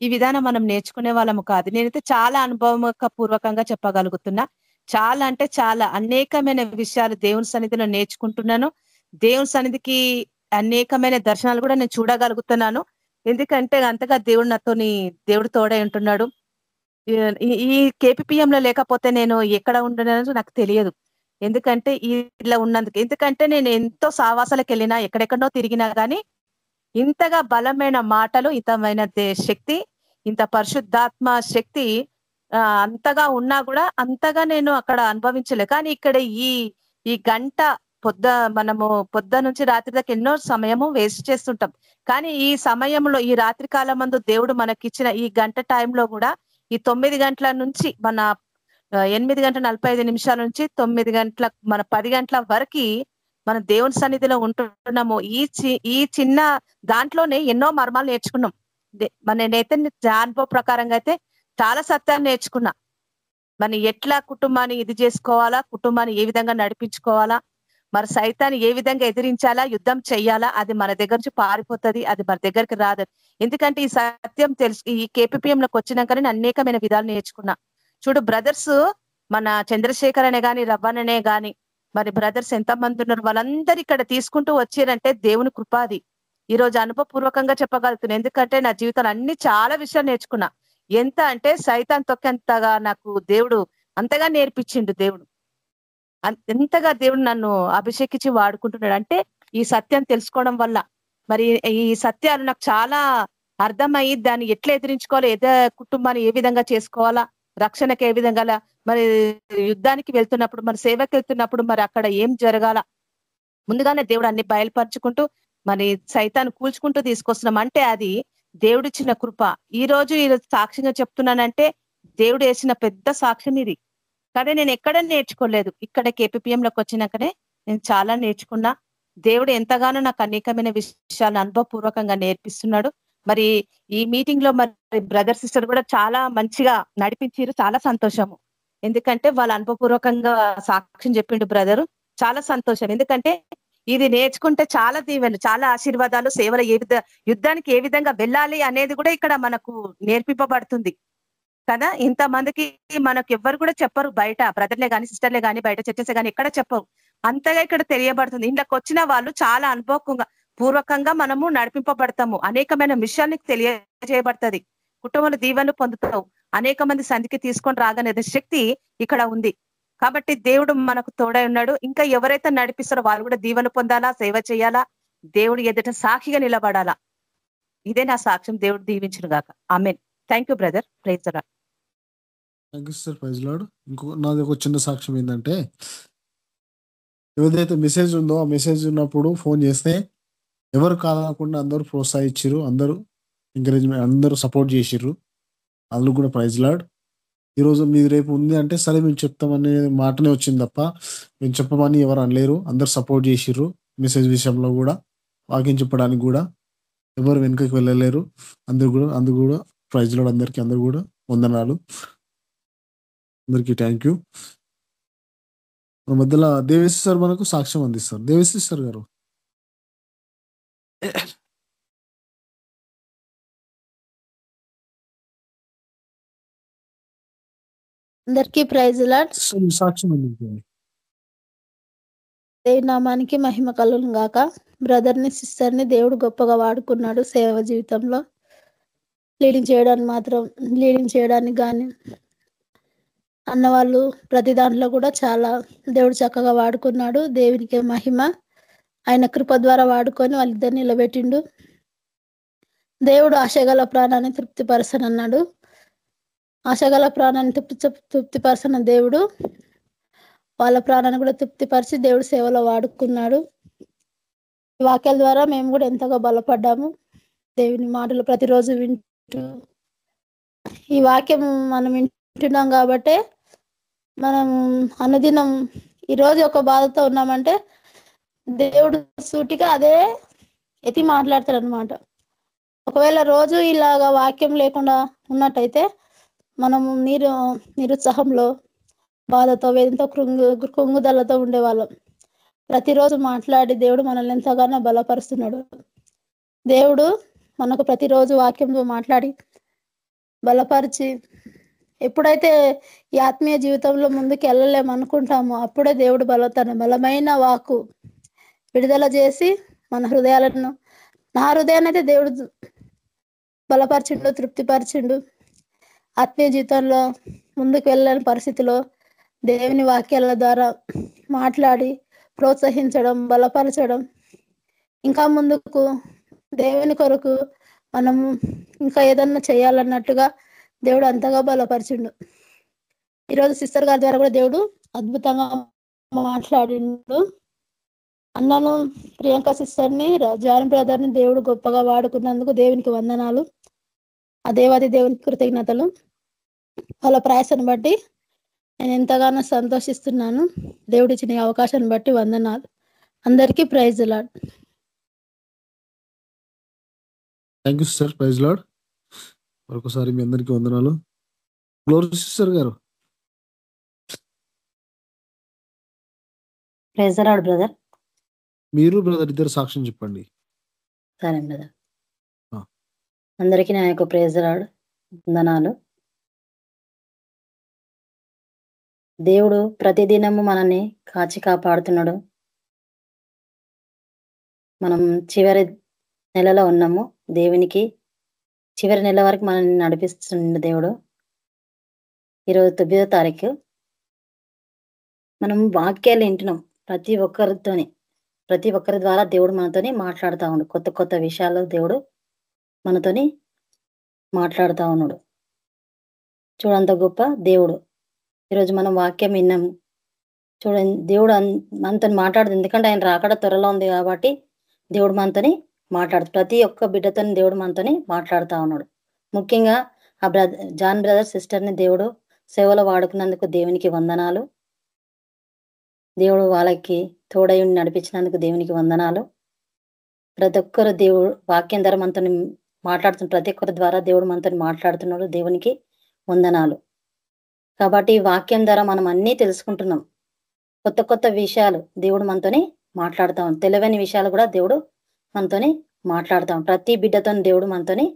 ఈ విధానం మనం నేర్చుకునే వాళ్ళము కాదు. నేనైతే చాలా అనుభవ పూర్వకంగా చెప్పగలుగుతున్నా. చాలా అంటే చాలా అనేకమైన విషయాలు దేవుని సన్నిధిలో నేర్చుకుంటున్నాను. దేవుని సన్నిధికి అనేకమైన దర్శనాలు కూడా నేను చూడగలుగుతున్నాను. ఎందుకంటే అంతగా దేవుడు నాతోని దేవుడు తోడై ఉంటున్నాడు. ఈ- ఈ కేపీపీఎం లో లేకపోతే నేను ఎక్కడ ఉండనో నాకు తెలియదు. ఎందుకంటే ఇలా ఉన్నందుకు ఎందుకంటే నేను ఎంతో సావాసాలకు వెళ్ళినా ఎక్కడెక్కడో తిరిగినా కానీ ఇంతగా బలమైన మాటలు ఇంతమైన దే- శక్తి ఇంత పరిశుద్ధాత్మ శక్తి అంతగా ఉన్నా కూడా అంతగా నేను అక్కడ అనుభవించలే. కానీ ఇక్కడ ఈ ఈ గంట పొద్ద మనము పొద్ద నుంచి రాత్రి దాకా ఎన్నో సమయము వేస్ట్ చేస్తుంటాం. కానీ ఈ సమయంలో ఈ రాత్రి కాలం మందు దేవుడు మనకిచ్చిన ఈ గంట టైంలో కూడా ఈ తొమ్మిది గంటల నుంచి మన ఎనిమిది గంటల నలభై ఐదు నిమిషాల నుంచి తొమ్మిది గంటల మన పది గంటల వరకు మన దేవుని సన్నిధిలో ఉంటున్నాము. ఈ చి- ఈ చిన్న దాంట్లోనే ఎన్నో మర్మాలు నేర్చుకున్నాం. మన నేనైతే అనుభవ ప్రకారంగా అయితే చాలా సత్యాన్ని నేర్చుకున్నా. మన ఎట్లా కుటుంబాన్ని ఇది చేసుకోవాలా కుటుంబాన్ని ఏ విధంగా నడిపించుకోవాలా మరి సైతాన్ని ఏ విధంగా ఎదిరించాలా యుద్ధం చేయాలా అది మన దగ్గర నుంచి పారిపోతది అది మన దగ్గరికి రాదు. ఎందుకంటే ఈ సత్యం తెలుసు ఈ కేపీపీఎం లోకి వచ్చినాకనే నేను అనేకమైన విధాలు నేర్చుకున్నా. చూడు బ్రదర్స్ మన చంద్రశేఖర్ అనే గాని రవ్వననే గాని మరి బ్రదర్స్ ఎంత మంది ఉన్నారు వాళ్ళందరూ ఇక్కడ తీసుకుంటూ వచ్చారంటే దేవుని కృపాది ఈ రోజు అనుభవపూర్వకంగా చెప్పగలుగుతున్నాను ఎందుకంటే నా జీవితంలో అన్ని చాలా విషయాలు నేర్చుకున్నా. ఎంత అంటే సైతాన్ తొక్కేంతగా నాకు దేవుడు అంతగా నేర్పించిండు దేవుడు. ఎంతగా దేవుడు నన్ను అభిషేకించి వాడుకుంటున్నాడు అంటే ఈ సత్యం తెలుసుకోవడం వల్ల. మరి ఈ సత్యాలు నాకు చాలా అర్థమయ్యి దాన్ని ఎట్లా ఎదిరించుకోవాలో ఎద కుటుంబాన్ని ఏ విధంగా చేసుకోవాలా రక్షణకి ఏ విధంగా మరి యుద్ధానికి వెళ్తున్నప్పుడు మరి సేవకి వెళ్తున్నప్పుడు మరి అక్కడ ఏం జరగాల. ముందుగానే దేవుడు అన్ని బయలుపరుచుకుంటూ మరి సైతాన్ని కూల్చుకుంటూ తీసుకొస్తున్నాం. అంటే అది దేవుడిచ్చిన కృప. ఈ రోజు ఈ సాక్ష్యంగా చెప్తున్నానంటే దేవుడు వేసిన పెద్ద సాక్ష్యం ఇది. కానీ నేను ఎక్కడ నేర్చుకోలేదు. ఇక్కడ KPPM లోకి వచ్చినాకనే నేను చాలా నేర్చుకున్నా. దేవుడు ఎంతగానో నాకు అనేకమైన విషయాలు అనుభవపూర్వకంగా నేర్పిస్తున్నాడు. మరి ఈ మీటింగ్లో మరి బ్రదర్ సిస్టర్ కూడా చాలా మంచిగా నడిపించారు. చాలా సంతోషము. ఎందుకంటే వాళ్ళ అనుభవపూర్వకంగా సాక్ష్యం చెప్పిండు బ్రదరు. చాలా సంతోషం. ఎందుకంటే ఇది నేర్చుకుంటే చాలా దీవెనలు చాలా ఆశీర్వాదాలు సేవలు ఏ విధ యుద్ధానికి ఏ విధంగా వెళ్ళాలి అనేది కూడా ఇక్కడ మనకు నేర్పింపబడుతుంది. కదా? ఇంత మందికి మనకు ఎవ్వరు కూడా చెప్పరు బయట. బ్రదర్లే గాని సిస్టర్లే గాని బయట చర్చసే గాని ఎక్కడ చెప్పవు. అంతగా ఇక్కడ తెలియబడుతుంది. ఇంట్లోకి వచ్చిన వాళ్ళు చాలా అనుభవంగా పూర్వకంగా మనము నడిపింపబడతాము. అనేకమైన విషయాలు నీకు తెలియజేయబడుతుంది. కుటుంబంలో దీవెనలు పొందుతావు. అనేక మంది సంధికి తీసుకొని రాగనేది శక్తి ఇక్కడ ఉంది. కాబట్టి దేవుడు మనకు తోడై ఉన్నాడు. ఇంకా ఎవరైతే నడిపిస్తారో వాళ్ళు కూడా దీవెన పొందాలా సేవ చేయాలా? దేవుడు ఎదుట సాక్షిగా నిలబడాలా? ఇదే నా సాక్ష్యం. దేవుడు దీవించిన గాక amen. Thank you brother praise thank you sir praise Lord ఇంకో నాది ఒక చిన్న సాక్ష్యం ఏంటంటే ఏదైతే మెసేజ్ ఉందో ఆ మెసేజ్ ఉన్నప్పుడు ఫోన్ చేస్తే ఎవరు కాదనకుండా అందరూ ప్రోత్సహించారు అందరూ ఎంకరేజ్మెంట్ అందరూ సపోర్ట్ చేసిర్రు. అందులో కూడా ప్రైజ్ లాడ్ ఈరోజు మీది రేపు ఉంది అంటే సరే మేము చెప్తామనే మాటనే వచ్చింది తప్ప మేము చెప్పమని ఎవరు అనలేరు. అందరు సపోర్ట్ చేసిర్రు మెసేజ్ విషయంలో కూడా వాకింగ్ చెప్పడానికి కూడా. ఎవరు వెనుకకి వెళ్ళలేరు. అందరు కూడా అందుకు కూడా ప్రైజ్ లాడ్ అందరికీ అందరు కూడా వందనాలు. అందరికీ థ్యాంక్ యూ మన మధ్యలో దేవేశ్ సార్ మనకు సాక్ష్యం అందిస్తారు. దేవేశ్ సార్ గారు. అందరికీ ప్రైజ్ సాక్ష్యం అందించండి. దేవి నామానికి మహిమ కలుగును గాక. బ్రదర్ని సిస్టర్ని దేవుడు గొప్పగా వాడుకున్నాడు సేవ జీవితంలో. లీడింగ్ చేయడానికి మాత్రం లీడింగ్ చేయడానికి కానీ అన్నవాళ్ళు ప్రతి దాంట్లో కూడా చాలా దేవుడు చక్కగా వాడుకున్నాడు. దేవునికి మహిమ. ఆయన కృప ద్వారా వాడుకొని వాళ్ళిద్దరిని నిలబెట్టిండు. దేవుడు ఆశగల ప్రాణాన్ని తృప్తిపరచనన్నాడు. ఆశగల ప్రాణాన్ని తృప్తి తృప్తిపరచన దేవుడు వాళ్ళ ప్రాణాన్ని కూడా తృప్తిపరిచి దేవుడు సేవలో వాడుకున్నాడు. వాక్యాల ద్వారా మేము కూడా ఎంతగా బలపడ్డాము. దేవుని మాటలు ప్రతిరోజు వింటూ ఈ వాక్యం మనం వింటున్నాం కాబట్టే మనం అనుదినం ఈరోజు ఒక బాధతో ఉన్నామంటే దేవుడు సూటిగా అదే ఎతి మాట్లాడతాడు అనమాట ఒకవేళ రోజు ఇలాగా వాక్యం లేకుండా ఉన్నట్టయితే మనము నీరు నిరుత్సాహంలో బాధతో వేదంతో కృంగు కృంగుదలతో ఉండేవాళ్ళం. ప్రతిరోజు మాట్లాడి దేవుడు మనల్ని ఎంతగానో బలపరుస్తున్నాడు. దేవుడు మనకు ప్రతిరోజు వాక్యంతో మాట్లాడి బలపరిచి ఎప్పుడైతే ఈ ఆత్మీయ జీవితంలో ముందుకు వెళ్ళలేము అనుకుంటామో అప్పుడే దేవుడు బల తన బలమైన వాకు విడుదల చేసి మన హృదయాలను నా హృదయాన్ని అయితే దేవుడు బలపరిచిండు తృప్తిపరిచిండు. ఆత్మీయ జీవితంలో ముందుకు వెళ్ళని పరిస్థితిలో దేవుని వాక్యాల ద్వారా మాట్లాడి ప్రోత్సహించడం బలపరచడం ఇంకా ముందుకు దేవుని కొరకు మనం ఇంకా ఏదన్నా చేయాలన్నట్టుగా దేవుడు అంతగా బలపరిచిండు. ఈరోజు సిస్టర్ గారి ద్వారా కూడా దేవుడు అద్భుతంగా మాట్లాడిండు. అన్నను ప్రియాంక సిస్టర్ని జాన్ బ్రదర్ని దేవుడు గొప్పగా వాడుకున్నందుకు దేవునికి వందనాలు. ఆ దేవాది దేవునికి కృతజ్ఞతలు. వాళ్ళ ప్రయాసాన్ని బట్టి నేను ఎంతగానో సంతోషిస్తున్నాను. దేవుడు ఇచ్చిన అవకాశాన్ని బట్టి వందనాలు. అందరికీ praise Lord. Thank you sister praise Lord మరొకసారి మీ అందరికీ వందనాలు. గ్లోరీ సిస్టర్ గారు. ప్రేజరాడు బ్రదర్ మీరు బ్రదర్ ఇద్దరు సాక్ష్యం చెప్పండి. సరే బ్రదర్. అందరికీ నా యొక్క ప్రేజరాడు వందనాలు. దేవుడు ప్రతిదినము మనల్ని కాచి కాపాడుతున్నాడు. మనం చివరి నెలలో ఉన్నాము. దేవునికి చివరి నెల వరకు మనల్ని నడిపిస్తుండే దేవుడు. ఈరోజు తొమ్మిదో తారీఖు. మనం వాక్యాలు వింటున్నాం ప్రతి ఒక్కరితోని. ప్రతి ఒక్కరి ద్వారా దేవుడు మనతోని మాట్లాడుతూ ఉన్నాడు కొత్త కొత్త విషయాలు దేవుడు మనతోని మాట్లాడుతూ ఉన్నాడు. చూడంత గొప్ప దేవుడు. ఈరోజు మనం వాక్యం విన్నాము చూడండి దేవుడు మనతో మాట్లాడదు ఎందుకంటే ఆయన రాకడ త్వరలో ఉంది కాబట్టి దేవుడు మనతోని మాట్లాడు. ప్రతి ఒక్క బిడ్డతోని దేవుడు మనతోని మాట్లాడుతూ ఉన్నాడు. ముఖ్యంగా ఆ బ్రదర్ జాన్ బ్రదర్ సిస్టర్ని దేవుడు సేవలో వాడుకున్నందుకు దేవునికి వందనాలు. దేవుడు వాళ్ళకి తోడయుని నడిపించినందుకు దేవునికి వందనాలు. ప్రతి ఒక్కరు దేవుడు వాక్యం ద్వారా మనతో మాట్లాడుతున్న ప్రతి ఒక్కరి ద్వారా దేవుడు మనతో మాట్లాడుతున్నాడు దేవునికి వందనాలు. కాబట్టి వాక్యం ద్వారా మనం అన్నీ తెలుసుకుంటున్నాం. కొత్త కొత్త విషయాలు దేవుడు మనతోని మాట్లాడుతాం తెలివైన విషయాలు కూడా దేవుడు మనతోని మాట్లాడుతాం ప్రతి బిడ్డతో దేవుడు మనతోని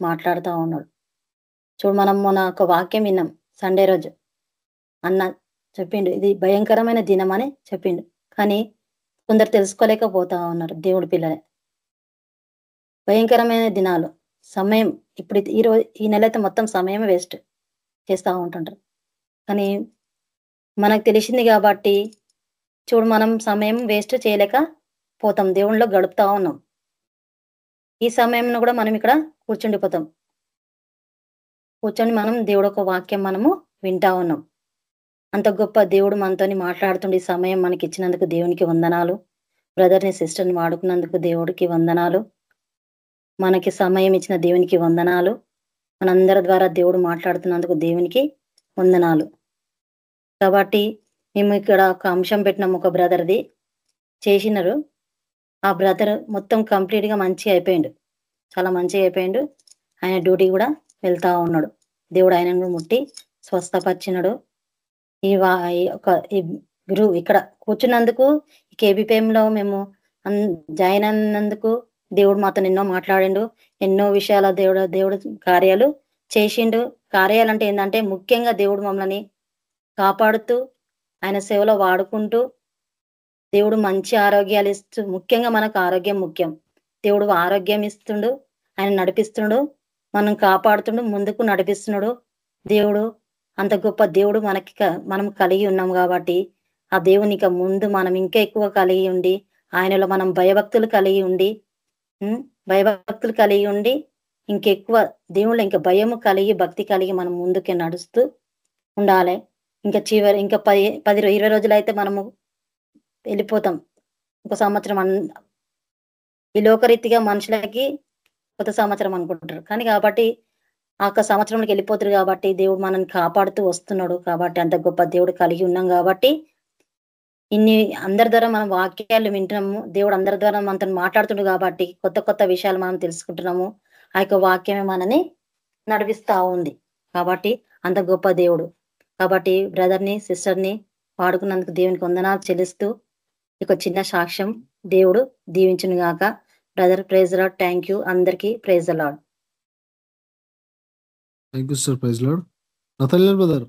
మాట్లాడుతూ ఉన్నాడు. చూడు మనం మొన్న ఒక వాక్యం విన్నాం సండే రోజు. అన్న చెప్పిండు ఇది భయంకరమైన దినం అని చెప్పిండు. కానీ కొందరు తెలుసుకోలేకపోతా ఉన్నారు దేవుడి పిల్లలే. భయంకరమైన దినాలు. సమయం ఇప్పుడు ఈ రోజు ఈ నెల అయితే మొత్తం సమయం వేస్ట్ చేస్తూ ఉంటుంటారు కానీ మనకు తెలిసింది కాబట్టి చూడు మనం సమయం వేస్ట్ చేయలేక పోతాం దేవుళ్ళలో గడుపుతా ఉన్నాం. ఈ సమయంలో కూడా మనం ఇక్కడ కూర్చుండిపోతాం. కూర్చొని మనం దేవుడు ఒక వాక్యం మనము వింటా ఉన్నాం. అంత గొప్ప దేవుడు మనతోని మాట్లాడుతుండే ఈ సమయం మనకి ఇచ్చినందుకు దేవునికి వందనాలు. బ్రదర్ని సిస్టర్ని వాడుకున్నందుకు దేవుడికి వందనాలు. మనకి సమయం ఇచ్చిన దేవునికి వందనాలు. మనందరి ద్వారా దేవుడు మాట్లాడుతున్నందుకు దేవునికి వందనాలు. కాబట్టి మేము ఇక్కడ ఒక అంశం పెట్టినాం ఒక బ్రదర్ది. చేసినారు. ఆ బ్రదర్ మొత్తం కంప్లీట్గా మంచిగా అయిపోయిండు. చాలా మంచిగా అయిపోయిండు. ఆయన డ్యూటీ కూడా వెళ్తా ఉన్నాడు. దేవుడు ఆయనను కూడా ముట్టి స్వస్థపరిచినాడు. ఈ ఒక ఈ గురువు ఇక్కడ కూర్చున్నందుకు ఈ లో మేము జాయిన్ అయినందుకు దేవుడు మాతో ఎన్నో మాట్లాడిండు. ఎన్నో విషయాల దేవుడు దేవుడు కార్యాలు చేసిండు. కార్యాలు అంటే ఏంటంటే ముఖ్యంగా దేవుడు మమ్మల్ని కాపాడుతూ ఆయన సేవలో వాడుకుంటూ దేవుడు మంచి ఆరోగ్యాలు ఇస్తూ ముఖ్యంగా మనకు ఆరోగ్యం ముఖ్యం. దేవుడు ఆరోగ్యం ఇస్తుండు ఆయన నడిపిస్తుండు మనం కాపాడుతుండు ముందుకు నడిపిస్తున్నాడు. దేవుడు అంత గొప్ప దేవుడు మనకి మనం కలిగి ఉన్నాం కాబట్టి ఆ దేవుని ముందు మనం ఇంకా ఎక్కువ కలిగి ఉండి ఆయనలో మనం భయభక్తులు కలిగి ఉండి భయభక్తులు కలిగి ఉండి ఇంకెక్కువ దేవుళ్ళు ఇంకా భయము కలిగి భక్తి కలిగి మనం ముందుకే నడుస్తూ ఉండాలి. ఇంకా చివరి ఇంకా పది పది ఇరవై రోజులు అయితే మనము వెళ్ళిపోతాం. ఒక సంవత్సరం అన్ ఈ లోకరీతిగా మనుషులకి కొత్త సంవత్సరం అనుకుంటారు. కానీ కాబట్టి ఆ యొక్క సంవత్సరంలోకి వెళ్ళిపోతారు కాబట్టి దేవుడు మనల్ని కాపాడుతూ వస్తున్నాడు కాబట్టి అంత గొప్ప దేవుడు కలిగి ఉన్నాం కాబట్టి ఇన్ని అందరి ద్వారా మనం వాక్యాలు వింటున్నాము. దేవుడు అందరి ద్వారా మనతో మాట్లాడుతుండు కాబట్టి కొత్త కొత్త విషయాలు మనం తెలుసుకుంటున్నాము. ఆ యొక్క వాక్యమే మనని నడిపిస్తా ఉంది. కాబట్టి అంత గొప్ప దేవుడు. కాబట్టి బ్రదర్ని సిస్టర్ని వాడుకున్నందుకు దేవునికి వందనాలు చెల్లిస్తూ ఇక చిన్న సాక్ష్యం. దేవుడు దీవించును గాక. Brother praise Lord thank you అందరికీ praise Lord thank you sir praise Lord Natalya brother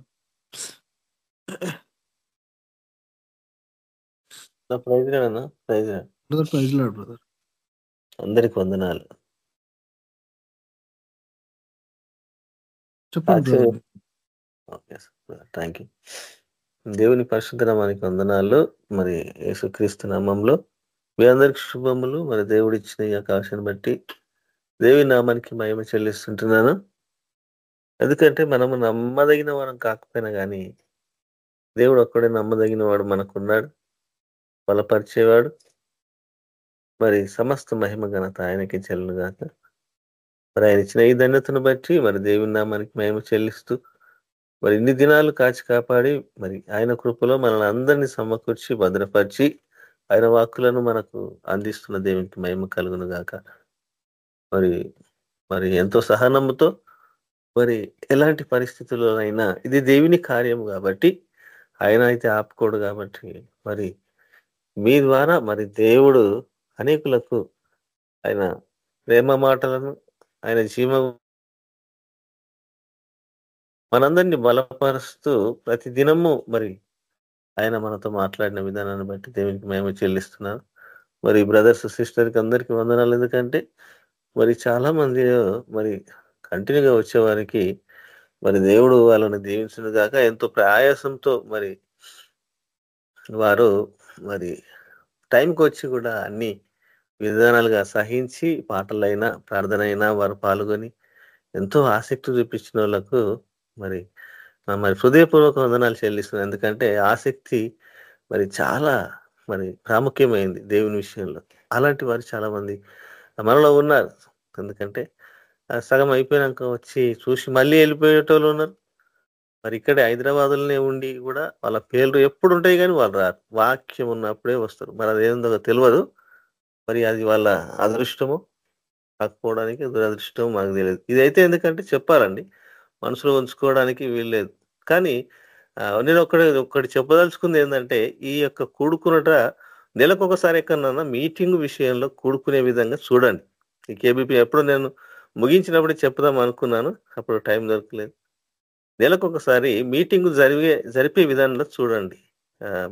praise రాడన్నా praise Lord brother praise Lord brother అందరికి వందనాలు. చెప్పండి థ్యాంక్ యూ దేవుని పరిశుద్ధ నామానికి వందనాలు. మరి యేసుక్రీస్తు నామంలో మీ అందరికి శుభములు. మరి దేవుడు ఇచ్చిన ఈ అవకాశాన్ని బట్టి దేవి నామానికి మహిమ చెల్లిస్తుంటున్నాను. ఎందుకంటే మనము నమ్మదగిన వారం కాకపోయినా కానీ దేవుడు ఒక్కడే నమ్మదగిన వాడు మనకున్నాడు. బలపరిచేవాడు. మరి సమస్త మహిమ ఘనత ఆయనకి చెల్లును కాక మరి ఆయన ఇచ్చిన ఈ ధన్యతను బట్టి మరి దేవుని నామానికి మహిమ చెల్లిస్తూ మరి ఇన్ని దినాలు కాచి కాపాడి మరి ఆయన కృపలో మనల్ని అందరినీ సమకూర్చి భద్రపరిచి ఆయన వాక్కులను మనకు అందిస్తున్న దేవునికి మహిమ కలుగును గాక. మరి మరి ఎంతో సహనముతో మరి ఎలాంటి పరిస్థితుల్లోనైనా ఇది దేవుని కార్యం కాబట్టి ఆయన అయితే ఆపుకోడు కాబట్టి మరి మీ ద్వారా మరి దేవుడు అనేకులకు ఆయన ప్రేమ మాటలను ఆయన జీవ మనందరినీ బలపరుస్తూ ప్రతి దినము మరి ఆయన మనతో మాట్లాడిన విధానాన్ని బట్టి దేవునికి మేము చెల్లిస్తున్నాను. మరి బ్రదర్స్ సిస్టర్కి అందరికీ వందనాలు. ఎందుకంటే మరి చాలా మంది మరి కంటిన్యూగా వచ్చేవారికి మరి దేవుడు వాళ్ళని దీవించిన గాక ఎంతో ప్రయాసంతో మరి వారు మరి టైంకి వచ్చి కూడా అన్ని విధానాలుగా సహించి పాటలైనా ప్రార్థన అయినా వారు పాల్గొని ఎంతో ఆసక్తి చూపించిన వాళ్ళకు మరి మరి హృదయపూర్వక వందనాలు చెల్లిస్తున్నాను. ఎందుకంటే ఆసక్తి మరి చాలా మరి ప్రాముఖ్యమైంది దేవుని విషయంలో. అలాంటి వారు చాలా మంది మనలో ఉన్నారు. ఎందుకంటే ఆ, సగం అయిపోయినాక వచ్చి చూసి మళ్ళీ వెళ్ళిపోయేటోళ్ళు ఉన్నారు. మరి ఇక్కడే హైదరాబాద్లోనే ఉండి కూడా వాళ్ళ పేర్లు ఎప్పుడు ఉంటాయి కానీ వాళ్ళు రారు. వాక్యం ఉన్నప్పుడే వస్తారు. మరి అది ఏందో తెలియదు. మరి అది వాళ్ళ అదృష్టము కాకపోవడానికి దురదృష్టం మాకు తెలియదు. ఇదైతే ఎందుకంటే చెప్పాలండి మనసులో ఉంచుకోవడానికి వీల్లేదు. కానీ నేను ఒకటి ఒకటి చెప్పదలుచుకుంది ఏంటంటే ఈ యొక్క కూడుకునట నెలకు ఒకసారి ఎక్కడన్నా మీటింగ్ విషయంలో కూడుకునే విధంగా చూడండి. ఈ కేబీపీ ఎప్పుడు నేను ముగించినప్పుడు చెప్దాం అనుకున్నాను. అప్పుడు టైం దొరకలేదు. నెలకు ఒకసారి మీటింగ్ జరిగే జరిపే విధానంలో చూడండి.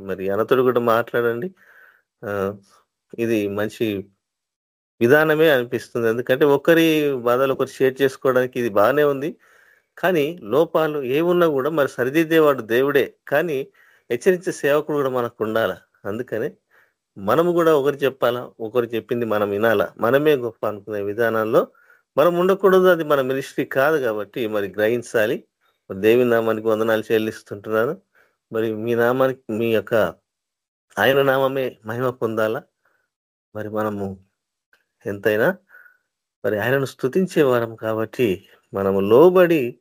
మరి అనతోడు కూడా మాట్లాడండి. ఇది మంచి విధానమే అనిపిస్తుంది. ఎందుకంటే ఒకరి బాధలు ఒకరు షేర్ చేసుకోవడానికి ఇది బాగానే ఉంది. కానీ లోపాలు ఏమున్నా కూడా మరి సరిదిద్దేవాడు దేవుడే. కానీ హెచ్చరించే సేవకుడు కూడా మనకు ఉండాలా? అందుకనే మనము కూడా ఒకరు చెప్పాలా? ఒకరు చెప్పింది మనం వినాలా? మనమే గొప్ప అనుకునే విధానాల్లో మనం ఉండకూడదు. అది మన మినిస్ట్రీ కాదు కాబట్టి మరి గ్రహించాలి. దేవి నామానికి వందనాలు చెల్లిస్తుంటున్నాను. మరి మీ నామానికి మీ యొక్క ఆయన నామమే మహిమ పొందాలా? మరి మనము ఎంతైనా మరి ఆయనను స్తుతించే వారం కాబట్టి మనము లోబడి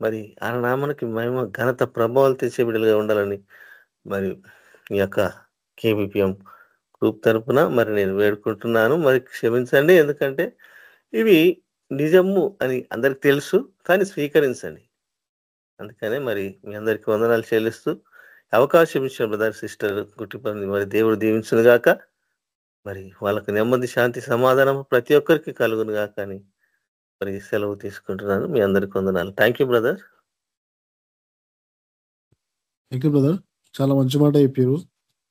మరి ఆయన నామనికి మహిమ ఘనత ప్రభావాలు తెచ్చే బిడ్డలుగా ఉండాలని మరి ఈ యొక్క కేబిపిఎం గ్రూప్ తరపున మరి నేను వేడుకుంటున్నాను. మరి క్షమించండి ఎందుకంటే ఇవి నిజము అని అందరికి తెలుసు కానీ స్వీకరించండి. అందుకనే మరి మీ అందరికి వందనాలు చెల్లిస్తూ అవకాశం ఇచ్చిన బ్రదర్ సిస్టర్ గుట్టిపని మరి దేవుడు దీవించును గాక మరి వాళ్ళకి నెమ్మది శాంతి సమాధానం ప్రతి ఒక్కరికి కలుగును గాక అని మరి సెలవు తీసుకుంటున్నాను. మీ అందరికి వందనాలు. Thank you brother thank you brother చాలా మంచి మాట చెప్పారు.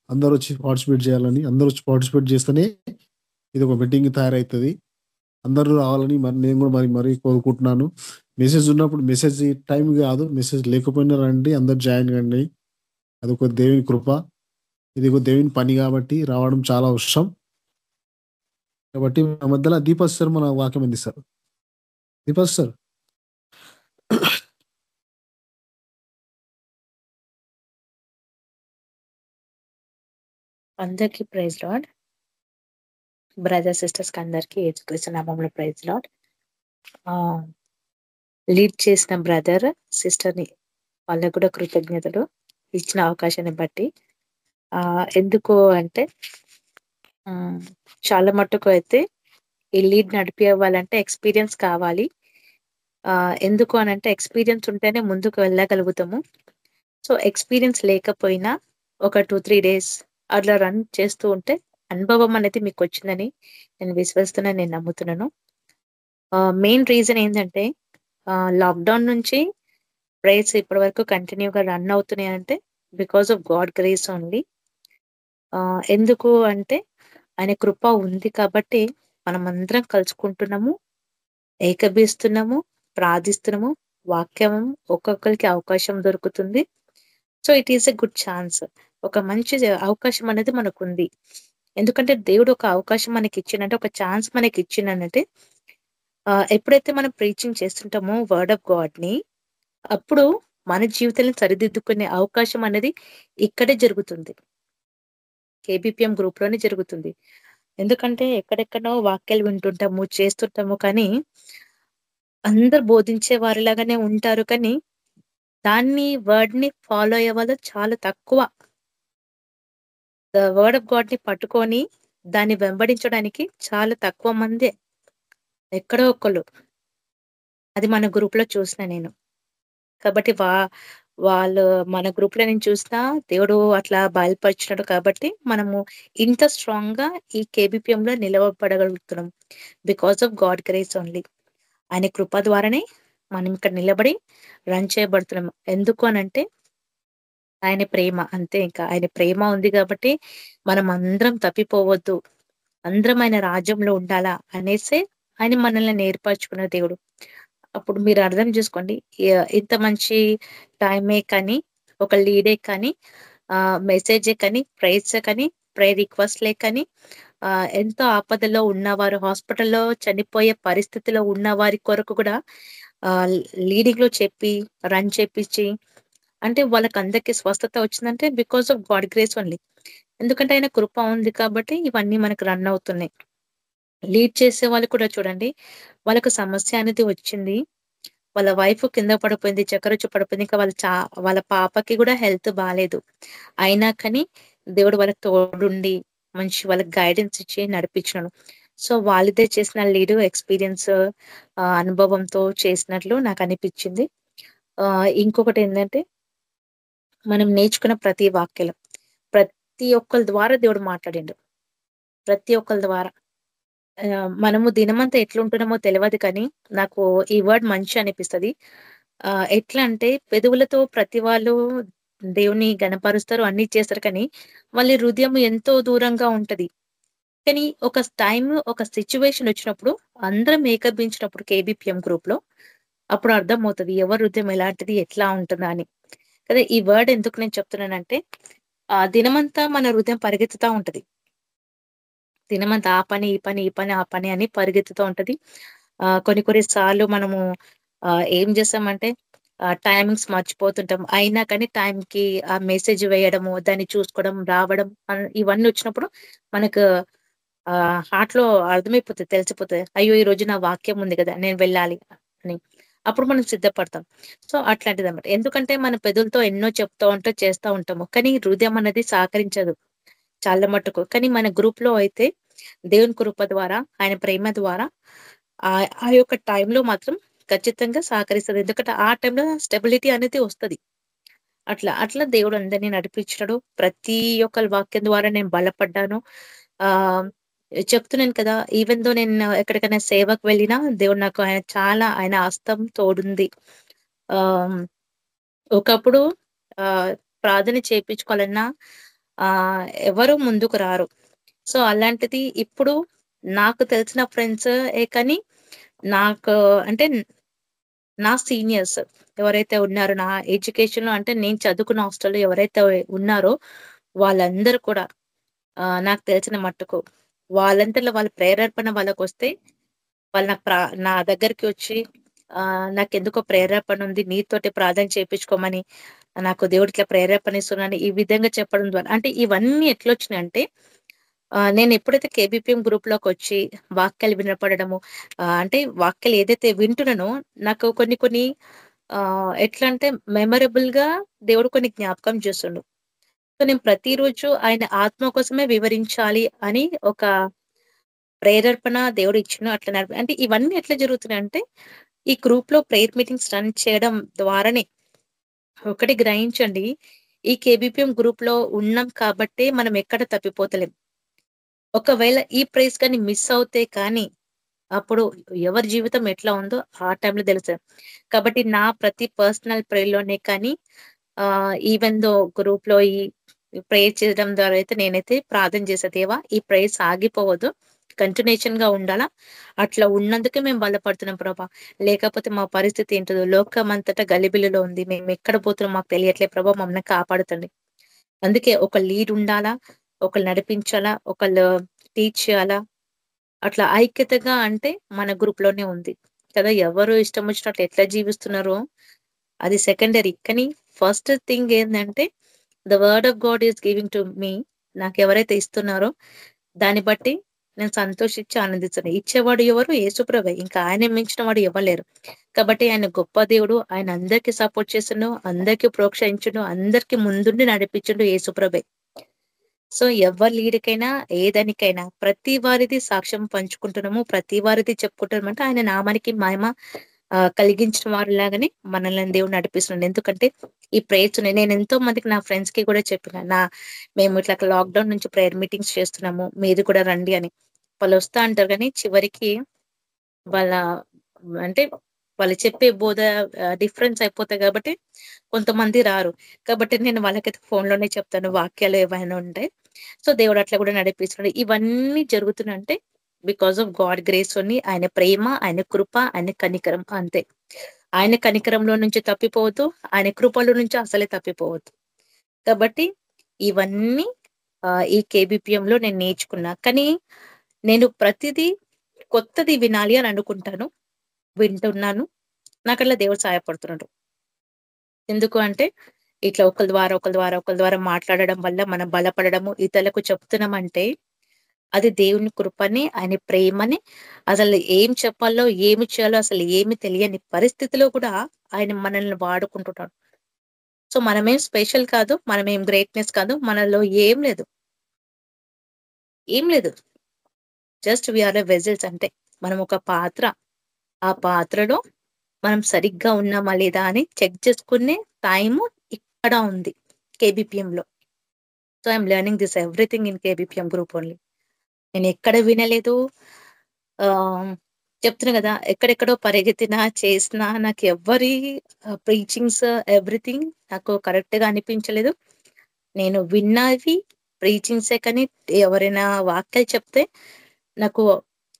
అందరూ వచ్చి పార్టిసిపేట్ చేయాలని అందరూ వచ్చి పార్టిసిపేట్ చేస్తేనే ఇది ఒక మీటింగ్ తయారవుతుంది అందరూ రావాలని మరి నేను కూడా మరి మరీ కోరుకుంటున్నాను. మెసేజ్ ఉన్నప్పుడు మెసేజ్ టైం కాదు మెసేజ్ లేకపోయినా రండి అందరు జాయిన్ కండి. అది ఒక దేవుని కృప. ఇది ఒక దేవుని పని కాబట్టి రావడం చాలా అవసరం. కాబట్టి మధ్యలో దీపక్ శర్మ మన వాక్యం అందిస్తారు. దీపక్ సార్ అందరికీ ప్రైజ్ లాడ్. బ్రదర్ సిస్టర్స్కి అందరికి ఏసుకృష్ణ నామంలో ప్రైజ్ లాడ్. లీడ్ చేసిన బ్రదర్ సిస్టర్ని వాళ్ళకు కూడా కృతజ్ఞతలు ఇచ్చిన అవకాశాన్ని బట్టి. ఆ ఎందుకు అంటే చాలా మట్టుకు అయితే ఈ లీడ్ నడిపివ్వాలంటే ఎక్స్పీరియన్స్ కావాలి. ఎందుకు అని అంటే ఎక్స్పీరియన్స్ ఉంటేనే ముందుకు వెళ్ళగలుగుతాము. సో ఎక్స్పీరియన్స్ లేకపోయినా ఒక టూ త్రీ డేస్ అట్లా రన్ చేస్తూ ఉంటే అనుభవం అనేది మీకు వచ్చిందని నేను విశ్వస్తున్నాను నేను నమ్ముతున్నాను. మెయిన్ రీజన్ ఏంటంటే లాక్డౌన్ నుంచి ప్రేయర్స్ ఇప్పటి వరకు కంటిన్యూగా రన్ అవుతున్నాయి అంటే because of God grace only. ఎందుకు అంటే ఆయన కృప ఉంది కాబట్టి మనం అందరం కలుసుకుంటున్నాము ఏకభిస్తున్నాము ప్రార్థిస్తున్నాము వాక్యం ఒక్కొక్కరికి అవకాశం దొరుకుతుంది. So it is a good chance ఒక మంచి అవకాశం అనేది మనకు ఉంది ఎందుకంటే దేవుడు ఒక అవకాశం మనకి ఇచ్చిందంటే ఒక ఛాన్స్ మనకి ఇచ్చిందంటే ఎప్పుడైతే మనం ప్రీచింగ్ చేస్తుంటామో వర్డ్ ఆఫ్ గాడ్ని అప్పుడు మన జీవితాలను సరిదిద్దుకునే అవకాశం అనేది ఇక్కడే జరుగుతుంది. కేబిపిఎం గ్రూప్లోనే జరుగుతుంది. ఎందుకంటే ఎక్కడెక్కడో వాక్యాలు వింటుంటాము చేస్తుంటాము కానీ అందరు బోధించే వారిలాగానే ఉంటారు కానీ దాన్ని వర్డ్ని ఫాలో అయ్యే వాళ్ళు చాలా తక్కువ. ద వర్డ్ ఆఫ్ గాడ్ని పట్టుకొని దాన్ని వెంబడించడానికి చాలా తక్కువ మందే. ఎక్కడో ఒక్కళ్ళు. అది మన గ్రూప్లో చూసిన నేను. కాబట్టి వా వాళ్ళు మన గ్రూప్లో నేను చూసినా దేవుడు అట్లా బయలుపరిచినాడు కాబట్టి మనము ఇంత స్ట్రాంగ్గా ఈ కేబిపిఎం లో నిలవబడగలుగుతున్నాం. Because of God grace only. ఆయన కృప ద్వారానే మనం ఇక్కడ నిలబడి రన్ చేయబడుతున్నాం. ఎందుకు అనంటే ఆయన ప్రేమ. అంతే ఇంకా ఆయన ప్రేమ ఉంది కాబట్టి మనం అందరం తప్పిపోవద్దు. అందరం ఆయన రాజ్యంలో ఉండాలా అనేసే ఆయన మనల్ని నేర్పరచుకున్న దేవుడు. అప్పుడు మీరు అర్థం చేసుకోండి. ఇంత మంచి టైమే కానీ ఒక లీడే కానీ ఆ మెసేజే కానీ ప్రైజ్ కానీ ప్రే రిక్వెస్ట్లే కానీ ఆ ఎంతో ఆపదలో ఉన్నవారు హాస్పిటల్లో చనిపోయే పరిస్థితిలో ఉన్న వారి కొరకు కూడా ఆ లీడింగ్లో చెప్పి రన్ చేపించి అంటే వాళ్ళకి అందరికి స్వస్థత వచ్చిందంటే because of God grace only ఎందుకంటే ఆయన కృప ఉంది కాబట్టి ఇవన్నీ మనకు రన్ అవుతున్నాయి. లీడ్ చేసే వాళ్ళు కూడా చూడండి. వాళ్ళకు సమస్య అనేది వచ్చింది. వాళ్ళ వైఫ్ కింద పడిపోయింది చక్కెర వచ్చి పడిపోయింది. ఇంకా వాళ్ళ చా వాళ్ళ పాపకి కూడా హెల్త్ బాగాలేదు అయినా కానీ దేవుడు వాళ్ళకి తోడుండి మంచి వాళ్ళకి గైడెన్స్ ఇచ్చి నడిపించినాడు. సో వాళ్ళిదే చేసిన లీడ్ ఎక్స్పీరియన్స్ అనుభవంతో చేసినట్లు నాకు అనిపించింది. ఇంకొకటి ఏంటంటే మనం నేర్చుకున్న ప్రతి వాక్యం ప్రతి ఒక్కరి ద్వారా దేవుడు మాట్లాడిండు. ప్రతి ఒక్కరి ద్వారా. మనము దినమంతా ఎట్లుంటున్నామో తెలియదు కానీ నాకు ఈ వర్డ్ మంచి అనిపిస్తది. ఆ ఎట్లా అంటే పెదవులతో ప్రతి వాళ్ళు దేవుని గణపరుస్తారు అన్ని చేస్తారు కానీ వాళ్ళ హృదయం ఎంతో దూరంగా ఉంటది. కానీ ఒక టైం ఒక సిచ్యువేషన్ వచ్చినప్పుడు అందరం ఏకబించినప్పుడు కేబిపిఎం గ్రూప్లో అప్పుడు అర్థమవుతుంది ఎవరి హృదయం ఎలాంటిది ఎట్లా ఉంటుందా అని. కదా ఈ వర్డ్ ఎందుకు నేను చెప్తున్నానంటే ఆ దినమంతా మన హృదయం పరిగెత్తుతా ఉంటది. దినమంతా ఆ పని ఈ పని ఈ పని ఆ పని అని పరిగెత్తుతూ ఉంటది. ఆ కొన్ని కొన్ని సార్లు మనము ఆ ఏం చేస్తామంటే ఆ టైమింగ్స్ మర్చిపోతుంటాం. అయినా కానీ టైంకి కి ఆ మెసేజ్ వేయడము దాన్ని చూసుకోవడం రావడం అన్- ఇవన్నీ వచ్చినప్పుడు మనకు ఆ హార్ట్లో అర్థమైపోతుంది తెలిసిపోతుంది. అయ్యో ఈ రోజు నా వాక్యం ఉంది కదా నేను వెళ్ళాలి అని. అప్పుడు మనం సిద్ధపడతాం. సో అట్లాంటిది అనమాట ఎందుకంటే మన పెదవులతో ఎన్నో చెప్తా ఉంటూ చేస్తూ ఉంటాము. కానీ హృదయం అనేది సహకరించదు. చాలా మటుకు. కానీ మన గ్రూప్లో అయితే దేవుని కృప ద్వారా ఆయన ప్రేమ ద్వారా ఆ ఆ యొక్క టైంలో మాత్రం ఖచ్చితంగా సహకరిస్తుంది. ఎందుకంటే ఆ టైంలో స్టెబిలిటీ అనేది వస్తది. అట్లా అట్లా దేవుడు అందరినీ నడిపించాడు. ప్రతి ఒక్క వాక్యం ద్వారా నేను బలపడ్డాను. ఆ చెప్తున్నాను కదా ఈవెన్ దో నేను ఎక్కడికైనా సేవకు వెళ్ళినా దేవుడు నాకు ఆయన చాలా ఆయన హస్తం తోడుంది. ఆ ఒకప్పుడు ఆ ప్రార్థన చేయించుకోవాలన్నా ఆ ఎవరు ముందుకు రారు. సో అలాంటిది ఇప్పుడు నాకు తెలిసిన ఫ్రెండ్స్ ఏ కానీ నాకు అంటే నా సీనియర్స్ ఎవరైతే ఉన్నారో నా ఎడ్యుకేషన్లో అంటే నేను చదువుకున్న హాస్టల్లో ఎవరైతే ఉన్నారో వాళ్ళందరూ కూడా నాకు తెలిసిన మట్టుకు వాళ్ళంతలో వాళ్ళ ప్రేరేపణ వాళ్ళకి వస్తే వాళ్ళు నాకు ప్రా నా దగ్గరికి వచ్చి ఆ నాకు ఎందుకో ప్రేరేపణ ఉంది నీతోటి ప్రార్థన చేయించుకోమని నాకు దేవుడు ఇట్లా ప్రేరేపణ ఇస్తున్నాను ఈ విధంగా చెప్పడం ద్వారా. అంటే ఇవన్నీ ఎట్లొచ్చినాయంటే వచ్చినాయి అంటే నేను ఎప్పుడైతే కేబిపిఎం గ్రూప్లోకి వచ్చి వాక్యాలు వినపడము అంటే వాక్యాలు ఏదైతే వింటున్నానో నాకు కొన్ని కొన్ని ఎట్లా అంటే మెమరబుల్గా దేవుడు కొన్ని జ్ఞాపకం చేస్తుండు. సో నేను ప్రతిరోజు ఆయన ఆత్మ కోసమే వివరించాలి అని ఒక ప్రేరేపణ దేవుడు ఇచ్చిన అట్లా అంటే ఇవన్నీ ఎట్లా జరుగుతున్నాయి అంటే ఈ గ్రూప్లో ప్రేయర్ మీటింగ్స్ రన్ చేయడం ద్వారానే ఒకటి గ్రహించండి. ఈ కేబిపిఎం గ్రూప్లో ఉన్నాం కాబట్టి మనం ఎక్కడ తప్పిపోతలేం. ఒకవేళ ఈ ప్రైజ్ కానీ మిస్ అవుతే కానీ అప్పుడు ఎవరి జీవితం ఎట్లా ఉందో ఆ టైంలో తెలుస్తుంది. కాబట్టి నా ప్రతి పర్సనల్ ప్రేయర్లోనే కానీ ఆ ఈవెన్ దో గ్రూప్లో ఈ ప్రేయర్ చేయడం ద్వారా అయితే నేనైతే ప్రార్థన చేసేదేవా ఈ ప్రేయర్స్ ఆగిపోవద్దు. కంటిన్యూషన్గా ఉండాలా? అట్లా ఉన్నందుకే మేము బలపడుతున్నాం ప్రభా. లేకపోతే మా పరిస్థితి ఏంటో లోకం అంతటా గలిబిలిలో ఉంది. మేము ఎక్కడ పోతున్నాం మాకు తెలియట్లే. ప్రభా మమ్మల్ని కాపాడుతుంది అందుకే ఒక లీడ్ ఉండాలా? ఒకళ్ళు నడిపించాలా? ఒకళ్ళు టీచ్ చేయాలా? అట్లా ఐక్యతగా అంటే మన గ్రూప్లోనే ఉంది. కదా ఎవరు ఇష్టం వచ్చినట్లు ఎట్లా జీవిస్తున్నారో? అది సెకండరీ కానీ ఫస్ట్ థింగ్ ఏంటంటే the word of God is giving to me నాకు ఎవరైతే ఇస్తున్నారో దాన్ని బట్టి నేను సంతోషించి ఆనందిస్తాను ఇచ్చేవాడు ఎవరు? యేసుప్రభ. ఇంకా ఆయన మించిన వాడు ఇవ్వలేరు కాబట్టి ఆయన గొప్ప దేవుడు. ఆయన అందరికి సపోర్ట్ చేసిండు అందరికి ప్రోత్సహించుడు. అందరికి ముందుండి నడిపించుడు యేసుప్రభే. సో ఎవరి లీడ్కైనా ఏదానికైనా ప్రతి వారిది సాక్ష్యం పంచుకుంటున్నాము. ప్రతి వారిది చెప్పుకుంటున్నాం అంటే ఆయన నామానికి మహిమ కలిగించిన కలిగించిన వారిలాగానే మనల్ని దేవుడు నడిపిస్తున్నాడు ఎందుకంటే ఈ ప్రేయర్స్ నేను ఎంతో మందికి నా ఫ్రెండ్స్కి కూడా చెప్పిన నా మేము ఇట్లా లాక్డౌన్ నుంచి ప్రేయర్ మీటింగ్స్ చేస్తున్నాము. మీరు కూడా రండి అని. వాళ్ళు వస్తా అంటారు కానీ చివరికి వాళ్ళ అంటే వాళ్ళు చెప్పే బోధ డిఫరెన్స్ అయిపోతాయి కాబట్టి కొంతమంది రారు. కాబట్టి నేను వాళ్ళకైతే ఫోన్లోనే చెప్తాను వాక్యాలు ఏవైనా ఉంటాయి సో దేవుడు అట్లా కూడా నడిపిస్తున్నాడు. ఇవన్నీ జరుగుతున్నాయంటే బికాస్ ఆఫ్ గాడ్ గ్రేస్ అని ఆయన ప్రేమ ఆయన కృప ఆయన కనికరం అంతే. ఆయన కనికరంలో నుంచి తప్పిపోవద్దు ఆయన కృపలో నుంచి అసలే తప్పిపోవద్దు. కాబట్టి ఇవన్నీ ఈ కేబిపిఎంలో లో నేను నేర్చుకున్నా. కానీ నేను ప్రతిదీ కొత్తది వినాలి అని అనుకుంటాను. వింటున్నాను. నాకు అట్లా దేవుడు సహాయపడుతున్నాడు. ఎందుకు అంటే ఇట్లా ఒకరి ద్వారా ఒకరి ద్వారా ఒకరి ద్వారా మాట్లాడడం వల్ల మనం బలపడము ఇతరులకు చెప్తున్నామంటే అది దేవుని కృపని ఆయన ప్రేమని. అసలు ఏం చెప్పాలో ఏమి చేయాలో అసలు ఏమి తెలియని పరిస్థితిలో కూడా ఆయన మనల్ని వాడుకుంటున్నాడు. సో మనమేం స్పెషల్ కాదు మనమేం గ్రేట్నెస్ కాదు మనలో ఏం లేదు. ఏం లేదు. జస్ట్ వీఆర్ వెజల్స్ అంటే మనం ఒక పాత్ర ఆ పాత్రలో మనం సరిగ్గా ఉన్నామా లేదా అని చెక్ చేసుకునే టైము ఇక్కడ ఉంది కేబిపిఎంలో so I'm learning this everything in KBPM group only నేను ఎక్కడ వినలేదు. చెప్తున్నా కదా ఎక్కడెక్కడో పరిగెత్తినా చేసినా నాకు ఎవరి ప్రీచింగ్స్ ఎవ్రీథింగ్ నాకు కరెక్ట్గా అనిపించలేదు. నేను విన్నవి ప్రీచింగ్సే కానీ ఎవరైనా వాక్యాలు చెప్తే నాకు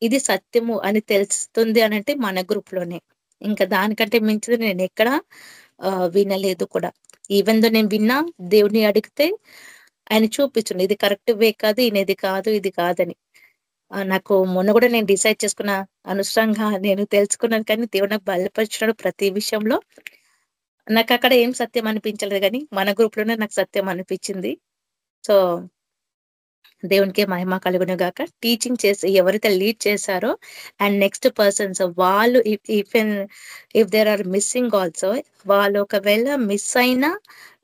ఇది సత్యము అని తెలుస్తుంది అని అంటే మన గ్రూప్లోనే ఇంకా దానికంటే మించింది నేను ఎక్కడ వినలేదు కూడా. ఈవెన్ దో నేను విన్నా దేవుని అడిగితే ఆయన చూపించండి. ఇది కరెక్ట్ వే కాదు ఈయన ఇది కాదు ఇది కాదని. నాకు మొన్న కూడా నేను డిసైడ్ చేసుకున్న అనుసరంగా నేను తెలుసుకున్నాను కానీ దేవుడు నాకు బలపరిచినాడు ప్రతి విషయంలో. నాకు అక్కడ ఏం సత్యం అనిపించలేదు కానీ మన గ్రూప్లోనే నాకు సత్యం అనిపించింది. సో దేవునికి మహిమ కలుగును గాక టీచింగ్ చేసి ఎవరైతే లీడ్ చేశారో అండ్ నెక్స్ట్ పర్సన్స్ వాళ్ళు if if there are missing also వాళ్ళు ఒకవేళ మిస్ అయిన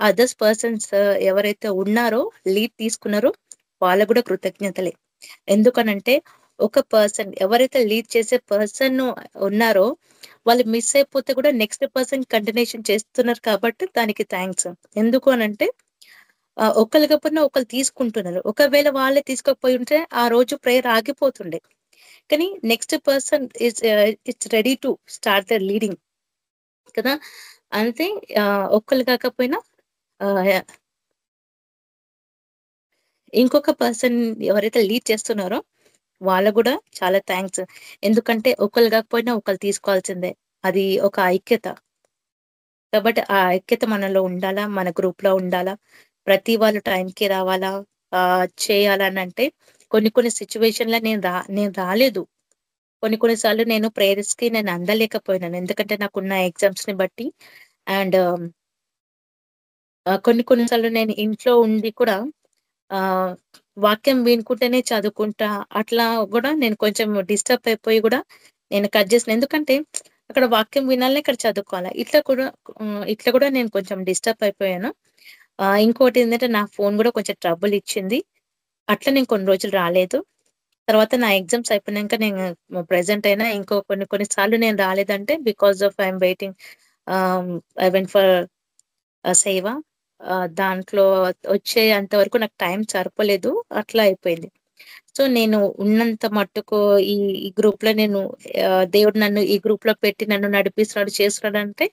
అదర్స్ పర్సన్స్ ఎవరైతే ఉన్నారో లీడ్ తీసుకున్నారో వాళ్ళకు కూడా కృతజ్ఞతలే. ఎందుకనంటే ఒక పర్సన్ ఎవరైతే లీడ్ చేసే పర్సన్ ఉన్నారో వాళ్ళు మిస్ అయిపోతే కూడా నెక్స్ట్ పర్సన్ కంటిన్యూషన్ చేస్తున్నారు కాబట్టి దానికి థ్యాంక్స్ ఎందుకు అనంటే ఒకళ్ళు కాకపోయినా ఒకళ్ళు తీసుకుంటున్నారు. ఒకవేళ వాళ్ళే తీసుకోకపోయి ఉంటే ఆ రోజు ప్రేయర్ ఆగిపోతుండే. కానీ next person is it's ready to start the leading కదా? అంతే ఒక్కళ్ళు కాకపోయినా ఆ, ఇంకొక పర్సన్ ఎవరైతే లీడ్ చేస్తున్నారో వాళ్ళ కూడా చాలా థ్యాంక్స్ ఎందుకంటే ఒకళ్ళు కాకపోయినా ఒకళ్ళు తీసుకోవాల్సిందే. అది ఒక ఐక్యత. కాబట్టి ఆ ఐక్యత మనలో ఉండాలా? మన గ్రూప్లో ఉండాలా? ప్రతి వాళ్ళు టైంకి రావాలా? చేయాలనంటే అంటే కొన్ని కొన్ని సిచ్యువేషన్లో నేను రా నేను రాలేదు. కొన్ని కొన్నిసార్లు నేను ప్రేయర్స్కి నేను అందలేకపోయినాను. ఎందుకంటే నాకున్న ఎగ్జామ్స్ని బట్టి. అండ్ కొన్ని కొన్నిసార్లు నేను ఇంట్లో ఉండి కూడా వాక్యం వినుకుంటేనే చదువుకుంటా. అట్లా కూడా నేను కొంచెం డిస్టర్బ్ అయిపోయి కూడా నేను కట్ చేసిన. ఎందుకంటే అక్కడ వాక్యం వినాలని ఇక్కడ చదువుకోవాలి? ఇట్లా కూడా ఇట్లా కూడా నేను కొంచెం డిస్టర్బ్ అయిపోయాను. ఇంకోటి ఏంటంటే నా ఫోన్ కూడా కొంచెం ట్రబుల్ ఇచ్చింది. అట్లా నేను కొన్ని రోజులు రాలేదు. తర్వాత నా ఎగ్జామ్స్ అయిపోయినాక నేను ప్రెసెంట్ అయినా ఇంకో కొన్ని కొన్ని సార్లు నేను రాలేదంటే because of I'm waiting I went for సేవ దాంట్లో వచ్చే అంతవరకు నాకు టైం సరిపోలేదు. అట్లా అయిపోయింది. సో నేను ఉన్నంత మట్టుకు ఈ ఈ గ్రూప్లో నేను దేవుడు నన్ను ఈ గ్రూప్లో పెట్టి నన్ను నడిపిస్తున్నాడు చేస్తున్నాడు అంటే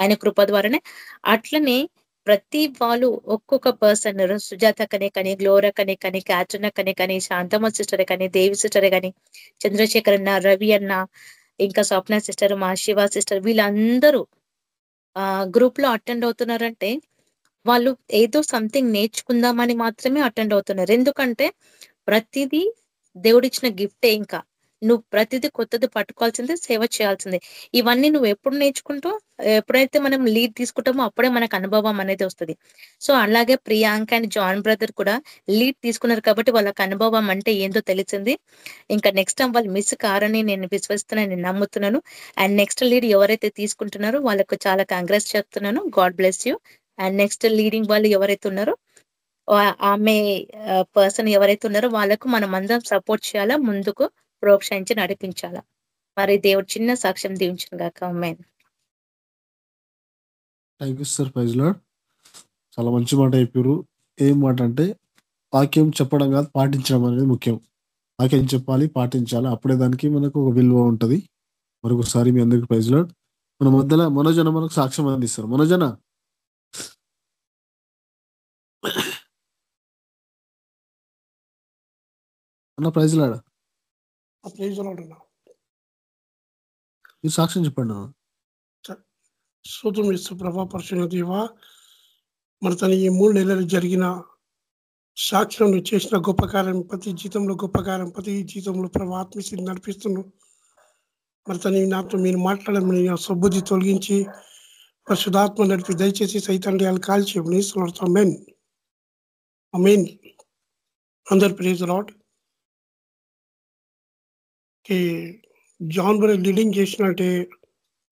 ఆయన కృప ద్వారానే అట్లనే ప్రతి వాళ్ళు ఒక్కొక్క పర్సన్ సుజాత కనే కానీ గ్లోరా కనే కానీ క్యాట్రినా కనే కానీ శాంతమ్మ సిస్టర్ కానీ దేవి సిస్టర్ కానీ చంద్రశేఖర్ అన్న రవి అన్న ఇంకా స్వప్న సిస్టర్ మా శివ సిస్టర్ వీళ్ళందరూ ఆ గ్రూప్లో అటెండ్ అవుతున్నారంటే వాళ్ళు ఏదో సంథింగ్ నేర్చుకుందామని మాత్రమే అటెండ్ అవుతున్నారు. ఎందుకంటే ప్రతిదీ దేవుడిచ్చిన గిఫ్టే ఇంకా. నువ్వు ప్రతిదీ కొత్తది పట్టుకోవాల్సిందే సేవ చేయాల్సిందే. ఇవన్నీ నువ్వు ఎప్పుడు నేర్చుకుంటావు ఎప్పుడైతే మనం లీడ్ తీసుకుంటామో అప్పుడే మనకు అనుభవం అనేది వస్తుంది. సో అలాగే ప్రియాంక అండ్ జాన్ బ్రదర్ కూడా లీడ్ తీసుకున్నారు కాబట్టి వాళ్ళకి అనుభవం అంటే ఏందో తెలిసింది. ఇంకా నెక్స్ట్ టైం వాళ్ళు మిస్ కారని నేను విశ్వసిస్తున్నాను నేను నమ్ముతున్నాను. అండ్ నెక్స్ట్ లీడ్ ఎవరైతే తీసుకుంటున్నారో వాళ్ళకు చాలా కాంగ్రెస్ చెప్తున్నాను. God bless you. And next leading వాళ్ళు ఎవరైతే ఉన్నారో ఆమె పర్సన్ ఎవరైతే ఉన్నారో వాళ్ళకు మనం అందరం సపోర్ట్ చేయాలా ముందుకు ప్రోక్షించి నడిపించాల. మరి దేవుడు చిన్న సాక్ష్యం దీవించిన గాక. అమ్మాయి థ్యాంక్ యూ సార్ చాలా మంచి మాట చెప్పారు. ఏం మాట అంటే వాక్యం చెప్పడం కాదు పాటించడం అనేది ముఖ్యం. వాక్యం చెప్పాలి పాటించాలి. అప్పుడే దానికి మనకు ఒక విలువ ఉంటుంది. మరొకసారి మీ అందరికి ప్రైజ్ మన మధ్యలో మనోజన మనకు సాక్ష్యం అందిస్తారు. మనోజన? అన్న ప్రైజ్ లాడ్ అన్న మీరు సాక్ష్యం చెప్పండి. స్తోత్రం ఇస్తూ ప్రభా పరిశుభ్ర దేవ మన తన ఈ మూడు నెలలు జరిగిన సాక్ష్యం నువ్వు చేసిన గొప్ప కార్యం ప్రతి జీతంలో గొప్ప కార్యం ప్రతి జీతంలో ప్రభా ఆత్మీయ నడిపిస్తున్నావు మరి తన నాతో మీరు మాట్లాడమని నా సబ్బుద్ధి తొలగించి పరిశుధాత్మ నడిపి దయచేసి సైతాన్ని కాల్చి నీస్తున్నాడు మెయిన్ మెయిన్ అందరు ప్రేజ్ లాడ్ కి జాన్ బరే లీడింగ్ చేసినట్టే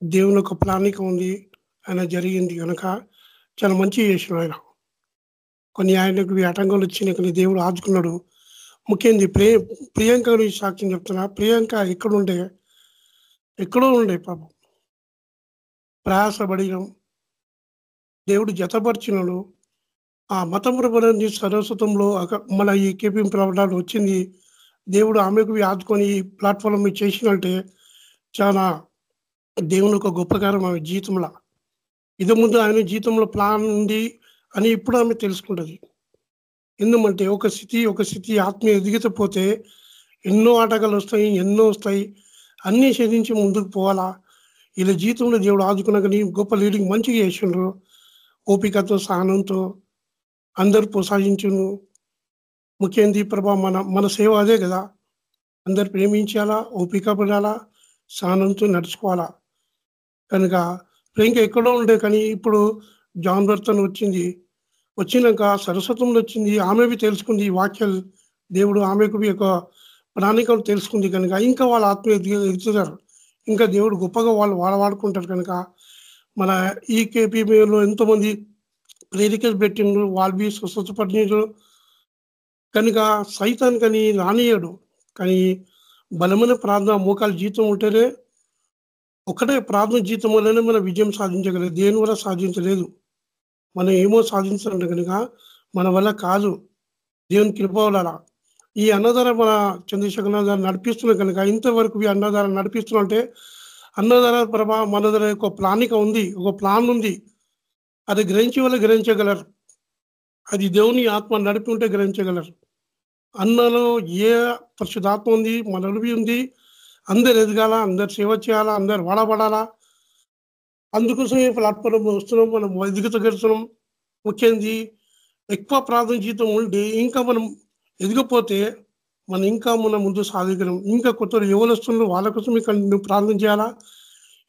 దేవుని ఒక ప్లానిక ఉంది ఆయన జరిగింది కనుక చాలా మంచి చేసిన ఆయన. కొన్ని ఆయనకు ఈ ఆటంకాలు వచ్చినాయి కొన్ని దేవుడు ఆదుకున్నాడు. ముఖ్యంగా ప్రియ ప్రియాంక గురించి సాక్ష్యం చెప్తున్నా. ప్రియాంక ఎక్కడుండే? ఎక్కడో ఉండే పాపం. ప్రయాసపడినం. దేవుడు జతపరిచినాడు. ఆ మతం ప్రబలం సరస్వతంలో మన ఈ కేపీ ప్రబలాలు వచ్చింది. దేవుడు ఆమెకు ఆదుకొని ఈ ప్లాట్ఫామ్ మీద చేసినట్టే చాలా దేవుని ఒక గొప్పకారం ఆమె జీవితంలో. ఇది ముందు ఆయన జీవితంలో ప్లాన్ ఉంది అని ఇప్పుడు ఆమె తెలుసుకుంటుంది. ఎందుకంటే ఒక స్థితి ఒక స్థితి ఆత్మీయ ఎదిగితే పోతే ఎన్నో ఆటగాలు వస్తాయి ఎన్నో వస్తాయి. అన్నీ ఛేదించి ముందుకు పోవాలా? ఇలా జీవితంలో దేవుడు ఆదుకున్నాక నీ గొప్ప లీడింగ్ మంచిగా చేసిండ్రు. ఓపికతో సహనంతో అందరు ప్రోత్సహించును ముఖ్యంది ప్రభా మన మన సేవ అదే కదా. అందరు ప్రేమించాలా ఓపిక పడాలా సహనంతో నడుచుకోవాలా. కనుక ప్రేంక ఎక్కడో ఉండే కానీ ఇప్పుడు జాన్ బర్తన్ వచ్చింది. వచ్చినాక సరస్వతంలో వచ్చింది. ఆమెవి తెలుసుకుంది వాక్యాలు. దేవుడు ఆమెకు ఒక ప్రాణికలు తెలుసుకుంది కనుక ఇంకా వాళ్ళ ఆత్మీయ ఎదుగు- ఎదుగుతారు. ఇంకా దేవుడు గొప్పగా వాళ్ళు వాళ్ళ వాడుకుంటారు కనుక మన ఈ కేపీలో ఎంతోమంది ప్రేరికలు పెట్టిండ్రు. వాళ్ళు బి స్వస్థపడినారు కనుక సైతాన్ కానీ రానియడు కానీ బలమైన ప్రార్థన మోకాలు జీతం ఉంటేనే ఒకటే ప్రార్థన జీతం వల్లనే మనం విజయం సాధించగలదు దేని వల్ల సాధించలేదు? మనం ఏమో సాధించాలంటే కనుక మన వల్ల కాదు. దేవుని కృప ఈ అన్నదార మన చంద్రశేఖర అన్నదారం నడిపిస్తున్నాం కనుక ఇంతవరకు ఈ అన్నదానం నడిపిస్తున్నంటే అన్నదాన ప్రభా మన దగ్గర ఒక ప్లానిక ఉంది. ఒక ప్లాన్ ఉంది. అది గ్రహించే వాళ్ళు గ్రహించగలరు. అది దేవుని ఆత్మ నడిపి ఉంటే గ్రహించగలరు. అన్నలో ఏ పరిశుధాత్మ ఉంది? మనవి ఉంది. అందరు ఎదగాల? అందరు సేవ చేయాలా? అందరు వాడబడాలా? అందుకోసం ఈ ప్లాట్ఫామ్ వస్తున్నాం. మనం ఎదుగుతగలుగుతున్నాం ముఖ్యంది ఎక్కువ ప్రార్థన జీవితం ఉండి ఇంకా మనం ఎదిగిపోతే మనం ఇంకా మనం ముందు సాధించగలం ఇంకా కొత్త ఎవరు వస్తున్నారు. వాళ్ళ కోసం ఇక్కడ నువ్వు ప్రార్థన చేయాలా?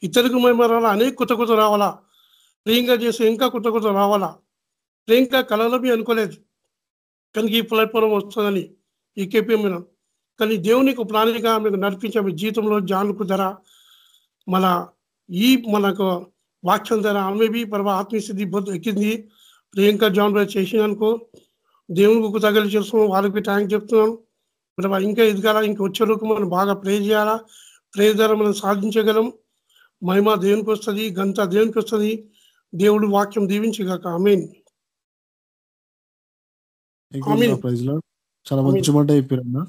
ఇతరులకు మేము రావాలా అనేక కొత్త కొత్త రావాలా? ప్రియంగా చేస్తే ఇంకా కొత్త కొత్త రావాలా? ప్రియంక కళలో మీ అనుకోలేదు. కనుక ఈ ప్లాట్ఫామ్ వస్తుందని ఈ కేపీఎం కానీ దేవునికి యొక్క ప్రణాళిక మీకు నడిపించే మీ జీవితంలో జానుకు ధర మన ఈ మనకు వాక్యం ధర ఆమె బి పర్వ ఆత్మీయస్థితి బొద్దు ఎక్కింది. ప్రియాంక జాన్ బ్రదర్ చేసినందుకు దేవునికి తగలి చేస్తున్నాం వాళ్ళకి థ్యాంక్ చెప్తున్నాను మరి ఇంకా ఎదగాల ఇంకా వచ్చేలోకి మనం బాగా ప్రే చేయాలా? ప్రే ద్వారా మనం సాధించగలం. మహిమ దేవునికి వస్తుంది గంత దేవునికి వస్తుంది. దేవుడు వాక్యం దీవించగాక. ఆమెన్ ప్రైజ్లో చాలా. మంచి మాట చెప్పారన్న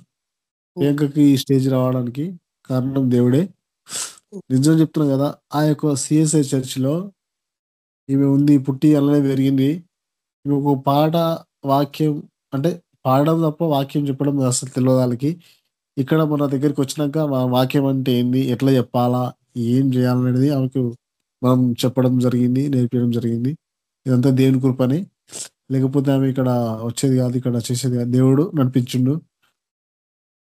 ప్రియాంకకి ఈ స్టేజ్ రావడానికి కారణం దేవుడే. నిజం చెప్తున్నా కదా ఆ యొక్క సిఎస్ఐ చర్చ్లో ఈమె ఉంది పుట్టి అలానే పెరిగింది. ఈమె ఒక పాట వాక్యం అంటే పాడడం తప్ప వాక్యం చెప్పడం అసలు తెలియదు వాళ్ళకి. ఇక్కడ మన దగ్గరికి వచ్చినాక మా వాక్యం అంటే ఏంది ఎట్లా చెప్పాలా ఏం చేయాలనేది ఆమెకు మనం చెప్పడం జరిగింది నేర్పించడం జరిగింది. ఇదంతా దేవుని కృపని. లేకపోతే ఆమె ఇక్కడ వచ్చేది కాదు ఇక్కడ చేసేది కాదు. దేవుడు నడిపించిండు.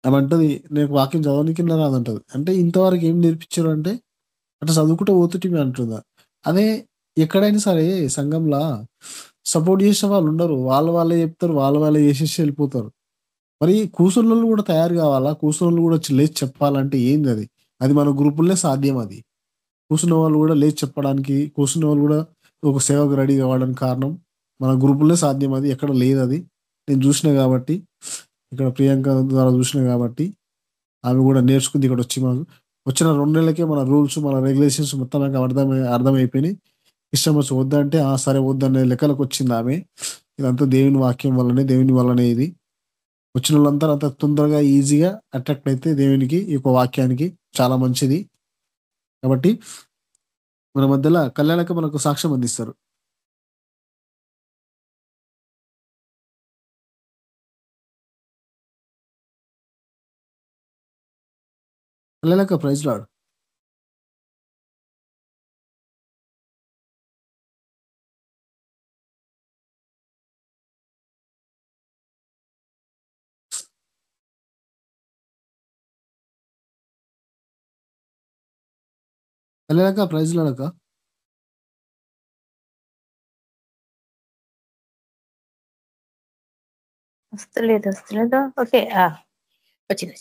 ఆమె అంటది నేను వాక్యం చదవడానికి రాదంటది. అంటే ఇంతవరకు ఏం నేర్పించారు అంటే అట్లా చదువుకుంటూ పోతుంటే అంటుందా? అదే ఎక్కడైనా సరే సంఘంలో సపోర్ట్ చేసే వాళ్ళు ఉండరు. వాళ్ళ వాళ్ళే చెప్తారు వాళ్ళ వాళ్ళే చేసేసి వెళ్ళిపోతారు. మరి కూసున్న వాళ్ళు కూడా తయారు కావాలా? కూసున్న కూడా లేచి చెప్పాలంటే ఏంది అది? అది మన గ్రూపుల్లే సాధ్యం అది. కూర్చున్న వాళ్ళు కూడా లేచి చెప్పడానికి కూర్చున్న వాళ్ళు కూడా ఒక సేవకు రెడీ కావడానికి కారణం. మన గ్రూపుల్లో సాధ్యం అది ఎక్కడ లేదు అది. నేను చూసిన కాబట్టి ఇక్కడ ప్రియాంక ద్వారా చూసిన కాబట్టి ఆమె కూడా నేర్చుకుంది ఇక్కడ వచ్చి మాకు. వచ్చిన రెండు నెలలకే మన రూల్స్ మన రెగ్యులేషన్స్ మొత్తం నాకు అర్థమై అర్థమైపోయినాయి. ఇష్టం వచ్చి వద్దంటే ఆ సరే వద్దనే లెక్కలకు వచ్చింది ఆమె. ఇదంతా దేవుని వాక్యం వల్లనే దేవుని వల్లనే ఇది. వచ్చిన వాళ్ళంతా అంత తొందరగా ఈజీగా అట్రాక్ట్ అయితే దేవునికి ఈ యొక్క వాక్యానికి చాలా మంచిది. కాబట్టి మన మధ్యలో కళ్యాణక మనకు సాక్ష్యం అందిస్తారు. కళ్యాణక ప్రైజ్ లాడ్ కళ్యాణక ప్రైజ్ లాడక వస్తలేదు వస్తలేదు ఓకే వచ్చింది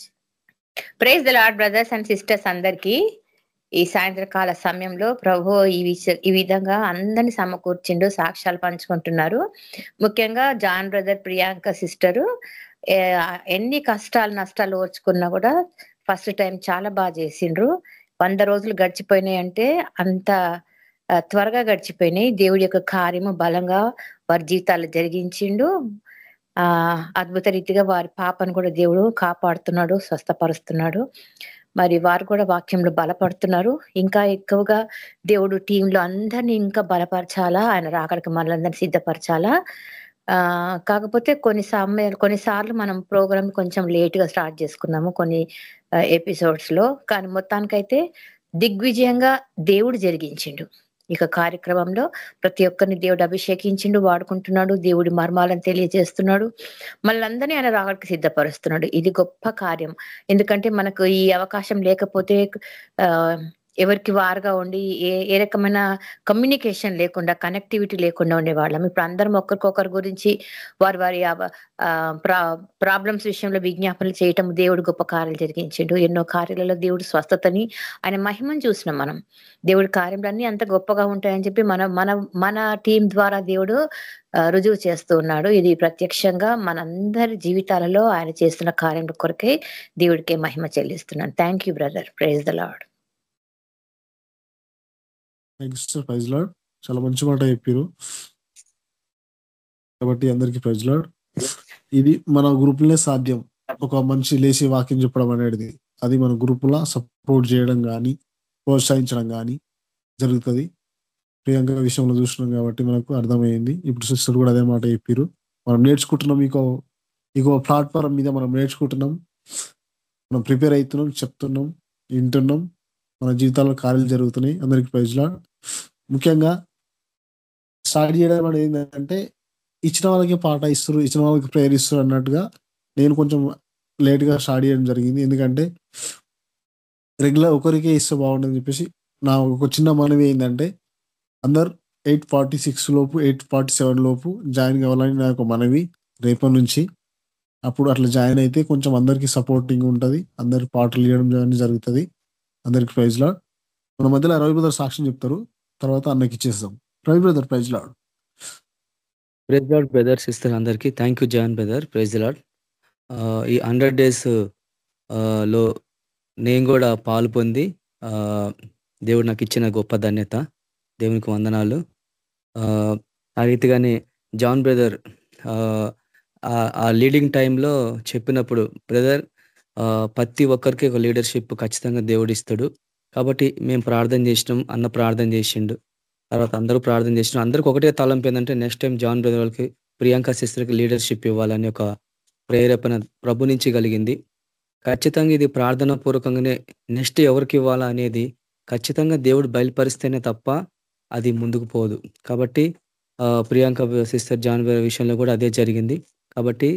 praise the Lord brothers and sisters అందరికి. ఈ సాయంత్రకాల సమయంలో ప్రభు ఈ ఈ విధంగా అందరిని సమకూర్చిండు సాక్ష్యాలు పంచుకుంటున్నారు. ముఖ్యంగా జాన్ బ్రదర్ ప్రియాంక సిస్టరు ఎన్ని కష్టాలు నష్టాలు ఓర్చుకున్నా కూడా ఫస్ట్ టైం చాలా బాగా చేసిండ్రు. వంద రోజులు గడిచిపోయినాయి అంటే అంత త్వరగా గడిచిపోయినాయి. దేవుడి యొక్క కార్యము బలంగా వారి జీవితాలు జరిగించిండు. ఆ అద్భుత రీతిగా వారి పాపను కూడా దేవుడు కాపాడుతున్నాడు స్వస్థపరుస్తున్నాడు. మరి వారు కూడా వాక్యంలో బలపడుతున్నారు. ఇంకా ఎక్కువగా దేవుడు టీంలో అందరినీ ఇంకా బలపరచాలా? ఆయన రాకడికి మనలందరినీ సిద్ధపరచాలా? ఆ కాకపోతే కొన్ని సమయాలు కొన్నిసార్లు మనం ప్రోగ్రామ్ కొంచెం లేట్గా స్టార్ట్ చేసుకున్నాము కొన్ని ఎపిసోడ్స్లో కానీ మొత్తానికైతే దిగ్విజయంగా దేవుడు జరిగించిండు. ఇక కార్యక్రమంలో ప్రతి ఒక్కరిని దేవుడు అభిషేకించిండు వాడుకుంటున్నాడు దేవుడి మర్మాలను తెలియజేస్తున్నాడు. మళ్ళందరినీ ఆయన రావడానికి సిద్ధపరుస్తున్నాడు. ఇది గొప్ప కార్యం. ఎందుకంటే మనకు ఈ అవకాశం లేకపోతే ఆ ఎవరికి వారుగా ఉండి ఏ ఏ రకమైన కమ్యూనికేషన్ లేకుండా కనెక్టివిటీ లేకుండా ఉండేవాళ్ళం. ఇప్పుడు అందరం ఒకరికొకరి గురించి వారి వారి ప్రాబ్లమ్స్ విషయంలో విజ్ఞాపనలు చేయటం దేవుడు గొప్ప కార్యాలు జరిగించిండు. ఎన్నో కార్యాలలో దేవుడు స్వస్థతని ఆయన మహిమను చూసినాం మనం. దేవుడి కార్యములన్నీ అంత గొప్పగా ఉంటాయని చెప్పి మన మన మన టీం ద్వారా దేవుడు రుజువు చేస్తూ ఉన్నాడు. ఇది ప్రత్యక్షంగా మనందరి జీవితాలలో ఆయన చేస్తున్న కార్యం కొరకై దేవుడికే మహిమ చెల్లిస్తున్నాను. Thank you brother praise the Lord next praise Lord చాలా మంచి మాట చెప్పారు కాబట్టి అందరికి ప్రైజ్ లాడ్ ఇది మన గ్రూప్లనే సాధ్యం. ఒక మనిషి లేచి వాక్యం చెప్పడం అనేది. అది మన గ్రూపులో సపోర్ట్ చేయడం కానీ ప్రోత్సహించడం కానీ జరుగుతుంది. ప్రియాంక విషయంలో చూస్తున్నాం కాబట్టి మనకు అర్థమైంది. ఇప్పుడు సిస్టర్ కూడా అదే మాట చెప్పారు మనం నేర్చుకుంటున్నాం ఇంకో ఇంకో ప్లాట్ఫారం మీద మనం నేర్చుకుంటున్నాం. మనం ప్రిపేర్ అవుతున్నాం చెప్తున్నాం వింటున్నాం. మన జీవితాల్లో కార్యాలు జరుగుతున్నాయి. అందరికి ప్రైజ్లా ముఖ్యంగా స్టార్ట్ చేయడం అనేది ఏంటంటే ఇచ్చిన వాళ్ళకి పాట ఇస్తారు ఇచ్చిన వాళ్ళకి ప్రేయర్ ఇస్తారు అన్నట్టుగా నేను కొంచెం లేట్గా స్టార్ట్ చేయడం జరిగింది. ఎందుకంటే రెగ్యులర్ ఒకరికే ఇస్తే బాగుంటుంది చెప్పేసి నా ఒక చిన్న మనవి ఏంటంటే అందరు ఎయిట్ ఫార్టీ సిక్స్ లోపు ఎయిట్ ఫార్టీ సెవెన్ లోపు జాయిన్ కావాలని నా యొక్క మనవి రేపటి నుంచి. అప్పుడు అట్లా జాయిన్ అయితే కొంచెం అందరికీ సపోర్టింగ్ ఉంటుంది. అందరు పాటలు ఇవ్వడం జరుగుతుంది. అందరికి ప్రైజ్ లాడ్. మన మధ్యలో రవి బ్రదర్ సాక్ష్యం చెప్తారు. తర్వాత అన్నకి ఇచ్చేస్తాం. Ravi brother praise Lord. Praise Lord brother sister అందరికీ. Thank you John brother praise Lord. ఈ హండ్రెడ్ డేస్లో నేను కూడా పాలు పొంది దేవుడు నాకు ఇచ్చిన గొప్ప ధన్యత దేవునికి వందనాలు. ఆ, రీతిగానే జాన్ బ్రదర్ ఆ లీడింగ్ టైంలో చెప్పినప్పుడు బ్రదర్ ప్రతి ఒక్కరికి ఒక లీడర్షిప్ ఖచ్చితంగా దేవుడు ఇస్తాడు. కాబట్టి మేము ప్రార్థన చేసినాం అన్న ప్రార్థన చేసిండు. తర్వాత అందరూ ప్రార్థన చేసినాం. అందరికి ఒకటే తలంపు ఏంటంటే నెక్స్ట్ టైం జాన్ బ్రదర్ వాళ్ళకి ప్రియాంక సిస్టర్కి లీడర్షిప్ ఇవ్వాలని ఒక ప్రేరేపణ ప్రభు నుంచి కలిగింది. ఖచ్చితంగా ఇది ప్రార్థన పూర్వకంగానే నెక్స్ట్ ఎవరికి ఇవ్వాలా అనేది ఖచ్చితంగా దేవుడు బయలుపరిస్తేనే తప్ప అది ముందుకు పోదు. కాబట్టి ప్రియాంక సిస్టర్ జాన్ బ్రదర్ విషయంలో కూడా అదే జరిగింది. కాబట్టి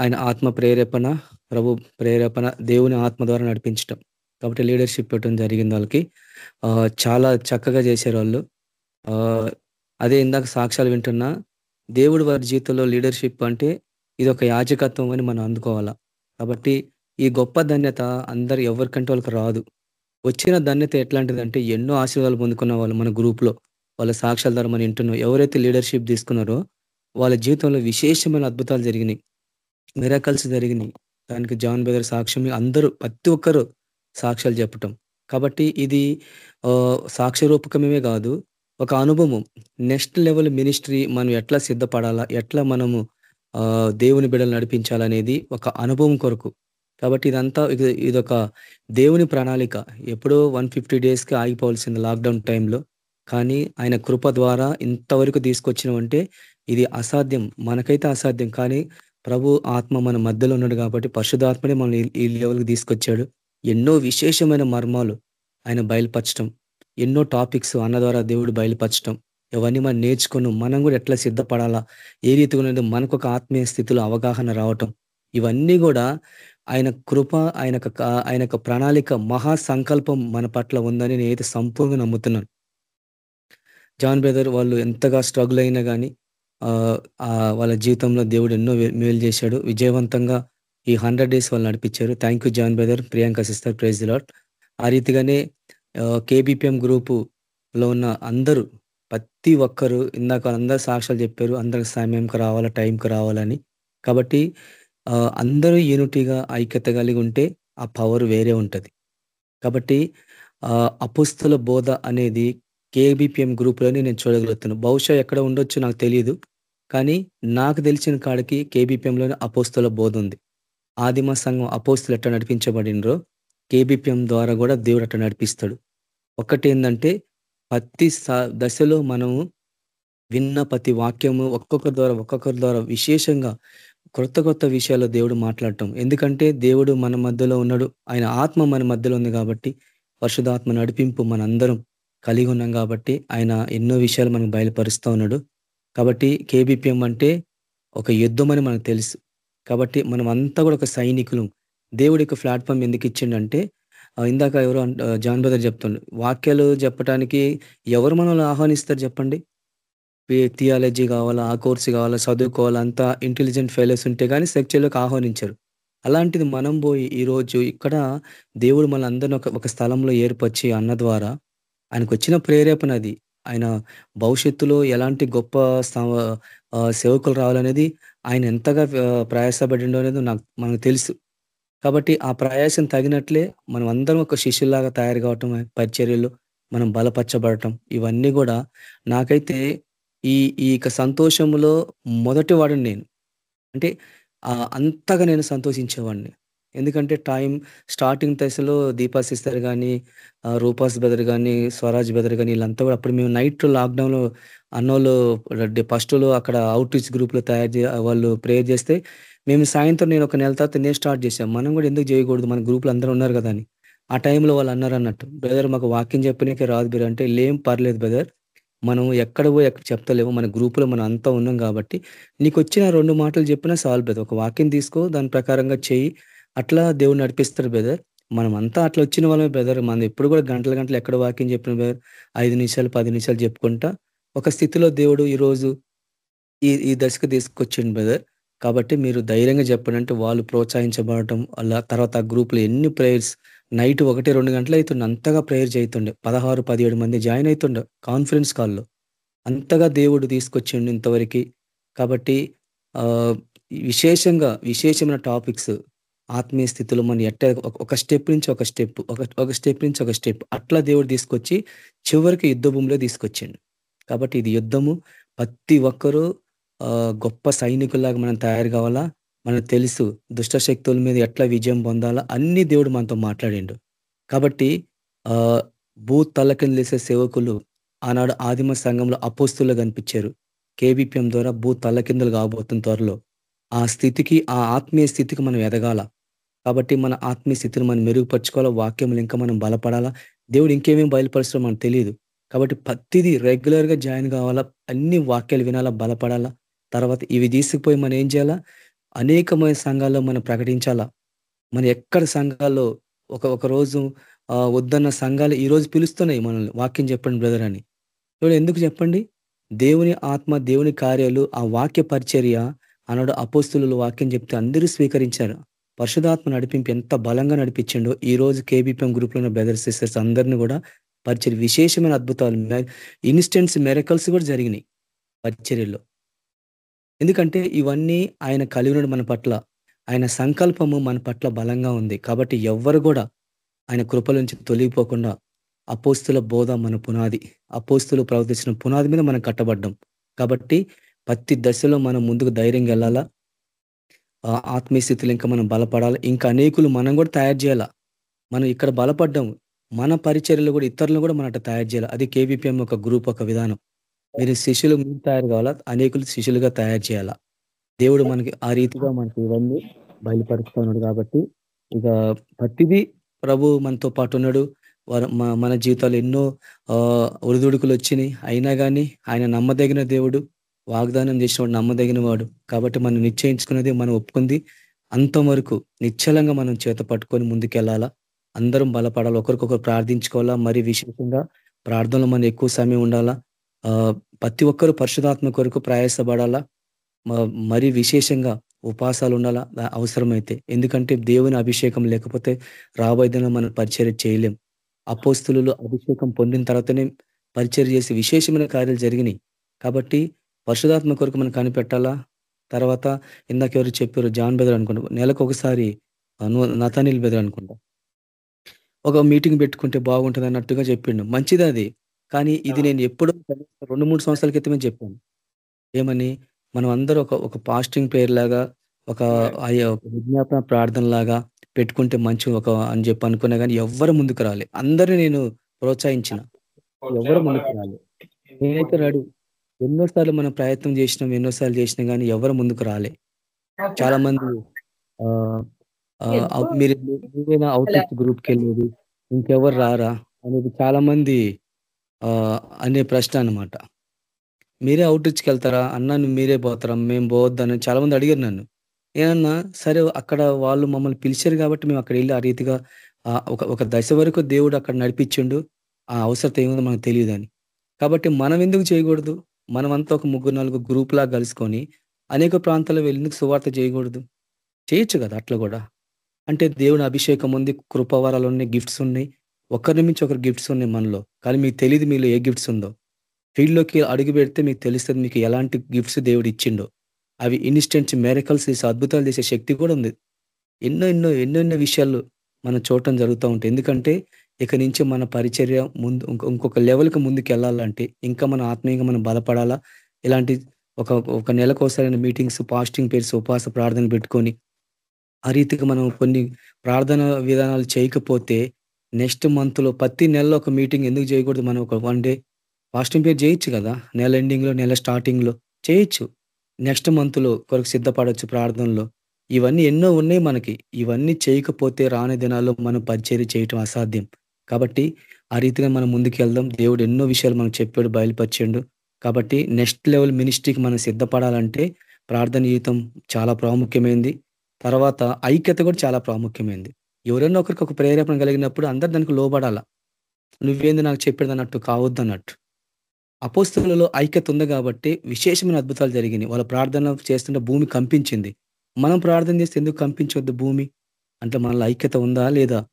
ఆయన ఆత్మ ప్రేరేపణ ప్రభు ప్రేరేపణ దేవుని ఆత్మ ద్వారా నడిపించటం. కాబట్టి లీడర్షిప్ పెట్టడం జరిగింది వాళ్ళకి. చాలా చక్కగా చేశారు వాళ్ళు. అదే ఇందాక సాక్ష్యాలు వింటున్నా దేవుడు వారి జీవితంలో లీడర్షిప్ అంటే ఇది ఒక యాజకత్వం అని మనం అందుకోవాలా. కాబట్టి ఈ గొప్ప ధన్యత అందరు ఎవరికంటే వాళ్ళకి రాదు. వచ్చిన ధన్యత ఎట్లాంటిదంటే ఎన్నో ఆశీర్వాదాలు పొందుకున్న వాళ్ళు మన గ్రూప్లో. వాళ్ళ సాక్ష్యాల ద్వారా మనం వింటున్నాం. ఎవరైతే లీడర్షిప్ తీసుకున్నారో వాళ్ళ జీవితంలో విశేషమైన అద్భుతాలు జరిగినాయి. మిరాకల్స్ జరిగినాయి. దానికి జాన్ బెదర్ సాక్ష్యం అందరూ ప్రతి ఒక్కరు సాక్ష్యాలు చెప్పటం. కాబట్టి ఇది సాక్ష్య రూపకమే కాదు ఒక అనుభవం. నెక్స్ట్ లెవెల్ మినిస్ట్రీ మనం ఎట్లా సిద్ధపడాలా ఎట్లా మనము దేవుని బిడ్డలు నడిపించాలనేది ఒక అనుభవం కొరకు. కాబట్టి ఇదంతా ఇది ఇదొక దేవుని ప్రణాళిక. ఎప్పుడో వన్ ఫిఫ్టీ డేస్కి ఆగిపోవాల్సింది లాక్డౌన్ టైంలో. కానీ ఆయన కృప ద్వారా ఇంతవరకు తీసుకొచ్చినామంటే ఇది అసాధ్యం మనకైతే అసాధ్యం. కానీ ప్రభు ఆత్మ మన మధ్యలో ఉన్నాడు కాబట్టి పరిశుధాత్మనే మనం ఈ- లెవెల్కి తీసుకొచ్చాడు. ఎన్నో విశేషమైన మర్మాలు ఆయన బయలుపరచడం ఎన్నో టాపిక్స్ అన్న ద్వారా దేవుడు బయలుపరచడం ఇవన్నీ మనం నేర్చుకున్నాం. మనం కూడా ఎట్లా సిద్ధపడాలా? ఏ రీతిగా మనకు ఒక ఆత్మీయ స్థితిలో అవగాహన రావటం. ఇవన్నీ కూడా ఆయన కృప ఆయన ఆయన ప్రణాళిక మహా సంకల్పం మన పట్ల ఉందని నేనైతే సంపూర్ణంగా నమ్ముతున్నాను. జాన్ బ్రదర్ వాళ్ళు ఎంతగా స్ట్రగుల్ అయినా కానీ వాళ్ళ జీవితంలో దేవుడు ఎన్నో మేలు చేశాడు. విజయవంతంగా ఈ హండ్రెడ్ డేస్ వాళ్ళు నడిపించారు. Thank you John brother Priyanka sister praise Lord ఆ రీతిగానే కేబిపిఎం గ్రూపు లో ఉన్న అందరూ ప్రతి ఒక్కరు ఇందాక అందరు సాక్ష్యాలు చెప్పారు. అందరికి సమయంకి రావాలా టైంకి రావాలని. కాబట్టి అందరూ యూనిటీగా ఐక్యత కలిగి ఉంటే ఆ పవర్ వేరే ఉంటుంది. కాబట్టి అపుస్తుల బోధ అనేది కేబిపిఎం గ్రూప్లోనే నేను చూడగలుగుతాను. బహుశా ఎక్కడ ఉండొచ్చు నాకు తెలియదు కానీ నాకు తెలిసిన కాడికి కేబిపిఎంలోనే అపోస్తుల బోధ ఉంది. ఆదిమ సంఘం అపోస్తులు ఎట్లా నడిపించబడినరో కేబిపిఎం ద్వారా కూడా దేవుడు అట్లా నడిపిస్తాడు. ఒకటి ఏంటంటే ప్రతి దశలో మనము విన్న ప్రతి వాక్యము ఒక్కొక్కరి ద్వారా ఒక్కొక్కరి ద్వారా విశేషంగా కొత్త కొత్త విషయాలు దేవుడు మాట్లాడటం. ఎందుకంటే దేవుడు మన మధ్యలో ఉన్నాడు. ఆయన ఆత్మ మన మధ్యలో ఉంది కాబట్టి పరిశుధాత్మ నడిపింపు మనందరం కలిగి ఉన్నాం కాబట్టి ఆయన ఎన్నో విషయాలు మనకు బయలుపరుస్తూ ఉన్నాడు. కాబట్టి కేబీపీఎం అంటే ఒక యుద్ధం అని మనకు తెలుసు. కాబట్టి మనం అంతా కూడా ఒక సైనికులు. దేవుడి యొక్క ప్లాట్ఫామ్ ఎందుకు ఇచ్చిండంటే ఇందాక ఎవరో జాన్ బ్రదర్ చెప్తుండు వాక్యాలు చెప్పడానికి ఎవరు మనల్ని ఆహ్వానిస్తారు చెప్పండి? థియాలజీ కావాలా ఆ కోర్సు కావాలా చదువుకోవాలా అంతా ఇంటెలిజెంట్ ఫెయిలర్స్ ఉంటే కానీ సెక్చువల్లోకి ఆహ్వానించారు. అలాంటిది మనం పోయి ఈరోజు ఇక్కడ దేవుడు మన అందరిని ఒక ఒక స్థలంలో ఏర్పరిచి అన్న ద్వారా ఆయనకు వచ్చిన ప్రేరేపణ అది. ఆయన భవిష్యత్తులో ఎలాంటి గొప్ప స్థా- సేవకులు రావాలనేది ఆయన ఎంతగా ప్రయాసపడిండో అనేది నాకు మనకు తెలుసు. కాబట్టి ఆ ప్రయాసం తగినట్లే మనం అందరం ఒక శిష్యులాగా తయారు కావటం పరిచర్యలు మనం బలపరచబడటం ఇవన్నీ కూడా నాకైతే ఈ ఈ యొక్క సంతోషంలో మొదటి వాడిని నేను. అంటే అంతగా నేను సంతోషించేవాడిని. ఎందుకంటే టైం స్టార్టింగ్ దశలో దీపా సిస్టర్ కానీ రూపాస్ బెదర్ కానీ స్వరాజ్ బెదర్ కానీ వీళ్ళంతా కూడా అప్పుడు మేము నైట్ లాక్డౌన్లో అన్నోళ్ళు ఫస్ట్లో అక్కడ అవుట్ రీచ్ గ్రూప్లో తయారు చే వాళ్ళు ప్రేయర్ చేస్తే మేము సాయంత్రం నేను ఒక నెల తర్వాత నేను స్టార్ట్ చేశాం. మనం కూడా ఎందుకు చేయకూడదు? మన గ్రూప్లో అందరూ ఉన్నారు కదా అని. ఆ టైంలో వాళ్ళు అన్నారు అన్నట్టు బ్రదర్ మాకు వాక్యం చెప్పనీకే రాదు బ్రదర్. అంటే లేం పర్లేదు బ్రదర్. మనం ఎక్కడ పోయి ఎక్కడ చెప్తలేము. మన గ్రూపులో మనం అంతా ఉన్నాం కాబట్టి నీకు వచ్చిన రెండు మాటలు చెప్పినా సాల్వ్ బ్రదర్. ఒక వాక్యం తీసుకో దాని ప్రకారంగా చెయ్యి అట్లా దేవుడు నడిపిస్తాడు బ్రదర్. మనం అంతా అట్లా వచ్చిన వాళ్ళమే బ్రదర్. మనం ఎప్పుడు కూడా గంటల గంటలు ఎక్కడ వాకింగ్ చెప్పిన బ్రదర్ ఐదు నిమిషాలు పది నిమిషాలు చెప్పుకుంటా ఒక స్థితిలో దేవుడు ఈరోజు ఈ ఈ దశకు తీసుకొచ్చిండు బ్రదర్. కాబట్టి మీరు ధైర్యంగా చెప్పండి అంటే వాళ్ళు ప్రోత్సహించబడటం అలా తర్వాత ఆ ఎన్ని ప్రేయర్స్ నైట్ ఒకటి రెండు గంటలు అవుతుండే అంతగా ప్రేయర్ చేస్తుండే పదహారు పదిహేడు మంది జాయిన్ అవుతుండే కాన్ఫరెన్స్ కాల్లో. అంతగా దేవుడు తీసుకొచ్చిండు ఇంతవరకు. కాబట్టి విశేషంగా విశేషమైన టాపిక్స్ ఆత్మీయ స్థితిలో మనం ఎట్ట ఒక- స్టెప్ నుంచి ఒక స్టెప్ ఒక స్టెప్ నుంచి ఒక స్టెప్ అట్లా దేవుడు తీసుకొచ్చి చివరికి యుద్ధ భూమిలో తీసుకొచ్చిండు. కాబట్టి ఇది యుద్ధము. ప్రతి ఒక్కరూ గొప్ప సైనికుల్లాగా మనం తయారు కావాలా? మనకు తెలుసు దుష్ట శక్తుల మీద ఎట్లా విజయం పొందాలా? అన్ని దేవుడు మనతో మాట్లాడిండు. కాబట్టి ఆ భూ తలకిని లేసే సేవకులు ఆనాడు ఆదిమ సంఘంలో అపోస్తులు కనిపించారు. కేబిపిఎం ద్వారా భూ తల్లకిందులు కాబోతున్న త్వరలో. ఆ స్థితికి ఆ ఆత్మీయ స్థితికి మనం ఎదగాల? కాబట్టి మన ఆత్మీయ స్థితిని మనం మెరుగుపరచుకోవాలా? వాక్యములు ఇంకా మనం బలపడాలా? దేవుడు ఇంకేమేమి బయలుపరుస్తారో మనకు తెలియదు కాబట్టి ప్రతిదీ రెగ్యులర్గా జాయిన్ కావాలా? అన్ని వాక్యాలు వినాలా? బలపడాలా? తర్వాత ఇవి తీసుకుపోయి మనం ఏం చేయాలా? అనేకమైన సంఘాల్లో మనం ప్రకటించాలా? మన ఎక్కడ సంఘాల్లో ఒక ఒక రోజు వద్దన్న సంఘాలు ఈరోజు పిలుస్తున్నాయి మనల్ని. వాక్యం చెప్పండి బ్రదర్ అని. ఇప్పుడు ఎందుకు చెప్పండి? దేవుని ఆత్మ దేవుని కార్యాలు ఆ వాక్య పరిచర్య అన్నాడు అపోస్తులు వాక్యం చెప్తే అందరూ స్వీకరించారు. పరిశుధాత్మ నడిపింపు ఎంత బలంగా నడిపించిండో ఈ రోజు కేబీపీఎం గ్రూప్లో ఉన్న బ్రదర్స్ సిస్టర్స్ అందరినీ కూడా పరిచర్య విశేషమైన అద్భుతాలు ఇన్స్టెంట్స్ మెరకల్స్ కూడా జరిగినాయి పరిచర్యలో ఎందుకంటే ఇవన్నీ ఆయన కలిగినడు మన పట్ల ఆయన సంకల్పము మన పట్ల బలంగా ఉంది. కాబట్టి ఎవ్వరు కూడా ఆయన కృపల నుంచి తొలగిపోకుండా అపోస్తుల బోధ మన పునాది అపోస్తులు ప్రవర్తించిన పునాది మీద మనం కట్టబడ్డం. కాబట్టి ప్రతి దశలో మనం ముందుకు ధైర్యంగా వెళ్ళాలా? ఆత్మీయ స్థితిలో ఇంకా మనం బలపడాలి. ఇంకా అనేకులు మనం కూడా తయారు చేయాలా? మనం ఇక్కడ బలపడ్డాం. మన పరిచర్యలు కూడా ఇతరులు కూడా మనం అట్లా తయారు చేయాలి? అది కేవీపీఎం ఒక గ్రూప్ ఒక విధానం. మీరు శిష్యులు మీరు తయారు కావాలా? అనేకులు శిష్యులుగా తయారు చేయాలా? దేవుడు మనకి ఆ రీతిగా మనకి ఇవన్నీ బయలుపరుస్తున్నాడు కాబట్టి ఇక ప్రతిదీ ప్రభు మనతో పాటు ఉన్నాడు. వారు- మన జీవితాలు ఎన్నో ఆ ఒడిదుడుకులు వచ్చినాయి. అయినా కానీ ఆయన నమ్మదగిన దేవుడు. వాగ్దానం చేసినవాడు నమ్మదగిన వాడు కాబట్టి మనం నిశ్చయించుకున్నది మనం ఒప్పుకుంది అంతవరకు నిశ్చలంగా మనం చేత పట్టుకొని ముందుకెళ్ళాలా? అందరం బలపడాలి? ఒకరికొకరు ప్రార్థించుకోవాలా? మరి విశేషంగా ప్రార్థనలో మనం ఎక్కువ సమయం ఉండాలా? ప్రతి ఒక్కరు పరిశుధాత్మ కొరకు ప్రయాసపడాలా? మరి విశేషంగా ఉపాసాలు ఉండాలా? అవసరమైతే. ఎందుకంటే దేవుని అభిషేకం లేకపోతే రాబోయే మనం పరిచర్య చేయలేం. అపోస్తులు అభిషేకం పొందిన తర్వాతనే పరిచర్య చేసి విశేషమైన కార్యాలు జరిగినాయి. కాబట్టి పరిశుధాత్మ కొరకు మనం కనిపెట్టాలా? తర్వాత ఇందాక ఎవరు చెప్పారు? జాన్ బెదర్ అనుకుంటా. నెలకు ఒకసారి నతానిల్ బెదర్ అనుకుంటా. ఒక మీటింగ్ పెట్టుకుంటే బాగుంటుంది అన్నట్టుగా చెప్పిండు. మంచిది అది. కానీ ఇది నేను ఎప్పుడో రెండు మూడు సంవత్సరాల క్రితమే చెప్పాను. ఏమని? మనం అందరూ ఒక ఒక పాస్టింగ్ పేరు లాగా ఒక విజ్ఞాపన ప్రార్థన లాగా పెట్టుకుంటే మంచి ఒక అని చెప్పి అనుకున్నా కానీ ఎవ్వరు ముందుకు రాలే. అందరిని నేను ప్రోత్సహించిన. ఎవరు ముందుకు రాలే. నేనైతే రెడీ. ఎన్నోసార్లు మనం ప్రయత్నం చేసినాం ఎన్నోసార్లు చేసినా కానీ ఎవరు ముందుకు రాలే. చాలా మంది మీరు మీరేనా అవుట్రీచ్ గ్రూప్కి వెళ్ళేది ఇంకెవరు రారా అనేది చాలా మంది ఆ, అనే ప్రశ్న అన్నమాట. మీరే అవుట్రీచ్కి వెళ్తారా? అన్నా నువ్వు మీరే పోతారా? మేము పోవద్దని చాలా మంది అడిగారు నన్ను. ఏమన్నా సరే అక్కడ వాళ్ళు మమ్మల్ని పిలిచారు కాబట్టి మేము అక్కడ వెళ్ళి ఆ రీతిగా ఒక ఒక దశ వరకు దేవుడు అక్కడ నడిపించిండు. ఆ అవసరత ఏముందో మనకు తెలియదని కాబట్టి మనం ఎందుకు చేయకూడదు? మనమంతా ఒక ముగ్గురు నాలుగు గ్రూప్లా కలుసుకొని అనేక ప్రాంతాల్లో వెళ్ళేందుకు సువార్త చేయకూడదు? చేయొచ్చు కదా అట్లా కూడా. అంటే దేవుని అభిషేకం ఉంది కృపవరాలు ఉన్నాయి గిఫ్ట్స్ ఉన్నాయి. ఒకరి నుంచి ఒకరు గిఫ్ట్స్ ఉన్నాయి మనలో. కానీ మీకు తెలియదు మీలో ఏ గిఫ్ట్స్ ఉందో. ఫీల్డ్లోకి అడుగు పెడితే మీకు తెలుస్తుంది మీకు ఎలాంటి గిఫ్ట్స్ దేవుడు ఇచ్చిండో. అవి ఇన్స్టెంట్స్ మెరకల్స్ చేసే అద్భుతాలు చేసే శక్తి కూడా ఉంది. ఎన్నో ఎన్నో ఎన్నో ఎన్నో విషయాలు మనం చూడటం జరుగుతూ ఉంటాయి ఎందుకంటే ఇక నుంచి మన పరిచర్య ముందు ఇంకొక లెవెల్కి ముందుకు వెళ్ళాలంటే ఇంకా మన ఆత్మీయంగా మనం బలపడాలా? ఇలాంటి ఒక ఒక నెలకోసారైన మీటింగ్స్ పాస్టింగ్ పేర్స్ ఉపవాస ప్రార్థన పెట్టుకొని ఆ రీతిగా మనం కొన్ని ప్రార్థన విధానాలు చేయకపోతే నెక్స్ట్ మంత్లో ప్రతి నెలలో ఒక మీటింగ్ ఎందుకు చేయకూడదు? మనం ఒక వన్ డే ఫాస్టింగ్ పేరు చేయొచ్చు కదా? నెల ఎండింగ్లో నెల స్టార్టింగ్లో చేయొచ్చు. నెక్స్ట్ మంత్లో కొరకు సిద్ధపడవచ్చు ప్రార్థనలో. ఇవన్నీ ఎన్నో ఉన్నాయి మనకి. ఇవన్నీ చేయకపోతే రాని దినాల్లో మనం పరిచయం చేయటం అసాధ్యం. కాబట్టి ఆ రీతిగా మనం ముందుకు వెళ్దాం. దేవుడు ఎన్నో విషయాలు మనకు చెప్పాడు బయలుపరిచాడు. కాబట్టి నెక్స్ట్ లెవెల్ మినిస్ట్రీకి మనం సిద్ధపడాలంటే ప్రార్థన జీవితం చాలా ప్రాముఖ్యమైంది. తర్వాత ఐక్యత కూడా చాలా ప్రాముఖ్యమైంది. ఎవరైనా ఒకరికి ఒక ప్రేరేపణ కలిగినప్పుడు అందరు దానికి లోబడాల. నువ్వేంది నాకు చెప్పేది అన్నట్టు కావద్దు అన్నట్టు. అపోస్తులలో ఐక్యత ఉంది కాబట్టి విశేషమైన అద్భుతాలు జరిగినాయి. వాళ్ళ ప్రార్థన చేస్తుంటే భూమి కంపించింది. మనం ప్రార్థన చేస్తే ఎందుకు కంపించవద్దు భూమి? అంటే మనలో ఐక్యత ఉందా లేదా?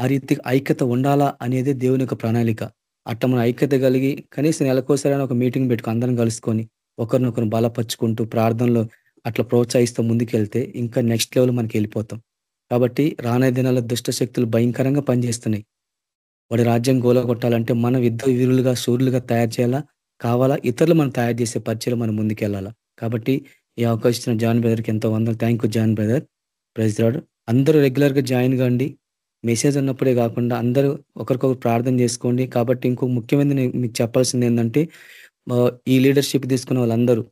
ఆ రీతి ఐక్యత ఉండాలా అనేది దేవుని యొక్క ప్రణాళిక. అట్ట మన ఐక్యత కలిగి కనీసం నెలకోసారైనా ఒక మీటింగ్ పెట్టుకు అందరం కలుసుకొని ఒకరినొకరు బలపరుచుకుంటూ ప్రార్థనలో అట్లా ప్రోత్సహిస్తూ ముందుకెళ్తే ఇంకా నెక్స్ట్ లెవెల్ మనకి వెళ్ళిపోతాం. కాబట్టి రానే దినాల దుష్ట శక్తులు భయంకరంగా పనిచేస్తున్నాయి. వాడి రాజ్యం గోల కొట్టాలంటే మనం యుద్ధ వీరులుగా సూర్యులుగా తయారు చేయాలా? కావాలా? ఇతరులు మనం తయారు చేసే పరిచయం మనం ముందుకెళ్ళాలా కాబట్టి ఈ అవకాశం ఇచ్చిన జాన్ బ్రదర్కి ఎంతో వందలు. Thank you John brother. President అందరూ రెగ్యులర్గా జాయిన్ కాండి. మెసేజ్ ఉన్నప్పుడే కాకుండా అందరూ ఒకరికొకరు ప్రార్థన చేసుకోండి. కాబట్టి ఇంకో ముఖ్యమైనది మీకు చెప్పాల్సింది ఏంటంటే ఈ లీడర్షిప్ తీసుకున్న వాళ్ళందరూ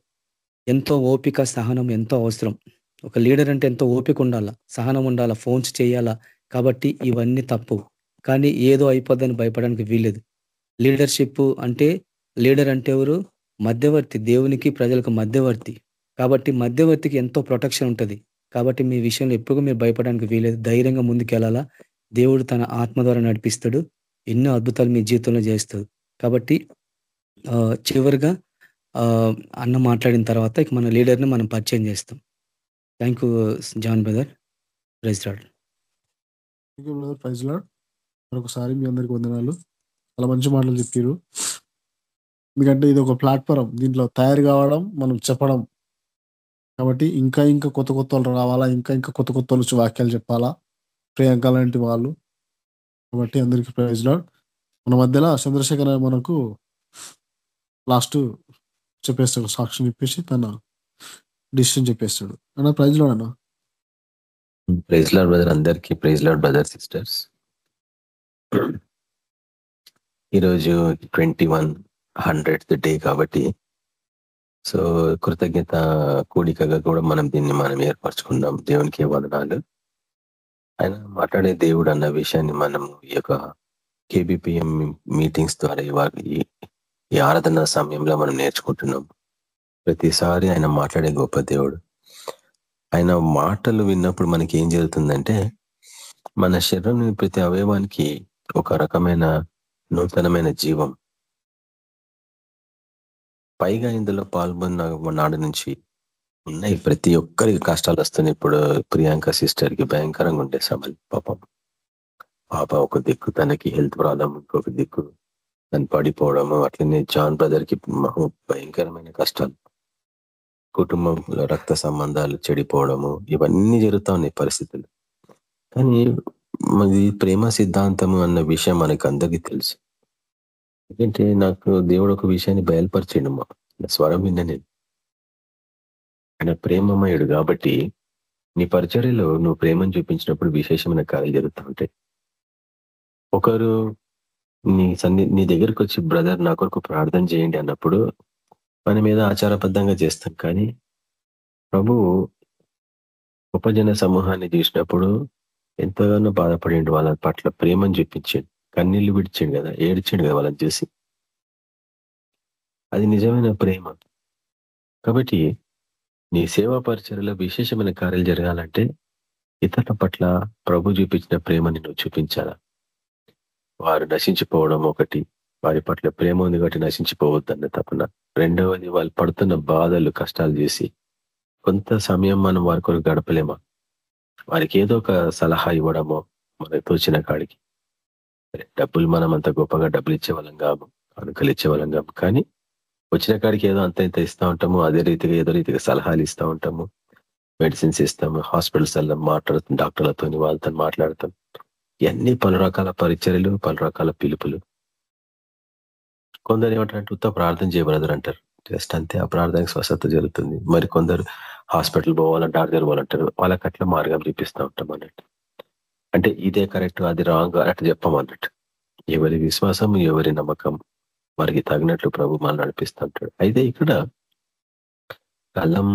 ఎంతో ఓపిక సహనం ఎంతో అవసరం. ఒక లీడర్ అంటే ఎంతో ఓపిక ఉండాలా? సహనం ఉండాలా? ఫోన్స్ చేయాలా? కాబట్టి ఇవన్నీ తప్పు. కానీ ఏదో అయిపోద్దని భయపడడానికి వీలేదు లీడర్షిప్ అంటే లీడర్ అంటే ఎవరు? మధ్యవర్తి. దేవునికి ప్రజలకు మధ్యవర్తి. కాబట్టి మధ్యవర్తికి ఎంతో ప్రొటెక్షన్ ఉంటుంది. కాబట్టి మీ విషయంలో ఎప్పుడు మీరు భయపడడానికి వీలేదు ధైర్యంగా ముందుకెళ్ళాలా? దేవుడు తన ఆత్మ ద్వారా నడిపిస్తాడు. ఎన్నో అద్భుతాలు మీ జీవితంలో చేస్తాడు. కాబట్టి చివరిగా అన్న మాట్లాడిన తర్వాత ఇక మన లీడర్ని మనం పరిచయం చేస్తాం. Thank you John brother. Praise Lord brother praise Lord. మరొకసారి మీ అందరికి వందనాలు. చాలా మంచి మాటలు చెప్పారు. ఎందుకంటే ఇది ఒక ప్లాట్ఫారం. దీంట్లో తయారు కావడం మనం చెప్పడం. కాబట్టి ఇంకా ఇంకా కొత్త కొత్త వాళ్ళు రావాలా? ఇంకా ఇంకా కొత్త కొత్త వాళ్ళు వచ్చి వాక్యాలు చెప్పాలా? ప్రియాంక లాంటి వాళ్ళు. కాబట్టి అందరికీ ప్రైజ్ లాడ్. మన మధ్యలో చంద్రశేఖర్ మనకు లాస్ట్ చెప్పేస్తాడు సాక్షి చెప్పేసి తన డిసిషన్ చెప్పేస్తాడు. అన్న ప్రైజ్ లాడ్ అన్న. ప్రైజ్ లాడ్ బ్రదర్ అందరికీ ప్రైజ్ లాడ్ బ్రదర్ సిస్టర్స్. ఈరోజు ట్వంటీ వన్ హండ్రెడ్ డే కాబట్టి సో కృతజ్ఞత కూడికగా కూడా మనం దీన్ని మనం ఏర్పరచుకున్నాం దేవునికి వందనాలు. ఆయన మాట్లాడే దేవుడు అన్న విషయాన్ని మనం ఈ యొక్క కేబిపిఎం మీటింగ్స్ ద్వారా ఇవా- ఈ ఈ ఆరాధన సమయంలో మనం నేర్చుకుంటున్నాం. ప్రతిసారి ఆయన మాట్లాడే గొప్ప దేవుడు. ఆయన మాటలు విన్నప్పుడు మనకి ఏం జరుగుతుందంటే మన శరీరం ప్రతి అవయవానికి ఒక రకమైన నూతనమైన జీవం. పైగా ఇందులో పాల్గొన్న నాడు నుంచి ఉన్నాయి. ప్రతి ఒక్కరికి కష్టాలు వస్తున్నాయి. ఇప్పుడు ప్రియాంక సిస్టర్కి భయంకరంగా ఉండే శ్రమలు పాపం. పాప ఒక దిక్కు తనకి హెల్త్ ప్రాబ్లం ఇంకొక దిక్కు. తను పడిపోవడము అట్లనే జాన్ బ్రదర్కి భయంకరమైన కష్టాలు. కుటుంబంలో రక్త సంబంధాలు చెడిపోవడము ఇవన్నీ జరుగుతా ఉన్నాయి పరిస్థితులు. కానీ మరి ప్రేమ సిద్ధాంతము అన్న విషయం మనకు అందరికీ తెలుసు. ఎందుకంటే నాకు దేవుడు ఒక విషయాన్ని బయలుపరిచిండు మా స్వరం విన్న నేను. ఆయన ప్రేమమయుడు కాబట్టి నీ పరిచర్యలో నువ్వు ప్రేమను చూపించినప్పుడు విశేషమైన కార్యాలు జరుగుతూ ఉంటాయి. ఒకరు నీ సన్ని నీ దగ్గరకు వచ్చి బ్రదర్ నా కొరకు ప్రార్థన చేయండి అన్నప్పుడు మన మీద ఆచారబద్ధంగా చేస్తాం. కానీ ప్రభు ఉపజన సమూహాన్ని చూసినప్పుడు ఎంతగానో బాధపడిండు. వాళ్ళ పట్ల ప్రేమను చూపించాడు. కన్నీళ్ళు విడిచాడు కదా ఏడ్చాడు కదా వాళ్ళని చూసి. అది నిజమైన ప్రేమ. కాబట్టి నీ సేవా పరిచయలో విశేషమైన కార్యాలు జరగాలంటే ఇతరుల పట్ల ప్రభు చూపించిన ప్రేమని నువ్వు చూపించాలా? వారు నశించిపోవడం ఒకటి వారి పట్ల ప్రేమ ఉంది కాబట్టి నశించిపోవద్దన్న తపన. రెండవది వాళ్ళు పడుతున్న బాధలు కష్టాలు చేసి కొంత సమయం మనం వారి కొరకు గడపలేమా? వారికి ఏదో ఒక సలహా ఇవ్వడమో మనకు తోచిన కాడికి. డబ్బులు మనం అంత గొప్పగా డబ్బులు ఇచ్చే వాళ్ళం కాము కానుకలు ఇచ్చే వాళ్ళం కాము. కానీ వచ్చిన కాడికి ఏదో అంత ఇంత ఇస్తూ ఉంటాము అదే రీతిగా ఏదో రీతిగా సలహాలు ఇస్తూ ఉంటాము. మెడిసిన్స్ ఇస్తాము హాస్పిటల్స్ మాట్లాడుతాం డాక్టర్లతో వాళ్ళతో మాట్లాడతాం. ఇవన్నీ పలు రకాల పరిచర్యలు పలు రకాల పిలుపులు. కొందరు ఏమంటారంటే ఉత్త ప్రార్థన చేయబడదు అంటారు. జస్ట్ అంతే ఆ ప్రార్థనకి స్వస్థత జరుగుతుంది. మరి కొందరు హాస్పిటల్ పోవాలంటే డాక్టర్ పోవాలంటారు. వాళ్ళకి అట్లా మార్గం చూపిస్తూ ఉంటాం అన్నట్టు. అంటే ఇదే కరెక్ట్ అది రాంగ్ అట్లా చెప్పమన్నట్టు ఎవరి విశ్వాసం ఎవరి నమ్మకం. వారికి తగినట్లు ప్రభు మనం నడిపిస్తూ ఉంటాడు అయితే ఇక్కడ కళ్ళం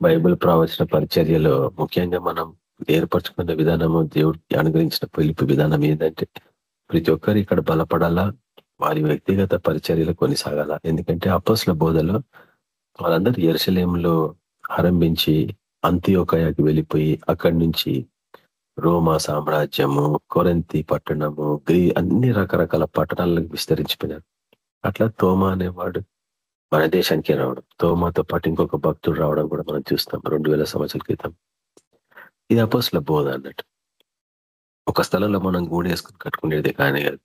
బైబిల్ ప్రవచన పరిచర్యలో ముఖ్యంగా మనం ఏర్పరచుకున్న విధానము దేవుడు అనుగ్రహించిన పిలుపు విధానం ఏంటంటే ప్రతి ఒక్కరు ఇక్కడ బలపడాలా వారి వ్యక్తిగత పరిచర్యలు కొనసాగాల. ఎందుకంటే అప్పస్ల బోధలో వాళ్ళందరూ ఎరుసలేంలో ఆరంభించి అంత్యోకయాకి వెళ్ళిపోయి అక్కడి నుంచి రోమా సామ్రాజ్యము కొరంతి పట్టణము గ్రీ అన్ని రకరకాల పట్టణాలకు విస్తరించిపోయినారు అట్లా తోమా అనేవాడు మన దేశానికి రావడం. తోమాతో పాటు ఇంకొక భక్తుడు రావడం కూడా మనం చూస్తాం రెండు వేల సంవత్సరాల క్రితం. ఇది అపోస్ల బోధ అన్నట్టు. ఒక స్థలంలో మనం గూడేసుకుని కట్టుకునేది కానీ కాదు.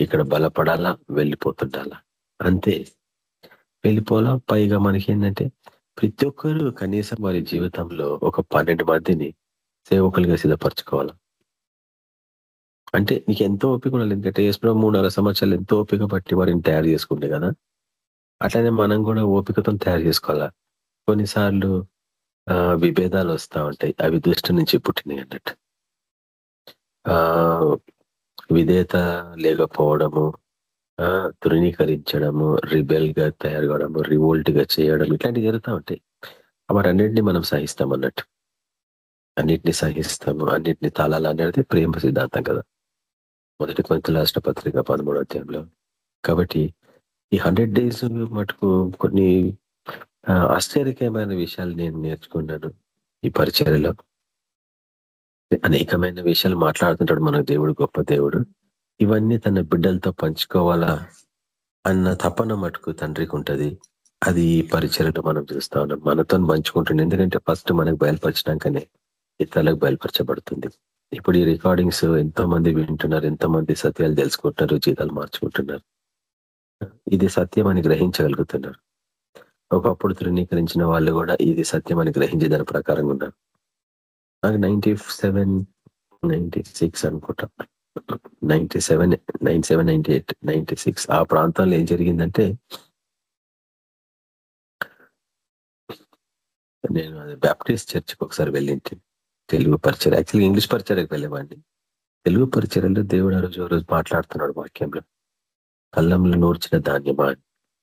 ఇక్కడ బలపడాలా వెళ్ళిపోతుండాలా? అంతే. వెళ్ళిపోలా పైగా మనకి ఏంటంటే ప్రతి ఒక్కరు కనీసం వారి జీవితంలో ఒక పన్నెండు మందిని సేవకులుగా సిద్ధపరచుకోవాలా? అంటే నీకు ఎంతో ఓపిక ఉండాలి. ఎందుకంటే యేసుప్రభు మూడు నాలుగు సంవత్సరాలు ఎంతో ఓపిక పట్టి వారిని తయారు చేసుకుంటే కదా అట్లనే మనం కూడా ఓపికతో తయారు చేసుకోవాలా? కొన్నిసార్లు ఆ విభేదాలు వస్తూ ఉంటాయి. అవి దృష్టి నుంచి పుట్టినాయి అన్నట్టు. ఆ విధేయత లేకపోవడము ఆ తృణీకరించడము రిబెల్గా తయారు కావడము రివోల్ట్గా చేయడం ఇట్లాంటివి జరుగుతూ ఉంటాయి. మరి మనం సహిస్తాం అన్నట్టు. అన్నిటిని సహిస్తాము అన్నిటిని తాళాలు అనేది ప్రేమ సిద్ధాంతం కదా. మొదటి కొంత రాష్ట్ర పత్రిక పదమూడో అధ్యాయంలో. కాబట్టి ఈ హండ్రెడ్ డేస్ మటుకు కొన్ని ఆశ్చర్యకరమైన విషయాలు నేను నేర్చుకున్నాను ఈ పరిచర్యలో. అనేకమైన విషయాలు మాట్లాడుతుంటాడు మన దేవుడు గొప్ప దేవుడు. ఇవన్నీ తన బిడ్డలతో పంచుకోవాలా అన్న తపన మటుకు తండ్రికి ఉంటది. అది ఈ పరిచయలో మనం చూస్తా ఉన్నాం. మనతో పంచుకుంటుండే. ఎందుకంటే ఫస్ట్ మనకు బయలుపరిచినాకనే ఇతరులకు బయలుపరచబడుతుంది. ఇప్పుడు ఈ రికార్డింగ్స్ ఎంతో మంది వింటున్నారు ఎంతో మంది సత్యాలు తెలుసుకుంటున్నారు జీతాలు మార్చుకుంటున్నారు. ఇది సత్యం అని గ్రహించగలుగుతున్నారు. ఒకప్పుడు తృణీకరించిన వాళ్ళు కూడా ఇది సత్యం అని గ్రహించే దాని ప్రకారంగా ఉన్నారు. నాకు నైన్టీ సెవెన్ నైన్టీ సిక్స్ అనుకుంటా. Ninety seven ninety seven ninety eight ninety six ఆ ప్రాంతంలో ఏం జరిగిందంటే నేను అది బ్యాప్టిస్ట్ చర్చ్కి ఒకసారి వెళ్ళింటి. తెలుగు పరిచయం. యాక్చువల్లీ ఇంగ్లీష్ పరిచయకు వెళ్ళేవాడిని. తెలుగు పరిచయలో దేవుడు ఆ రోజు రోజు మాట్లాడుతున్నాడు వాక్యంలో. కళ్ళంలో నూర్చిన ధాన్యమా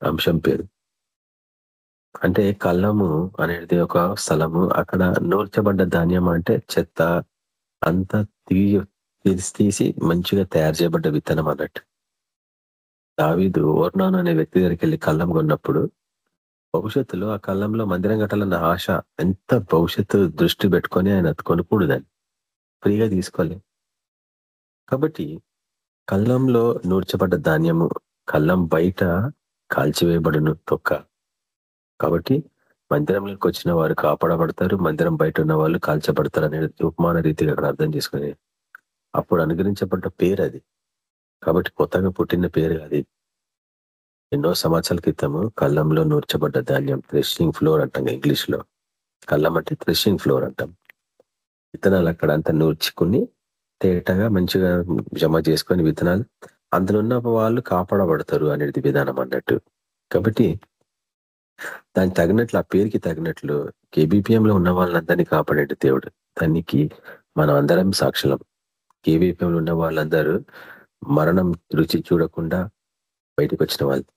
అంశం పేరు. అంటే కళ్ళము అనేది ఒక స్థలము. అక్కడ నూర్చబడ్డ ధాన్యం అంటే చెత్త. అంతా తీసి తీసి మంచిగా తయారు చేయబడ్డ విత్తనం అన్నట్టు. దావీదు ఓర్నాన్ అనే వ్యక్తి దగ్గరికి వెళ్ళి కళ్ళం కొన్నప్పుడు భవిష్యత్తులో ఆ కళ్ళంలో మందిరం కట్టాలన్న ఆశ ఎంత భవిష్యత్తు దృష్టి పెట్టుకొని ఆయన కొనుకూడదని ఫ్రీగా తీసుకోలే కాబట్టి కళ్ళంలో నూర్చబడ్డ ధాన్యము కళ్ళం బయట కాల్చివేయబడును తొక్క. కాబట్టి మందిరంలోకి వచ్చిన వారు కాపాడబడతారు మందిరం బయట ఉన్న వాళ్ళు కాల్చబడతారు అనేది ఉపమాన రీతిగా అక్కడ అర్థం చేసుకుని అప్పుడు అనుగ్రహించబడ్డ పేరు అది. కాబట్టి కొత్తగా పుట్టిన పేరు అది. ఎన్నో సంవత్సరాల క్రితము కళ్ళంలో నూర్చబడ్డ ధాన్యం థ్రెషింగ్ ఫ్లోర్ అంటాం ఇంగ్లీష్లో కళ్ళం అంటే థ్రెషింగ్ ఫ్లోర్ అంటాం. విత్తనాలు అక్కడ అంతా నూర్చుకుని తేటగా మంచిగా జమ చేసుకొని విత్తనాలు అందులో ఉన్న వాళ్ళు కాపాడబడతారు అనేది విధానం అన్నట్టు. కాబట్టి దానికి తగినట్లు ఆ పేరుకి తగినట్లు కేబీపీఎం లో ఉన్న వాళ్ళందరినీ కాపాడేటి దేవుడు. దానికి మనం అందరం సాక్షులం. కేబీపీఎంలో ఉన్న వాళ్ళందరూ మరణం రుచి చూడకుండా బయటకు వచ్చిన వాళ్ళు.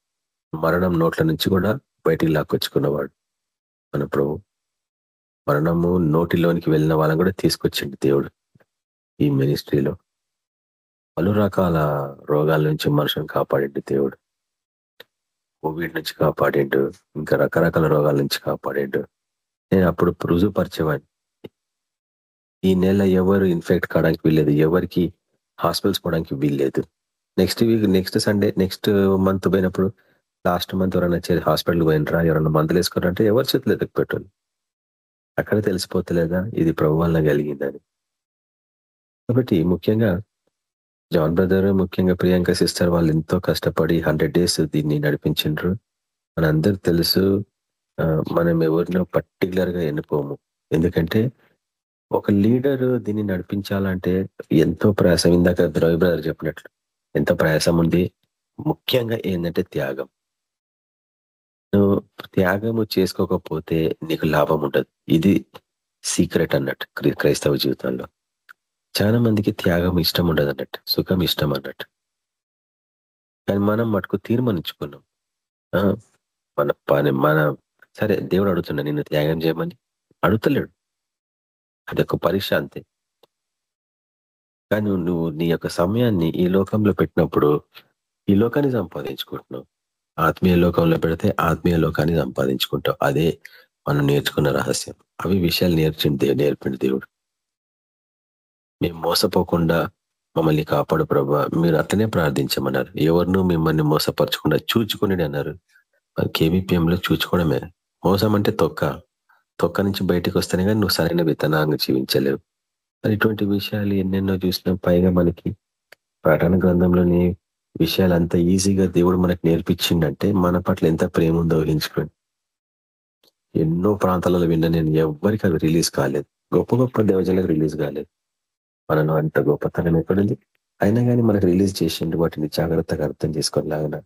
మరణం నోట్ల నుంచి కూడా బయటికి లాక్కొచ్చుకున్నవాడు మన ప్రభు. మరణము నోటిలోనికి వెళ్ళిన వాళ్ళని కూడా తీసుకొచ్చిండు దేవుడు ఈ మినిస్ట్రీలో. పలు రకాల రోగాల నుంచి మనుషులను కాపాడిండు దేవుడు. కోవిడ్ నుంచి కాపాడిండు ఇంకా రకరకాల రోగాల నుంచి కాపాడిండు. నేను అప్పుడు రుజుపరిచేవాడిని ఈ నెల ఎవరు ఇన్ఫెక్ట్ కావడానికి వీల్లేదు ఎవరికి హాస్పిటల్స్ పోవడానికి వీల్లేదు. Next week next Sunday next month పోయినప్పుడు లాస్ట్ మంత్ ఎవరైనా హాస్పిటల్ పోయినరా? ఎవరైనా మందులు వేసుకున్నారంటే ఎవరి చేతులు ఎదుగు పెట్టండి. అక్కడ తెలిసిపోతలేదా? ఇది ప్రభు వలన కలిగిందని. కాబట్టి ముఖ్యంగా జాన్ బ్రదర్ ముఖ్యంగా ప్రియాంక సిస్టర్ వాళ్ళు ఎంతో కష్టపడి హండ్రెడ్ డేస్ దీన్ని నడిపించిండ్రు. మనందరికి తెలుసు మనం ఎవరినో పర్టికులర్గా ఎన్నుకోము. ఎందుకంటే ఒక లీడర్ దీన్ని నడిపించాలంటే ఎంతో ప్రయాసం. ఇందాక ద్రవి బ్రదర్ చెప్పినట్లు ఎంత ప్రయాసం ఉంది? ముఖ్యంగా ఏంటంటే త్యాగం. నువ్వు త్యాగము చేసుకోకపోతే నీకు లాభం ఉండదు. ఇది సీక్రెట్ అన్నట్టు క్రైస్తవ జీవితంలో. చాలా మందికి త్యాగం ఇష్టం ఉండదు అన్నట్టు సుఖం ఇష్టం అన్నట్టు. కానీ మనం మటుకు తీర్మానించుకున్నాం. మన పని మన సరే దేవుడు అడుగుతున్నా నిన్ను త్యాగం చేయమని? అడుగుతలేడు. అదొక పరీక్ష అంతే. కానీ నువ్వు నీ యొక్క సమయాన్ని ఈ లోకంలో పెట్టినప్పుడు ఈ లోకాన్ని సంపాదించుకుంటున్నావు. ఆత్మీయ లోకంలో పెడితే ఆత్మీయ లోకాన్ని సంపాదించుకుంటావు. అదే మనం నేర్చుకున్న రహస్యం. అవి విషయాలు నేర్చింది నేర్పిండి దేవుడు. మేము మోసపోకుండా మమ్మల్ని కాపాడు ప్రభా. మీరు అట్లనే ప్రార్థించమన్నారు. ఎవరిను మిమ్మల్ని మోసపరచకుండా చూచుకుని అన్నారు. మరి కేవీపీఎంలో చూచుకోవడమే. మోసం అంటే తొక్క. తొక్క నుంచి బయటకు వస్తేనే కానీ నువ్వు సరైన విత్తనాన్ని జీవించలేవు. మరి ఇటువంటి విషయాలు ఎన్నెన్నో చూసినా. పైగా మనకి ప్రకటన గ్రంథంలోని విషయాలు అంత ఈజీగా దేవుడు మనకు నేర్పించిండంటే మన పట్ల ఎంత ప్రేమ ఉందో ఊహించుకోండి. ఎన్నో ప్రాంతాలలో విన్నా నేను ఎవరికి అవి రిలీజ్ కాలేదు. గొప్ప గొప్ప దేవజలకు రిలీజ్ కాలేదు. మనలో అంత గొప్పతనం ఎక్కడుంది? అయినా కానీ మనకు రిలీజ్ చేసిండు వాటిని జాగ్రత్తగా అర్థం చేసుకోలేగన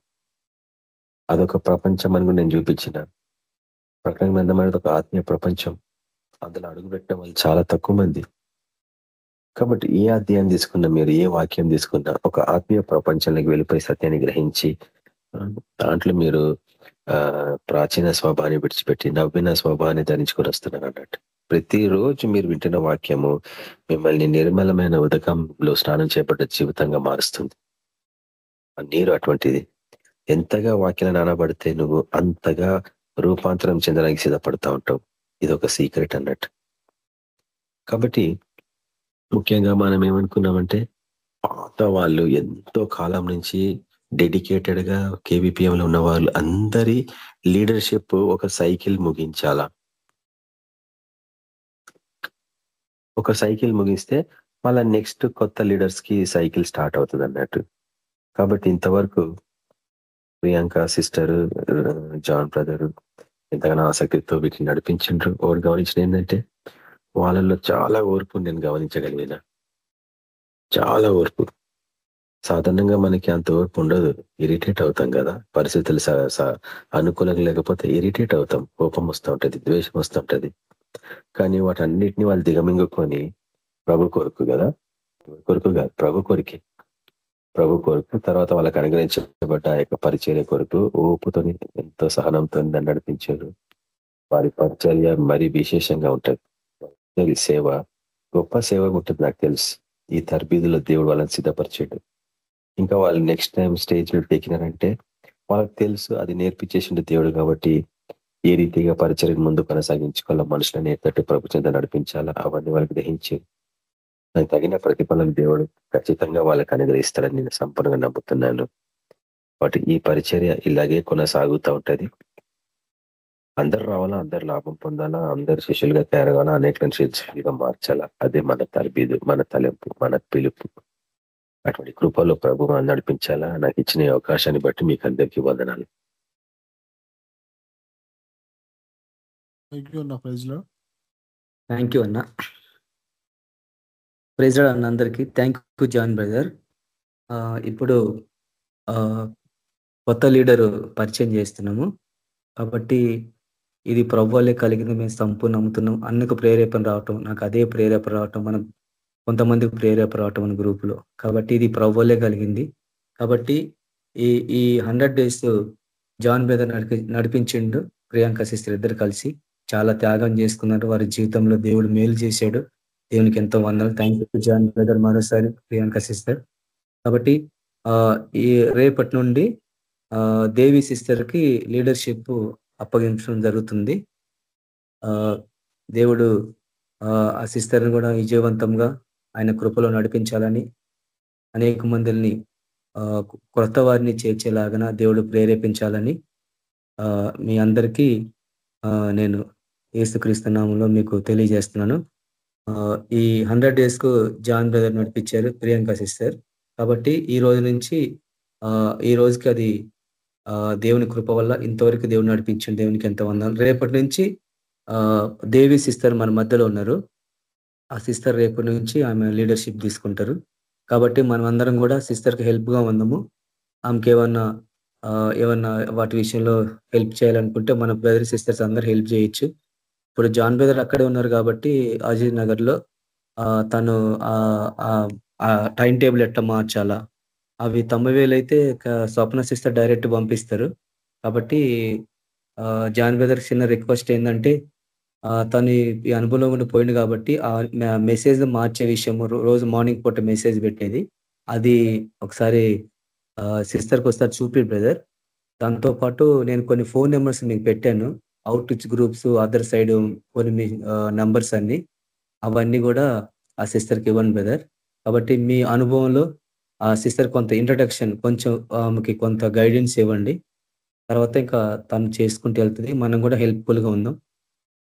అదొక ప్రపంచం అని కూడా నేను చూపించిన. ప్రకటన గ్రంథం అనేది ఒక ఆత్మీయ ప్రపంచం. అందులో అడుగుపెట్టడం వాళ్ళు చాలా తక్కువ మంది. కాబట్టి ఏ అధ్యాయం తీసుకున్నా మీరు ఏ వాక్యం తీసుకున్నా ఒక ఆత్మీయ ప్రపంచంలోకి వెళ్ళిపోయి సత్యాన్ని గ్రహించి దాంట్లో మీరు ఆ ప్రాచీన స్వభావాన్ని విడిచిపెట్టి నవ్విన స్వభావాన్ని ధరించుకొని వస్తున్నారు అన్నట్టు. ప్రతిరోజు మీరు వింటున్న వాక్యము మిమ్మల్ని నిర్మలమైన ఉదకంలో స్నానం చేపట్ట జీవితంగా మారుస్తుంది. నీరు అటువంటిది. ఎంతగా వాక్యం నానబడితే నువ్వు అంతగా రూపాంతరం చెందడానికి సిద్ధపడతా ఉంటావు. ఇది ఒక సీక్రెట్ అన్నట్టు. కాబట్టి ముఖ్యంగా మనం ఏమనుకున్నామంటే పాత వాళ్ళు ఎంతో కాలం నుంచి డెడికేటెడ్గా KVPM లో ఉన్న వాళ్ళు అందరి లీడర్షిప్ ఒక సైకిల్ ముగించాలా? ఒక సైకిల్ ముగిస్తే మళ్ళీ నెక్స్ట్ కొత్త లీడర్స్కి సైకిల్ స్టార్ట్ అవుతుంది అన్నట్టు. కాబట్టి ఇంతవరకు Priyanka sister uh, John brother ఎంతగానో ఆసక్తితో వీటిని నడిపించిండ్రు. ఎవరు గమనించిన ఏంటంటే వాళ్ళల్లో చాలా ఓర్పు నేను గమనించగలిగిన. చాలా ఓర్పు. సాధారణంగా మనకి అంత ఓర్పు ఉండదు. ఇరిటేట్ అవుతాం కదా. పరిస్థితులు స- అనుకూలంగా లేకపోతే ఇరిటేట్ అవుతాం. కోపం వస్తూ ఉంటది ద్వేషం వస్తూ ఉంటది. కానీ వాటన్నిటిని వాళ్ళు దిగమింగుకొని ప్రభు కొరకు కదా? కొరకు కాదు ప్రభు కొరికి. ప్రభు కొరకు తర్వాత వాళ్ళకి అనుగ్రహించబడ్డ ఆ యొక్క పరిచర్య కొరకు ఓపుతోని ఎంతో సహనంతో నడిపించారు. వారి పరిచర్య మరీ విశేషంగా ఉంటది. మిషనరీ సేవ గొప్ప సేవ ఉంటుంది నాకు తెలుసు. ఈ తర్బీదులో దేవుడు వాళ్ళని సిద్ధపరిచాడు. ఇంకా వాళ్ళు నెక్స్ట్ టైం స్టేజ్ మీద ఎక్కినారంటే వాళ్ళకి తెలుసు అది నేర్పించేసిండు దేవుడు కాబట్టి ఏ రీతిగా పరిచయం ముందు కొనసాగించుకోవాలా మనుషులను ఎత్తట్టు ప్రభుత్వంతో నడిపించాలా అవన్నీ వాళ్ళకి దహించి దానికి తగిన ప్రతిఫలం దేవుడు ఖచ్చితంగా వాళ్ళకి అనుగ్రహిస్తాడని నేను సంపూర్ణంగా నమ్ముతున్నాను. కాబట్టి ఈ పరిచర్య ఇలాగే కొనసాగుతూ ఉంటది. అందరు రావాలా అందరు లాభం పొందాలా అందరు శిష్యులుగా తయారగాల అనేక శిష్యులుగా మార్చాలా? అదే మన తరబీదు మన తలెంపు మన పిలుపు. అటువంటి కృపలో ప్రభు నడిపించాలా? నాకు ఇచ్చిన ఈ అవకాశాన్ని బట్టి మీకు అందరికీ వందనాలు. థ్యాంక్ యూ అన్న ప్రైజ్ అన్న. అందరికీ. థ్యాంక్ యూ జాన్ బ్రదర్ ఇప్పుడు ఆ, కొత్త లీడర్ పరిచయం చేస్తున్నాము. కాబట్టి ఇది ప్రభు వల్లే కలిగింది మేము సంపూర్ణ నమ్ముతున్నాం అన్నకు ప్రేరేపణ రావటం నాకు అదే ప్రేరేపణ రావటం మనం కొంతమందికి ప్రేరేపణ రావటం మన గ్రూపులో. కాబట్టి ఇది ప్రభు కలిగింది. కాబట్టి ఈ ఈ హండ్రెడ్ డేస్ జాన్ మీద నడిపి నడిపించిండు ప్రియాంక సిస్టర్ ఇద్దరు కలిసి. చాలా త్యాగం చేసుకున్నారు. వారి జీవితంలో దేవుడు మేలు చేశాడు. దేవునికి ఎంతో వందలు థ్యాంక్ యూ జాన్ బ్రదర్ మరోసారి ప్రియాంక సిస్టర్. కాబట్టి ఈ రేపటి నుండి దేవి సిస్టర్కి లీడర్షిప్ అప్పగించడం జరుగుతుంది. దేవుడు ఆ సిస్టర్ని కూడా విజయవంతంగా ఆయన కృపలో నడిపించాలని అనేక మందిని క్రొత్త వారిని చేర్చేలాగన దేవుడు ప్రేరేపించాలని మీ అందరికీ నేను ఏసుక్రీస్తు నామంలో మీకు తెలియజేస్తున్నాను. ఈ హండ్రెడ్ డేస్కు జాన్ బ్రదర్ నడిపించారు ప్రియాంక సిస్టర్. కాబట్టి ఈ రోజు నుంచి ఈ రోజుకి అది దేవుని కృప వల్ల ఇంతవరకు దేవుని నడిపించిన దేవునికి ఎంత వందాలు రేపటి నుంచి ఆ దేవి సిస్టర్ మన మధ్యలో ఉన్నారు. ఆ సిస్టర్ రేపటి నుంచి ఆమె లీడర్షిప్ తీసుకుంటారు. కాబట్టి మనం అందరం కూడా సిస్టర్కి హెల్ప్గా ఉందాము. ఆమెకి ఏమన్నా ఏమన్నా వాటి విషయంలో హెల్ప్ చేయాలనుకుంటే మన బ్రదర్ సిస్టర్స్ అందరు హెల్ప్ చేయొచ్చు. ఇప్పుడు జాన్ బ్రదర్ అక్కడే ఉన్నారు కాబట్టి అజయ్ నగర్లో తను ఆ ఆ టైం టేబుల్ ఎట్లా మార్చాలా? అవి తొంభై వేలు అయితే స్వప్న సిస్టర్ డైరెక్ట్ పంపిస్తారు. కాబట్టి జాన్ బ్రదర్ చిన్న రిక్వెస్ట్ ఏంటంటే తను ఈ- అనుభవంలో ఉండి పోయింది కాబట్టి ఆ మెసేజ్ మార్చే విషయం రోజు మార్నింగ్ పూట మెసేజ్ పెట్టేది. అది ఒకసారి సిస్టర్కి ఒకసారి చూపి బ్రదర్. దాంతో పాటు నేను కొన్ని ఫోన్ నెంబర్స్ మీకు పెట్టాను. Outreach groups other side కొన్ని మీ నంబర్స్ అన్ని. అవన్నీ కూడా ఆ సిస్టర్కి ఇవ్వండి బ్రదర్. కాబట్టి మీ అనుభవంలో సిస్టర్ కొంత ఇంట్రడక్షన్ కొంచెం ఆమెకి కొంత గైడెన్స్ ఇవ్వండి. తర్వాత ఇంకా తను చేసుకుంటూ వెళ్తుంది. మనం కూడా హెల్ప్ఫుల్గా గా ఉందాం.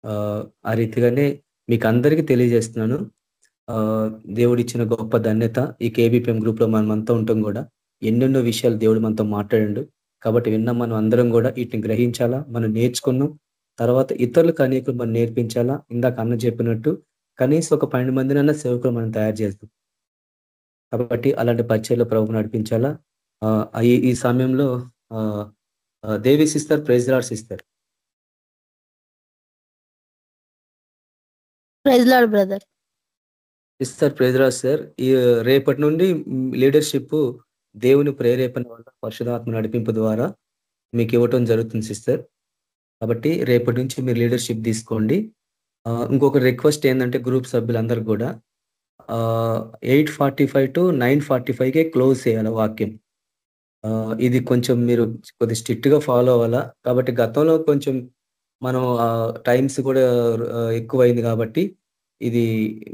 ఆ, రీతిగానే మీకు అందరికీ తెలియజేస్తున్నాను. ఆ, దేవుడు ఇచ్చిన గొప్ప ధన్యత ఈ కేబిపిఎం గ్రూప్లో మనం అంతా ఉంటాం కూడా. ఎన్నెన్నో విషయాలు దేవుడు మనతో మాట్లాడండు. కాబట్టి విన్న మనం అందరం కూడా వీటిని గ్రహించాలా? మనం నేర్చుకున్నాం. తర్వాత ఇతరులకు అనేకులు మనం నేర్పించాలా? ఇందాక అన్న చెప్పినట్టు కనీసం ఒక పన్నెండు మందినన్నా సేవకులు మనం తయారు చేస్తాం. కాబట్టి అలాంటి పరిచయలో ప్రభు నడిపించాలా? ఈ ఈ సమయంలో ఆ, ఆ, దేవి సిస్టర్ ప్రైజ్ లాడ్స్ ఇస్తారు ప్రైజ్ లాడ్ బ్రదర్ ఇస్తారు ప్రేజరాజ్ సార్ ఈ రేపటి నుండి లీడర్షిప్ దేవుని ప్రేరేపణ వల్ల పరిశుధాత్మ నడిపింపు ద్వారా మీకు ఇవ్వటం జరుగుతుంది సిస్టర్ కాబట్టి రేపటి నుంచి మీరు లీడర్షిప్ తీసుకోండి. ఇంకొక రిక్వెస్ట్ ఏంటంటే గ్రూప్ సభ్యులందరూ కూడా. Eight forty five to nine forty ఫైవ్కే close చేయాలి వాక్యం. ఇది కొంచెం మీరు కొద్ది స్ట్రిక్ట్గా ఫాలో అవ్వాలా? కాబట్టి గతంలో కొంచెం మనం టైమ్స్ కూడా ఎక్కువైంది కాబట్టి ఇది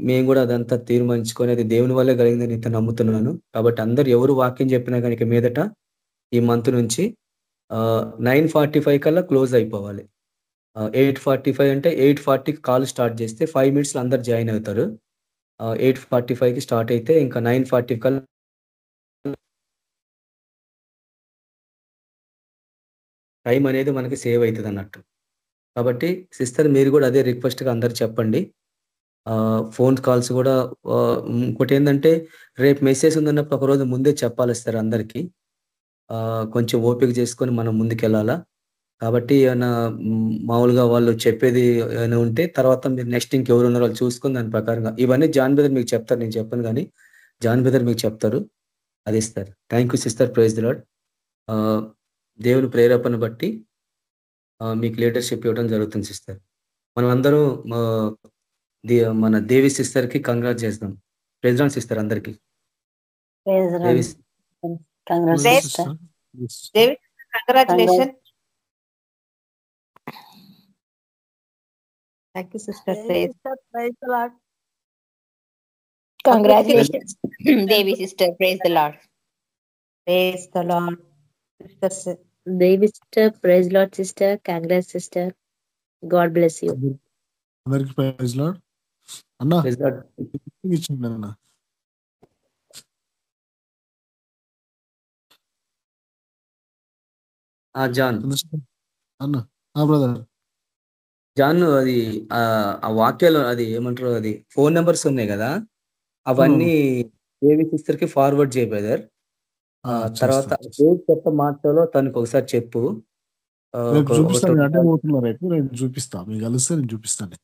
మేము కూడా అదంతా తీర్మానించుకొని అది దేవుని వల్లే కలిగిందని ఇంత నమ్ముతున్నాను. కాబట్టి అందరు ఎవరు వాక్యం చెప్పినా కనుక మీదట ఈ మంత్ నుంచి నైన్ ఫార్టీ ఫైవ్ కల్లా క్లోజ్ అయిపోవాలి. ఎయిట్ ఫార్టీ ఫైవ్ అంటే ఎయిట్ ఫార్టీకి కాల్ స్టార్ట్ చేస్తే ఫైవ్ మినిట్స్లో అందరు జాయిన్ అవుతారు. ఎయిట్ ఫార్టీ ఫైవ్కి స్టార్ట్ అయితే ఇంకా నైన్ ఫార్టీ కల్లా టైం అనేది మనకి సేవ్ అవుతుంది అన్నట్టు. కాబట్టి సిస్టర్ మీరు కూడా అదే రిక్వెస్ట్గా అందరు చెప్పండి. ఫోన్ కాల్స్ కూడా ఇంకోటి ఏంటంటే రేపు మెసేజ్ ఉందన్నప్పుడు ఒక రోజు ముందే చెప్పాలి సార్ అందరికీ. కొంచెం ఓపిక చేసుకొని మనం ముందుకెళ్ళాలా? కాబట్టి ఏమైనా మామూలుగా వాళ్ళు చెప్పేది ఏమైనా ఉంటే తర్వాత మీరు నెక్స్ట్ ఇంకెవరు ఉన్నారో వాళ్ళు చూసుకొని దాని ప్రకారంగా. ఇవన్నీ జాన్ బెదర్ మీకు చెప్తారు నేను చెప్పను కానీ జాన్ బెదర్ మీకు చెప్తారు అది ఇస్తారు. Thank you sister praise the Lord దేవుని ప్రేరేపణ బట్టి మీకు లీడర్షిప్ ఇవ్వడం జరుగుతుంది సిస్టర్ మనం అందరం మన దేవి సిస్టర్కి కంగ్రాట్ చేస్తాం ప్రెసిడెంట్ సిస్టర్ అందరికి. Praise Congratulation thank you sister praise praise lord congratulations Devi sister praise the lord praise the lord sisters Devi sister praise lord sister congrats sister God bless you అందరికి praise lord అన్న Praise God. ఇచ్చింది అన్న ఆ, John అన్న ఆ brother John అది ఆ వాక్యాలు అది ఏమంటారు అది ఫోన్ నెంబర్స్ ఉన్నాయి కదా అవన్నీ దేవి సిస్టర్కి ఫార్వర్డ్ చేయ బ్రదర్. తర్వాత ఏ కొత్త మార్చాలో తనకు ఒకసారి చెప్పు. చూపిస్తా మీకు కలిస్తే నేను చూపిస్తాను.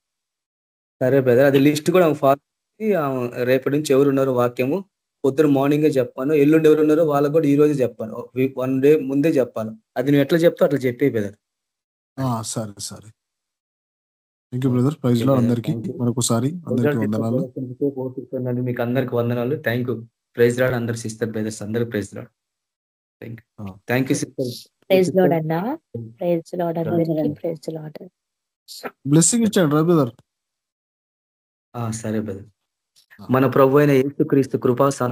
సరే బ్రదర్ అది లిస్ట్ కూడా ఫార్వర్డ్ రేపటి నుంచి ఎవరు ఉన్నారో వాక్యము పొద్దున మార్నింగే చెప్పాను ఎల్లుండి ఎవరు ఉన్నారో వాళ్ళకు కూడా ఈ రోజు చెప్పాను వన్ డే ముందే చెప్పాను. అది నువ్వు ఎట్లా చెప్తావు అట్లా చెప్పే బ్రదర్. సరే సరే. Thank you brother praise Lord అందరికి. మరొకసారి అందరికి వందనాలు. మీకు అందరికి వందనాలు. థ్యాంక్ యూ ప్రైజ్ రాడ్ అందరు సిస్టర్ బ్రదర్స్ అందరికి praise Lord thank you thank you sister praise Lord అన్న. ప్రైజ్ లాడ్ అందరికి. ప్రైజ్ లాడ్ బ్లెస్సింగ్ ఇచ్చాడు రా బ్రదర్ సరే బ్రదర్ మన ప్రభు అయిన యేసుక్రీస్తు కృపా స-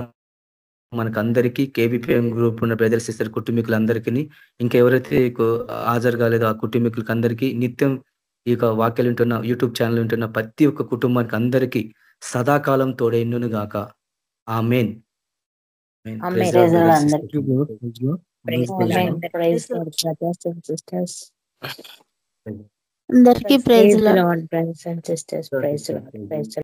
మనకందరికీ కేబిపిఎం గ్రూప్ ఉన్న బ్రదర్ సిస్టర్ కుటుంబీకులందరికీ ఇంకా ఎవరైతే కు- హాజరు కాలేదో ఆ కుటుంబీకులకి అందరికీ నిత్యం ఈ యొక్క వాక్యాలు వింటున్న యూట్యూబ్ ఛానల్ వింటున్న ప్రతి ఒక్క కుటుంబానికి అందరికీ సదాకాలం తోడైన్నును గాక. ఆ మెయిన్ అందరికీ. ప్రైజ్. Praise praise